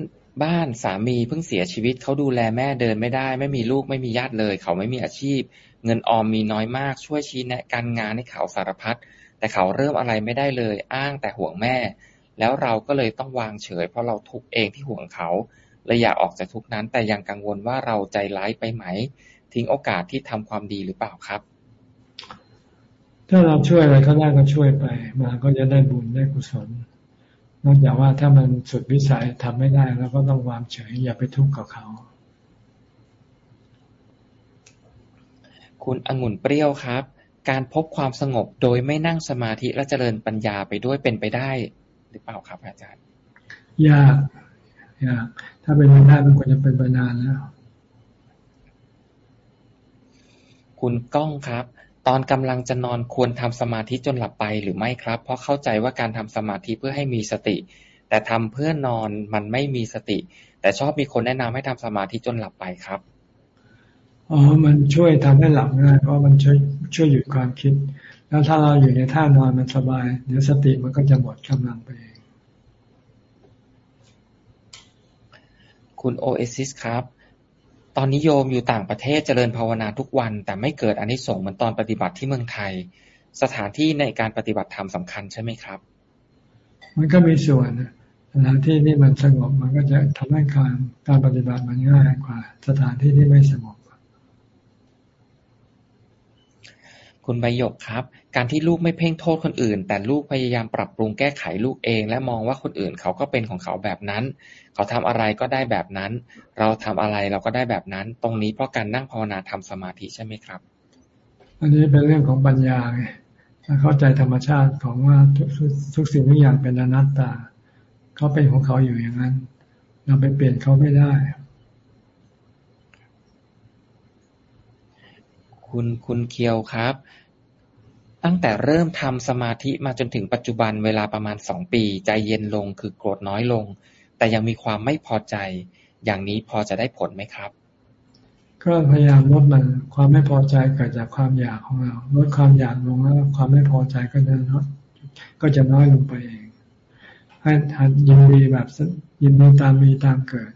บ้านสามีเพิ่งเสียชีวิต เขาดูแลแม่เดินไม่ได้ ไม่มีลูกไม่มีญาติเลย เขาไม่มีอาชีพ เงินออมมีน้อยมาก ช่วยชี้แนะการงานให้เขาสารพัดแต่เขาเริ่มอะไรไม่ได้เลย อ้างแต่ห่วงแม่ แล้วเราก็เลยต้องวางเฉย เพราะเราทุกเองที่ห่วงเขาเลยอยากออกจากทุกนั้น แต่ยังกังวลว่าเราใจร้ายไปไหม ทิ้งโอกาสที่ทำความดีหรือเปล่าครับ ถ้าเราช่วยอะไรเขาได้ก็ช่วยไป มาก็จะได้บุญได้กุศล นอกจากว่าถ้ามันสุดวิสัยทำไม่ได้เราก็ต้องวางเฉย อย่าไปทุกข์กับเขา คุณองุ่นเปรี้ยวครับ การพบความสงบโดยไม่นั่งสมาธิและเจริญปัญญาไปด้วยเป็นไปได้ หรือเปล่าครับ อาจารย์ ยากยากถ้าเป็นไปได้มันควรจะเป็นไปนานแล้วคุณก้องครับ ตอนกำลังจะนอนควรทำสมาธิจนหลับไปหรือไม่ครับ เพราะเข้าใจว่าการทำสมาธิเพื่อให้มีสติ แต่ทำเพื่อนอนมันไม่มีสติ แต่ชอบมีคนแนะนำให้ทำสมาธิจนหลับไปครับอ๋อมันช่วยทำให้หลับง่ายเพราะมันช่วยช่วยหยุดความคิด แล้วถ้าเราอยู่ในท่านอนมันสบาย เดี๋ยวสติมันก็จะหมดกำลังไปเองคุณโอเอซิสครับ ตอนนี้โยมอยู่ต่างประเทศเจริญภาวนาทุกวัน แต่ไม่เกิดอนนิสงส์เหมือนตอนปฏิบัติที่เมืองไทย สถานที่ในการปฏิบัติธรรมสำคัญใช่ไหมครับ มันก็มีส่วนสถานที่ที่มันสงบมันก็จะทำให้การการปฏิบัติมันง่ายกว่า สถานที่ที่ไม่สงบ คุณใบหยกครับ การที่ลูกไม่เพ่งโทษคนอื่น แต่ลูกพยายามปรับปรุงแก้ไขลูกเอง และมองว่าคนอื่นเขาก็เป็นของเขาแบบนั้น เขาทำอะไรก็ได้แบบนั้น เราทำอะไรเราก็ได้แบบนั้น ตรงนี้เพราะการนั่งภาวนาทำสมาธิใช่ไหมครับ อันนี้เป็นเรื่องของปัญญาไงถ้าเข้าใจธรรมชาติของว่าทุกสิ่งทุกอย่างเป็นอนัตตา เขาเป็นของเขาอยู่อย่างนั้น เราไปเปลี่ยนเขาไม่ได้ คุณคุณเคียวครับ ตั้งแต่เริ่มทำสมาธิมาจนถึงปัจจุบันเวลาประมาณสองปี ใจเย็นลงคือโกรธน้อยลง แต่ยังมีความไม่พอใจ อย่างนี้พอจะได้ผลไหมครับ ก็พยายามลดมันความไม่พอใจเกิดจากความอยากของเราลดความอยากลงแล้วความไม่พอใจก็จะน้อยก็จะน้อยลงไปเองให้หัดยินดีแบบยินดีตามมีตามเกิด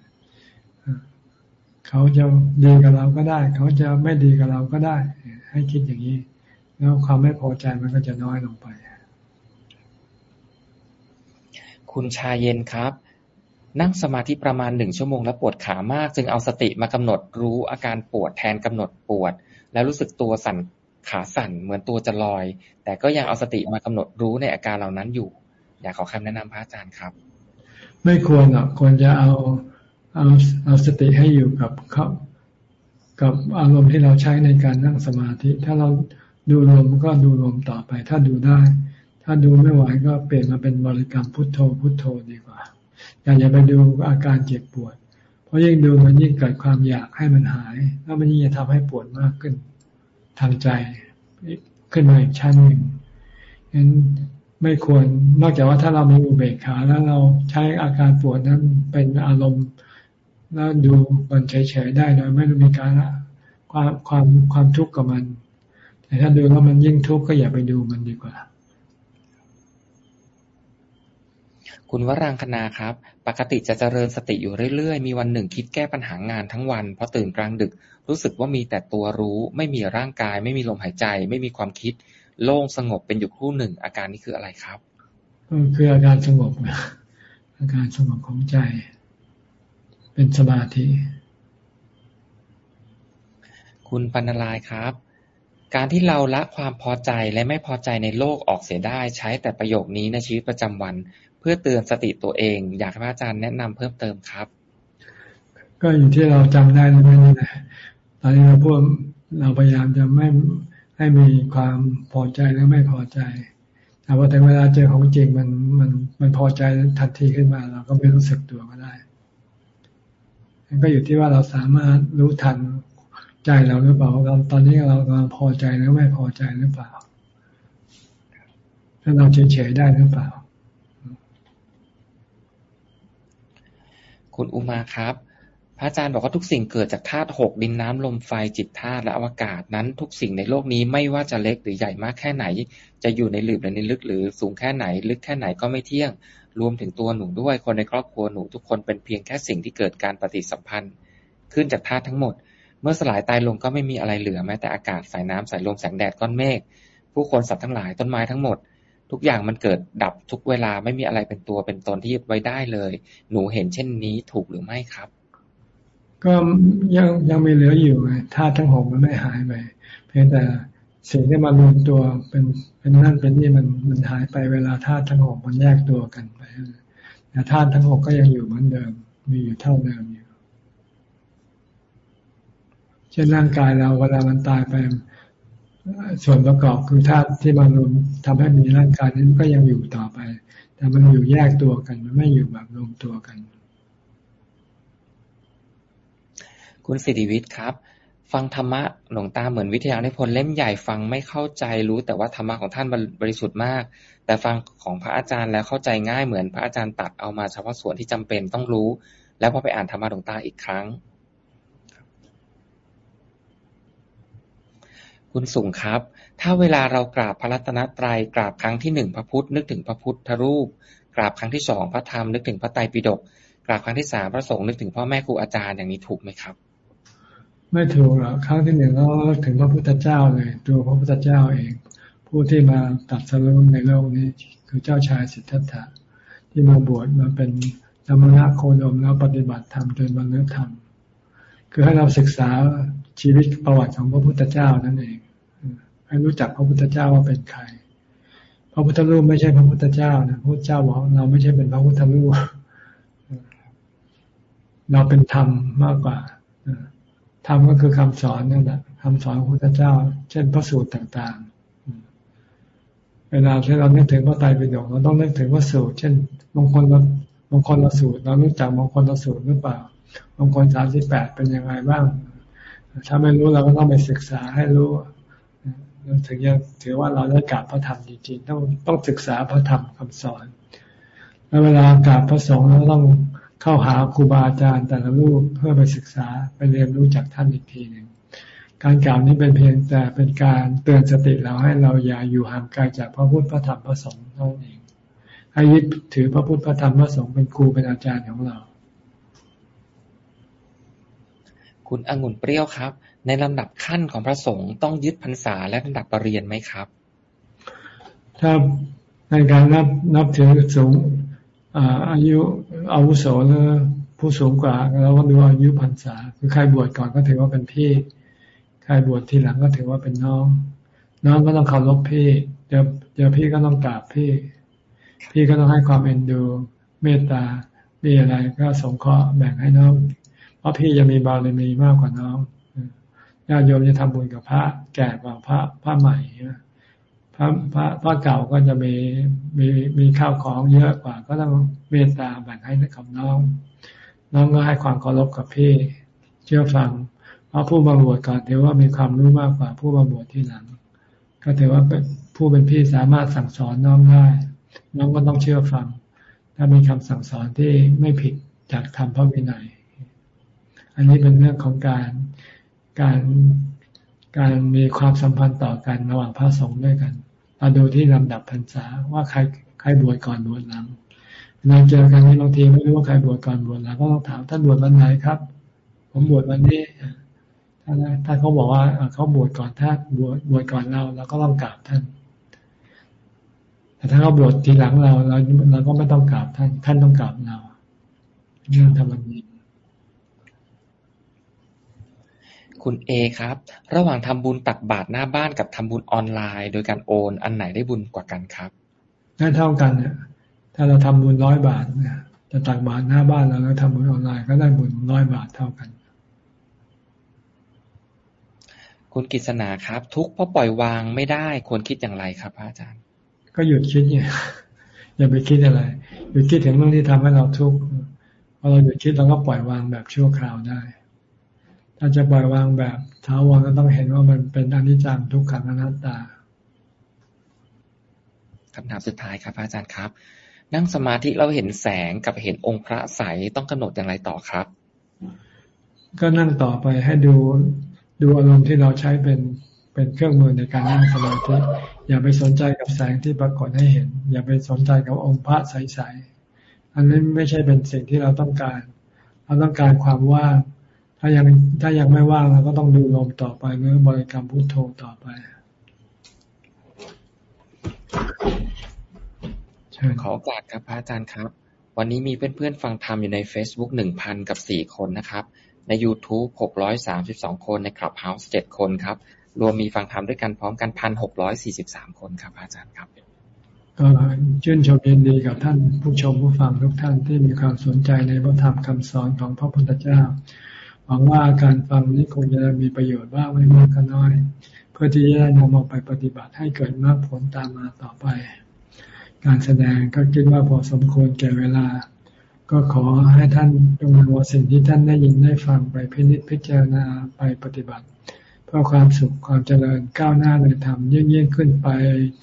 เขาจะดีกับเราก็ได้ เขาจะไม่ดีกับเราก็ได้ ให้คิดอย่างนี้ แล้วความไม่พอใจมันก็จะน้อยลงไป คุณชาเย็นครับ นั่งสมาธิประมาณหนึ่งชั่วโมงแล้วปวดขามาก จึงเอาสติมากำหนดรู้อาการปวดแทนกำหนดปวด แล้วรู้สึกตัวสั่นขาสั่นเหมือนตัวจะลอย แต่ก็ยังเอาสติมากำหนดรู้ในอาการเหล่านั้นอยู่ อยากขอคำแนะนำพระอาจารย์ครับ ไม่ควรหรอกควรจะเอา เอาเอาสติให้อยู่กับเขากับอารมณ์ที่เราใช้ในการนั่งสมาธิ ถ้าเราดูลมก็ดูลมต่อไป ถ้าดูได้ ถ้าดูไม่ไหวก็เปลี่ยนมาเป็นบริกรรมพุทโธพุทโธดีกว่า อย่าอย่าไปดูอาการเจ็บปวด เพราะยิ่งดูมันยิ่งเกิดความอยากให้มันหาย แล้วมันยิ่งจะทำให้ปวดมากขึ้นทางใจขึ้นมาอีกชั้นหนึ่งฉะนั้นไม่ควรนอกจากว่าถ้าเรามีอุเบกขาแล้วเราใช้อาการปวดนั้นเป็นอารมณ์ แล้วดูมันเฉยๆได้โดยไม่ต้องมีการความความความทุกข์กับมัน แต่ถ้าดูแล้วมันยิ่งทุกข์ก็อย่าไปดูมันดีกว่าคุณวรังคณาครับ ปกติจะเจริญสติอยู่เรื่อยๆ มีวันหนึ่งคิดแก้ปัญหางานทั้งวันพอตื่นกลางดึก รู้สึกว่ามีแต่ตัวรู้ ไม่มีร่างกาย ไม่มีลมหายใจ ไม่มีความคิด โล่งสงบเป็นอยู่ครู่หนึ่ง อาการนี้คืออะไรครับคืออาการสงบนะอาการสงบของใจ เป็นสมาธิ คุณปัณลายครับ การที่เราละความพอใจและไม่พอใจในโลกออกเสียได้ ใช้แต่ประโยคนี้ในชีวิตประจำวัน เพื่อเตือนสติตัวเอง อยากให้พระอาจารย์แนะนำเพิ่มเติมครับ ก็อยู่ที่เราจำได้หรือไม่นี่แหละตอนนี้เราพูดเราพยายามจะไม่ให้มีความพอใจหรือไม่พอใจแต่ว่าถึงเวลาเจอของจริงมันมันมันพอใจทันทีขึ้นมา เราก็ไม่รู้สึกตัวก็ได้ ก็อยู่ที่ว่าเราสามารถรู้ทันใจเราหรือเปล่าเราตอนนี้เรากำลังพอใจหรือไม่พอใจหรือเปล่าถ้าเราเฉยๆได้หรือเปล่า คุณอุมาครับ พระอาจารย์บอกว่าทุกสิ่งเกิดจากธาตุหกดินน้ำลมไฟจิตธาตุและอวกาศนั้น ทุกสิ่งในโลกนี้ไม่ว่าจะเล็กหรือใหญ่มากแค่ไหน จะอยู่ในหลืบหรือในลึกหรือสูงแค่ไหน ลึกแค่ไหนก็ไม่เที่ยง รวมถึงตัวหนูด้วย คนในครอบครัวหนูทุกคนเป็นเพียงแค่สิ่งที่เกิดการปฏิสัมพันธ์ ขึ้นจากธาตุทั้งหมด เมื่อสลายตายลงก็ไม่มีอะไรเหลือแม้แต่อากาศสายน้ำสายลมแสงแดดก้อนเมฆผู้คนสัตว์ทั้งหลายต้นไม้ทั้งหมด ทุกอย่างมันเกิดดับทุกเวลาไม่มีอะไรเป็นตัวเป็นตนที่ยึดไว้ได้เลย หนูเห็นเช่นนี้ถูกหรือไม่ครับ ก็ยังยังมีเหลืออยู่ไงธาตุทั้งหกมันไม่หายไปเพียงแต่สิ่งที่มารวมตัวเป็น เป็นนั่นเป็นนี่มันมันหายไปเวลาธาตุทั้งหกมันแยกตัวกันไปแต่ธาตุทั้งหกก็ยังอยู่เหมือนเดิม มีอยู่เท่าเดิมอยู่เช่นร่างกายเราเวลามันตายไปส่วนประกอบคือธาตุที่มารวมทำให้มีร่างกายนั้นก็ยังอยู่ต่อไป แต่มันอยู่แยกตัวกัน มันไม่อยู่แบบรวมตัวกัน คุณสิริวิทย์ครับ ฟังธรรมะหลวงตาเหมือนวิทยานิพนธ์เล่มใหญ่ฟังไม่เข้าใจรู้ แต่ว่าธรรมะของท่านบริสุทธิ์มาก แต่ฟังของพระอาจารย์แล้วเข้าใจง่ายเหมือนพระอาจารย์ตัดเอามาเฉพาะส่วนที่จำเป็นต้องรู้ แล้วพอไปอ่านธรรมะหลวงตาอีกครั้ง คุณสุงครับ ถ้าเวลาเรากราบพระรัตนตรัยกราบครั้งที่หนึ่งพระพุทธนึกถึงพระพุทธรูป กราบครั้งที่สองพระธรรมนึกถึงพระไตรปิฎกกราบครั้งที่สามพระสงฆ์นึกถึงพ่อแม่ครูอาจารย์อย่างนี้ถูกไหมครับ ไม่ถูกหรอกครั้งที่หนึ่งเราถึงพระพุทธเจ้าเลยตัวพระพุทธเจ้าเอง ผู้ที่มาตัดสรุปในโลกนี้คือเจ้าชายสิทธัตถะที่มาบวชมาเป็นธรรมะโคดมแล้วปฏิบัติธรรมจนบรรลุธรรมคือให้เราศึกษาชีวิตประวัติของพระพุทธเจ้านั่นเอง ให้รู้จักพระพุทธเจ้าว่าเป็นใคร พระพุทธรูปไม่ใช่พระพุทธเจ้านะพระพุทธเจ้าบอกเราไม่ใช่เป็นพระพุทธรูปเราเป็นธรรมมากกว่า ธรรมก็คือคำสอนนั่นแหละคำสอนของพระพุทธเจ้า เช่นพระสูตรต่างๆ เวลาที่เรานึกถึงพระไตรปิฎกเราต้องนึกถึงพระสูตร เช่นบางคนเราบางคนเราสูตร เรารู้จักบางคนเราสูตรหรือเปล่าบางคนสามสิบแปดเป็นยังไงบ้าง ถ้าไม่รู้เราก็ต้องไปศึกษาให้รู้ถึงจะถือว่าเราได้กราบพระธรรมจริงๆต้องต้องศึกษาพระธรรมคำสอน แล้วเวลากราบพระสงฆ์เราต้อง เข้าหาครูบาอาจารย์แต่ละรูปเพื่อไปศึกษาไปเรียนรู้จากท่านอีกทีหนึ่งการกล่าวนี้เป็นเพียงแต่เป็นการเตือนสติเราให้เราอย่าอยู่ห่างไกลจากพระพุทธพระธรรมพระสงฆ์เท่านั้นเองให้ยึดถือพระพุทธพระธรรมพระสงฆ์เป็นครูเป็นอาจารย์ของเรา คุณองุ่นเปรี้ยวครับ ในลำดับขั้นของพระสงฆ์ต้องยึดพรรษาและระดับปรริญญาไหมครับ ถ้าในการนับนับถือสงฆ์อายุ อาวุโสหรือผู้สูงกว่าเราก็ดูอายุพรรษา คือใครบวชก่อนก็ถือว่าเป็นพี่ ใครบวชทีหลังก็ถือว่าเป็นน้อง น้องก็ต้องเคารพพี่เดี๋ยวเดี๋ยวพี่ก็ต้องกราบพี่ พี่ก็ต้องให้ความเอ็นดูเมตตามีอะไรก็สงเคราะห์แบ่งให้น้อง เพราะพี่จะมีบารมีมากกว่าน้องญาติโยมจะทำบุญกับพระแก่กว่าพระพระใหม่ พระพระพระเก่าก็จะมีมีมีข้าวของเยอะกว่า ก็ต้องเมตตาแบ่งให้กับน้อง น้องก็ให้ความเคารพกับพี่ เชื่อฟัง เพราะผู้มาบวชก่อนถือว่ามีความรู้มากกว่าผู้มาบวชที่หลัง ก็ถือว่าเป็นผู้เป็นพี่สามารถสั่งสอนน้องได้ น้องก็ต้องเชื่อฟัง ถ้ามีคำสั่งสอนที่ไม่ผิดจากธรรมพระวินัย อันนี้เป็นเรื่องของการการการมีความสัมพันธ์ต่อกันระหว่างพระสงฆ์ด้วยกัน เราดูที่ลำดับพรรษาว่าใครใครบวชก่อนบวชหลังเราเจอกันนี้บางทีไม่รู้ว่าใครบวชก่อนบวชหลังก็ต้องถามท่านบวชวันไหนครับ ผมบวชวันนี้ถ้าถ้าเขาบอกว่าเขาบวชก่อนท่านบวชบวชก่อนเราเราก็ต้องกราบท่าน แต่ถ้าเขาบวชทีหลังเราเราเราก็ไม่ต้องกราบท่าน ท่านต้องกราบเราเรื่องธรรมนี คุณเอครับ ระหว่างทำบุญตักบาตรหน้าบ้านกับทำบุญออนไลน์ โดยการโอนอันไหนได้บุญกว่ากันครับได้เท่ากันเนี่ยถ้าเราทำบุญร้อยบาทเนี่ยจะตักบาตรหน้าบ้านเราแล้วทำบุญออนไลน์ก็ได้บุญร้อยบาทเท่ากันคุณกิษณาครับ ทุกเพราะปล่อยวางไม่ได้ควรคิดอย่างไรครับพระอาจารย์ ก็หยุดคิดเนี่ยอย่าไปคิดอะไร หยุดคิดถึงเรื่องที่ทำให้เราทุกข์พอเราหยุดคิดเราก็ปล่อยวางแบบชั่วคราวได้ ถ้าจะปล่อยวางแบบท้าวรก็ต้องเห็นว่ามันเป็นอนิจจังทุกขังอนัตตาคำถามสุดท้ายครับอาจารย์ครับ นั่งสมาธิเราเห็นแสงกับเห็นองค์พระใสต้องกำหนดอย่างไรต่อครับ ก็นั่งต่อไปให้ดูดูอารมณ์ที่เราใช้เป็นเป็นเครื่องมือในการนั่งสมาธิอย่าไปสนใจกับแสงที่ปรากฏให้เห็น อย่าไปสนใจกับองค์พระใสๆอันนี้ไม่ใช่เป็นสิ่งที่เราต้องการ เราต้องการความว่าง ถ้ายังถ้ายังไม่ว่างเราก็ต้องดูลมต่อไปหรือบริกรรมพุทโธต่อไปขอโอกาสครับพระอาจารย์ครับ วันนี้มีเพื่อนๆฟังธรรมอยู่ใน Facebook หนึ่งพันกับสี่คนนะครับ ใน YouTube หกร้อยสามสิบสองคนใน Clubhouse เจ็ดคนครับ รวมมีฟังธรรมด้วยกันพร้อมกันพันหกร้อยสี่สิบสามคนครับอาจารย์ครับก็ชื่นชมยินดีกับท่านผู้ชมผู้ฟังทุกท่านที่มีความสนใจในพระธรรมคำสอนของพระพุทธเจ้า หวังว่าการฟังนี้คงจะมีประโยชน์บ้างไม่มากก็น้อย เพื่อที่จะได้นำเอาไปปฏิบัติให้เกิดมากผลตามมาต่อไป การแสดงก็คิดว่าพอสมควรแก่เวลา ก็ขอให้ท่านจงนำเอาสิ่งที่ท่านได้ยินได้ฟังไปพินิจพิจารณาไปปฏิบัติ เพื่อความสุขความเจริญก้าวหน้าในธรรมยิ่งยิ่งขึ้นไป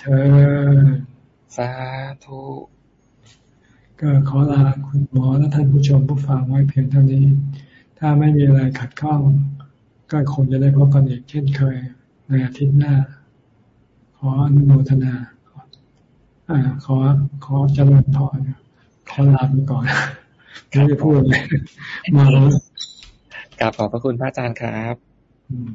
เธอสาธุก็ขอลาคุณหมอและท่านผู้ชมผู้ฟังไว้เพียงเท่านี้ ถ้าไม่มีอะไรขัดข้อง ก็คงจะได้พบกันอีกเช่นเคยในอาทิตย์หน้า ขออนุโมทนาอขอขอเจริญพรขอลาไปก่อนไม่ได้พูดเลยมาแล้วกลับขอบพระคุณพระอาจารย์ครับอืม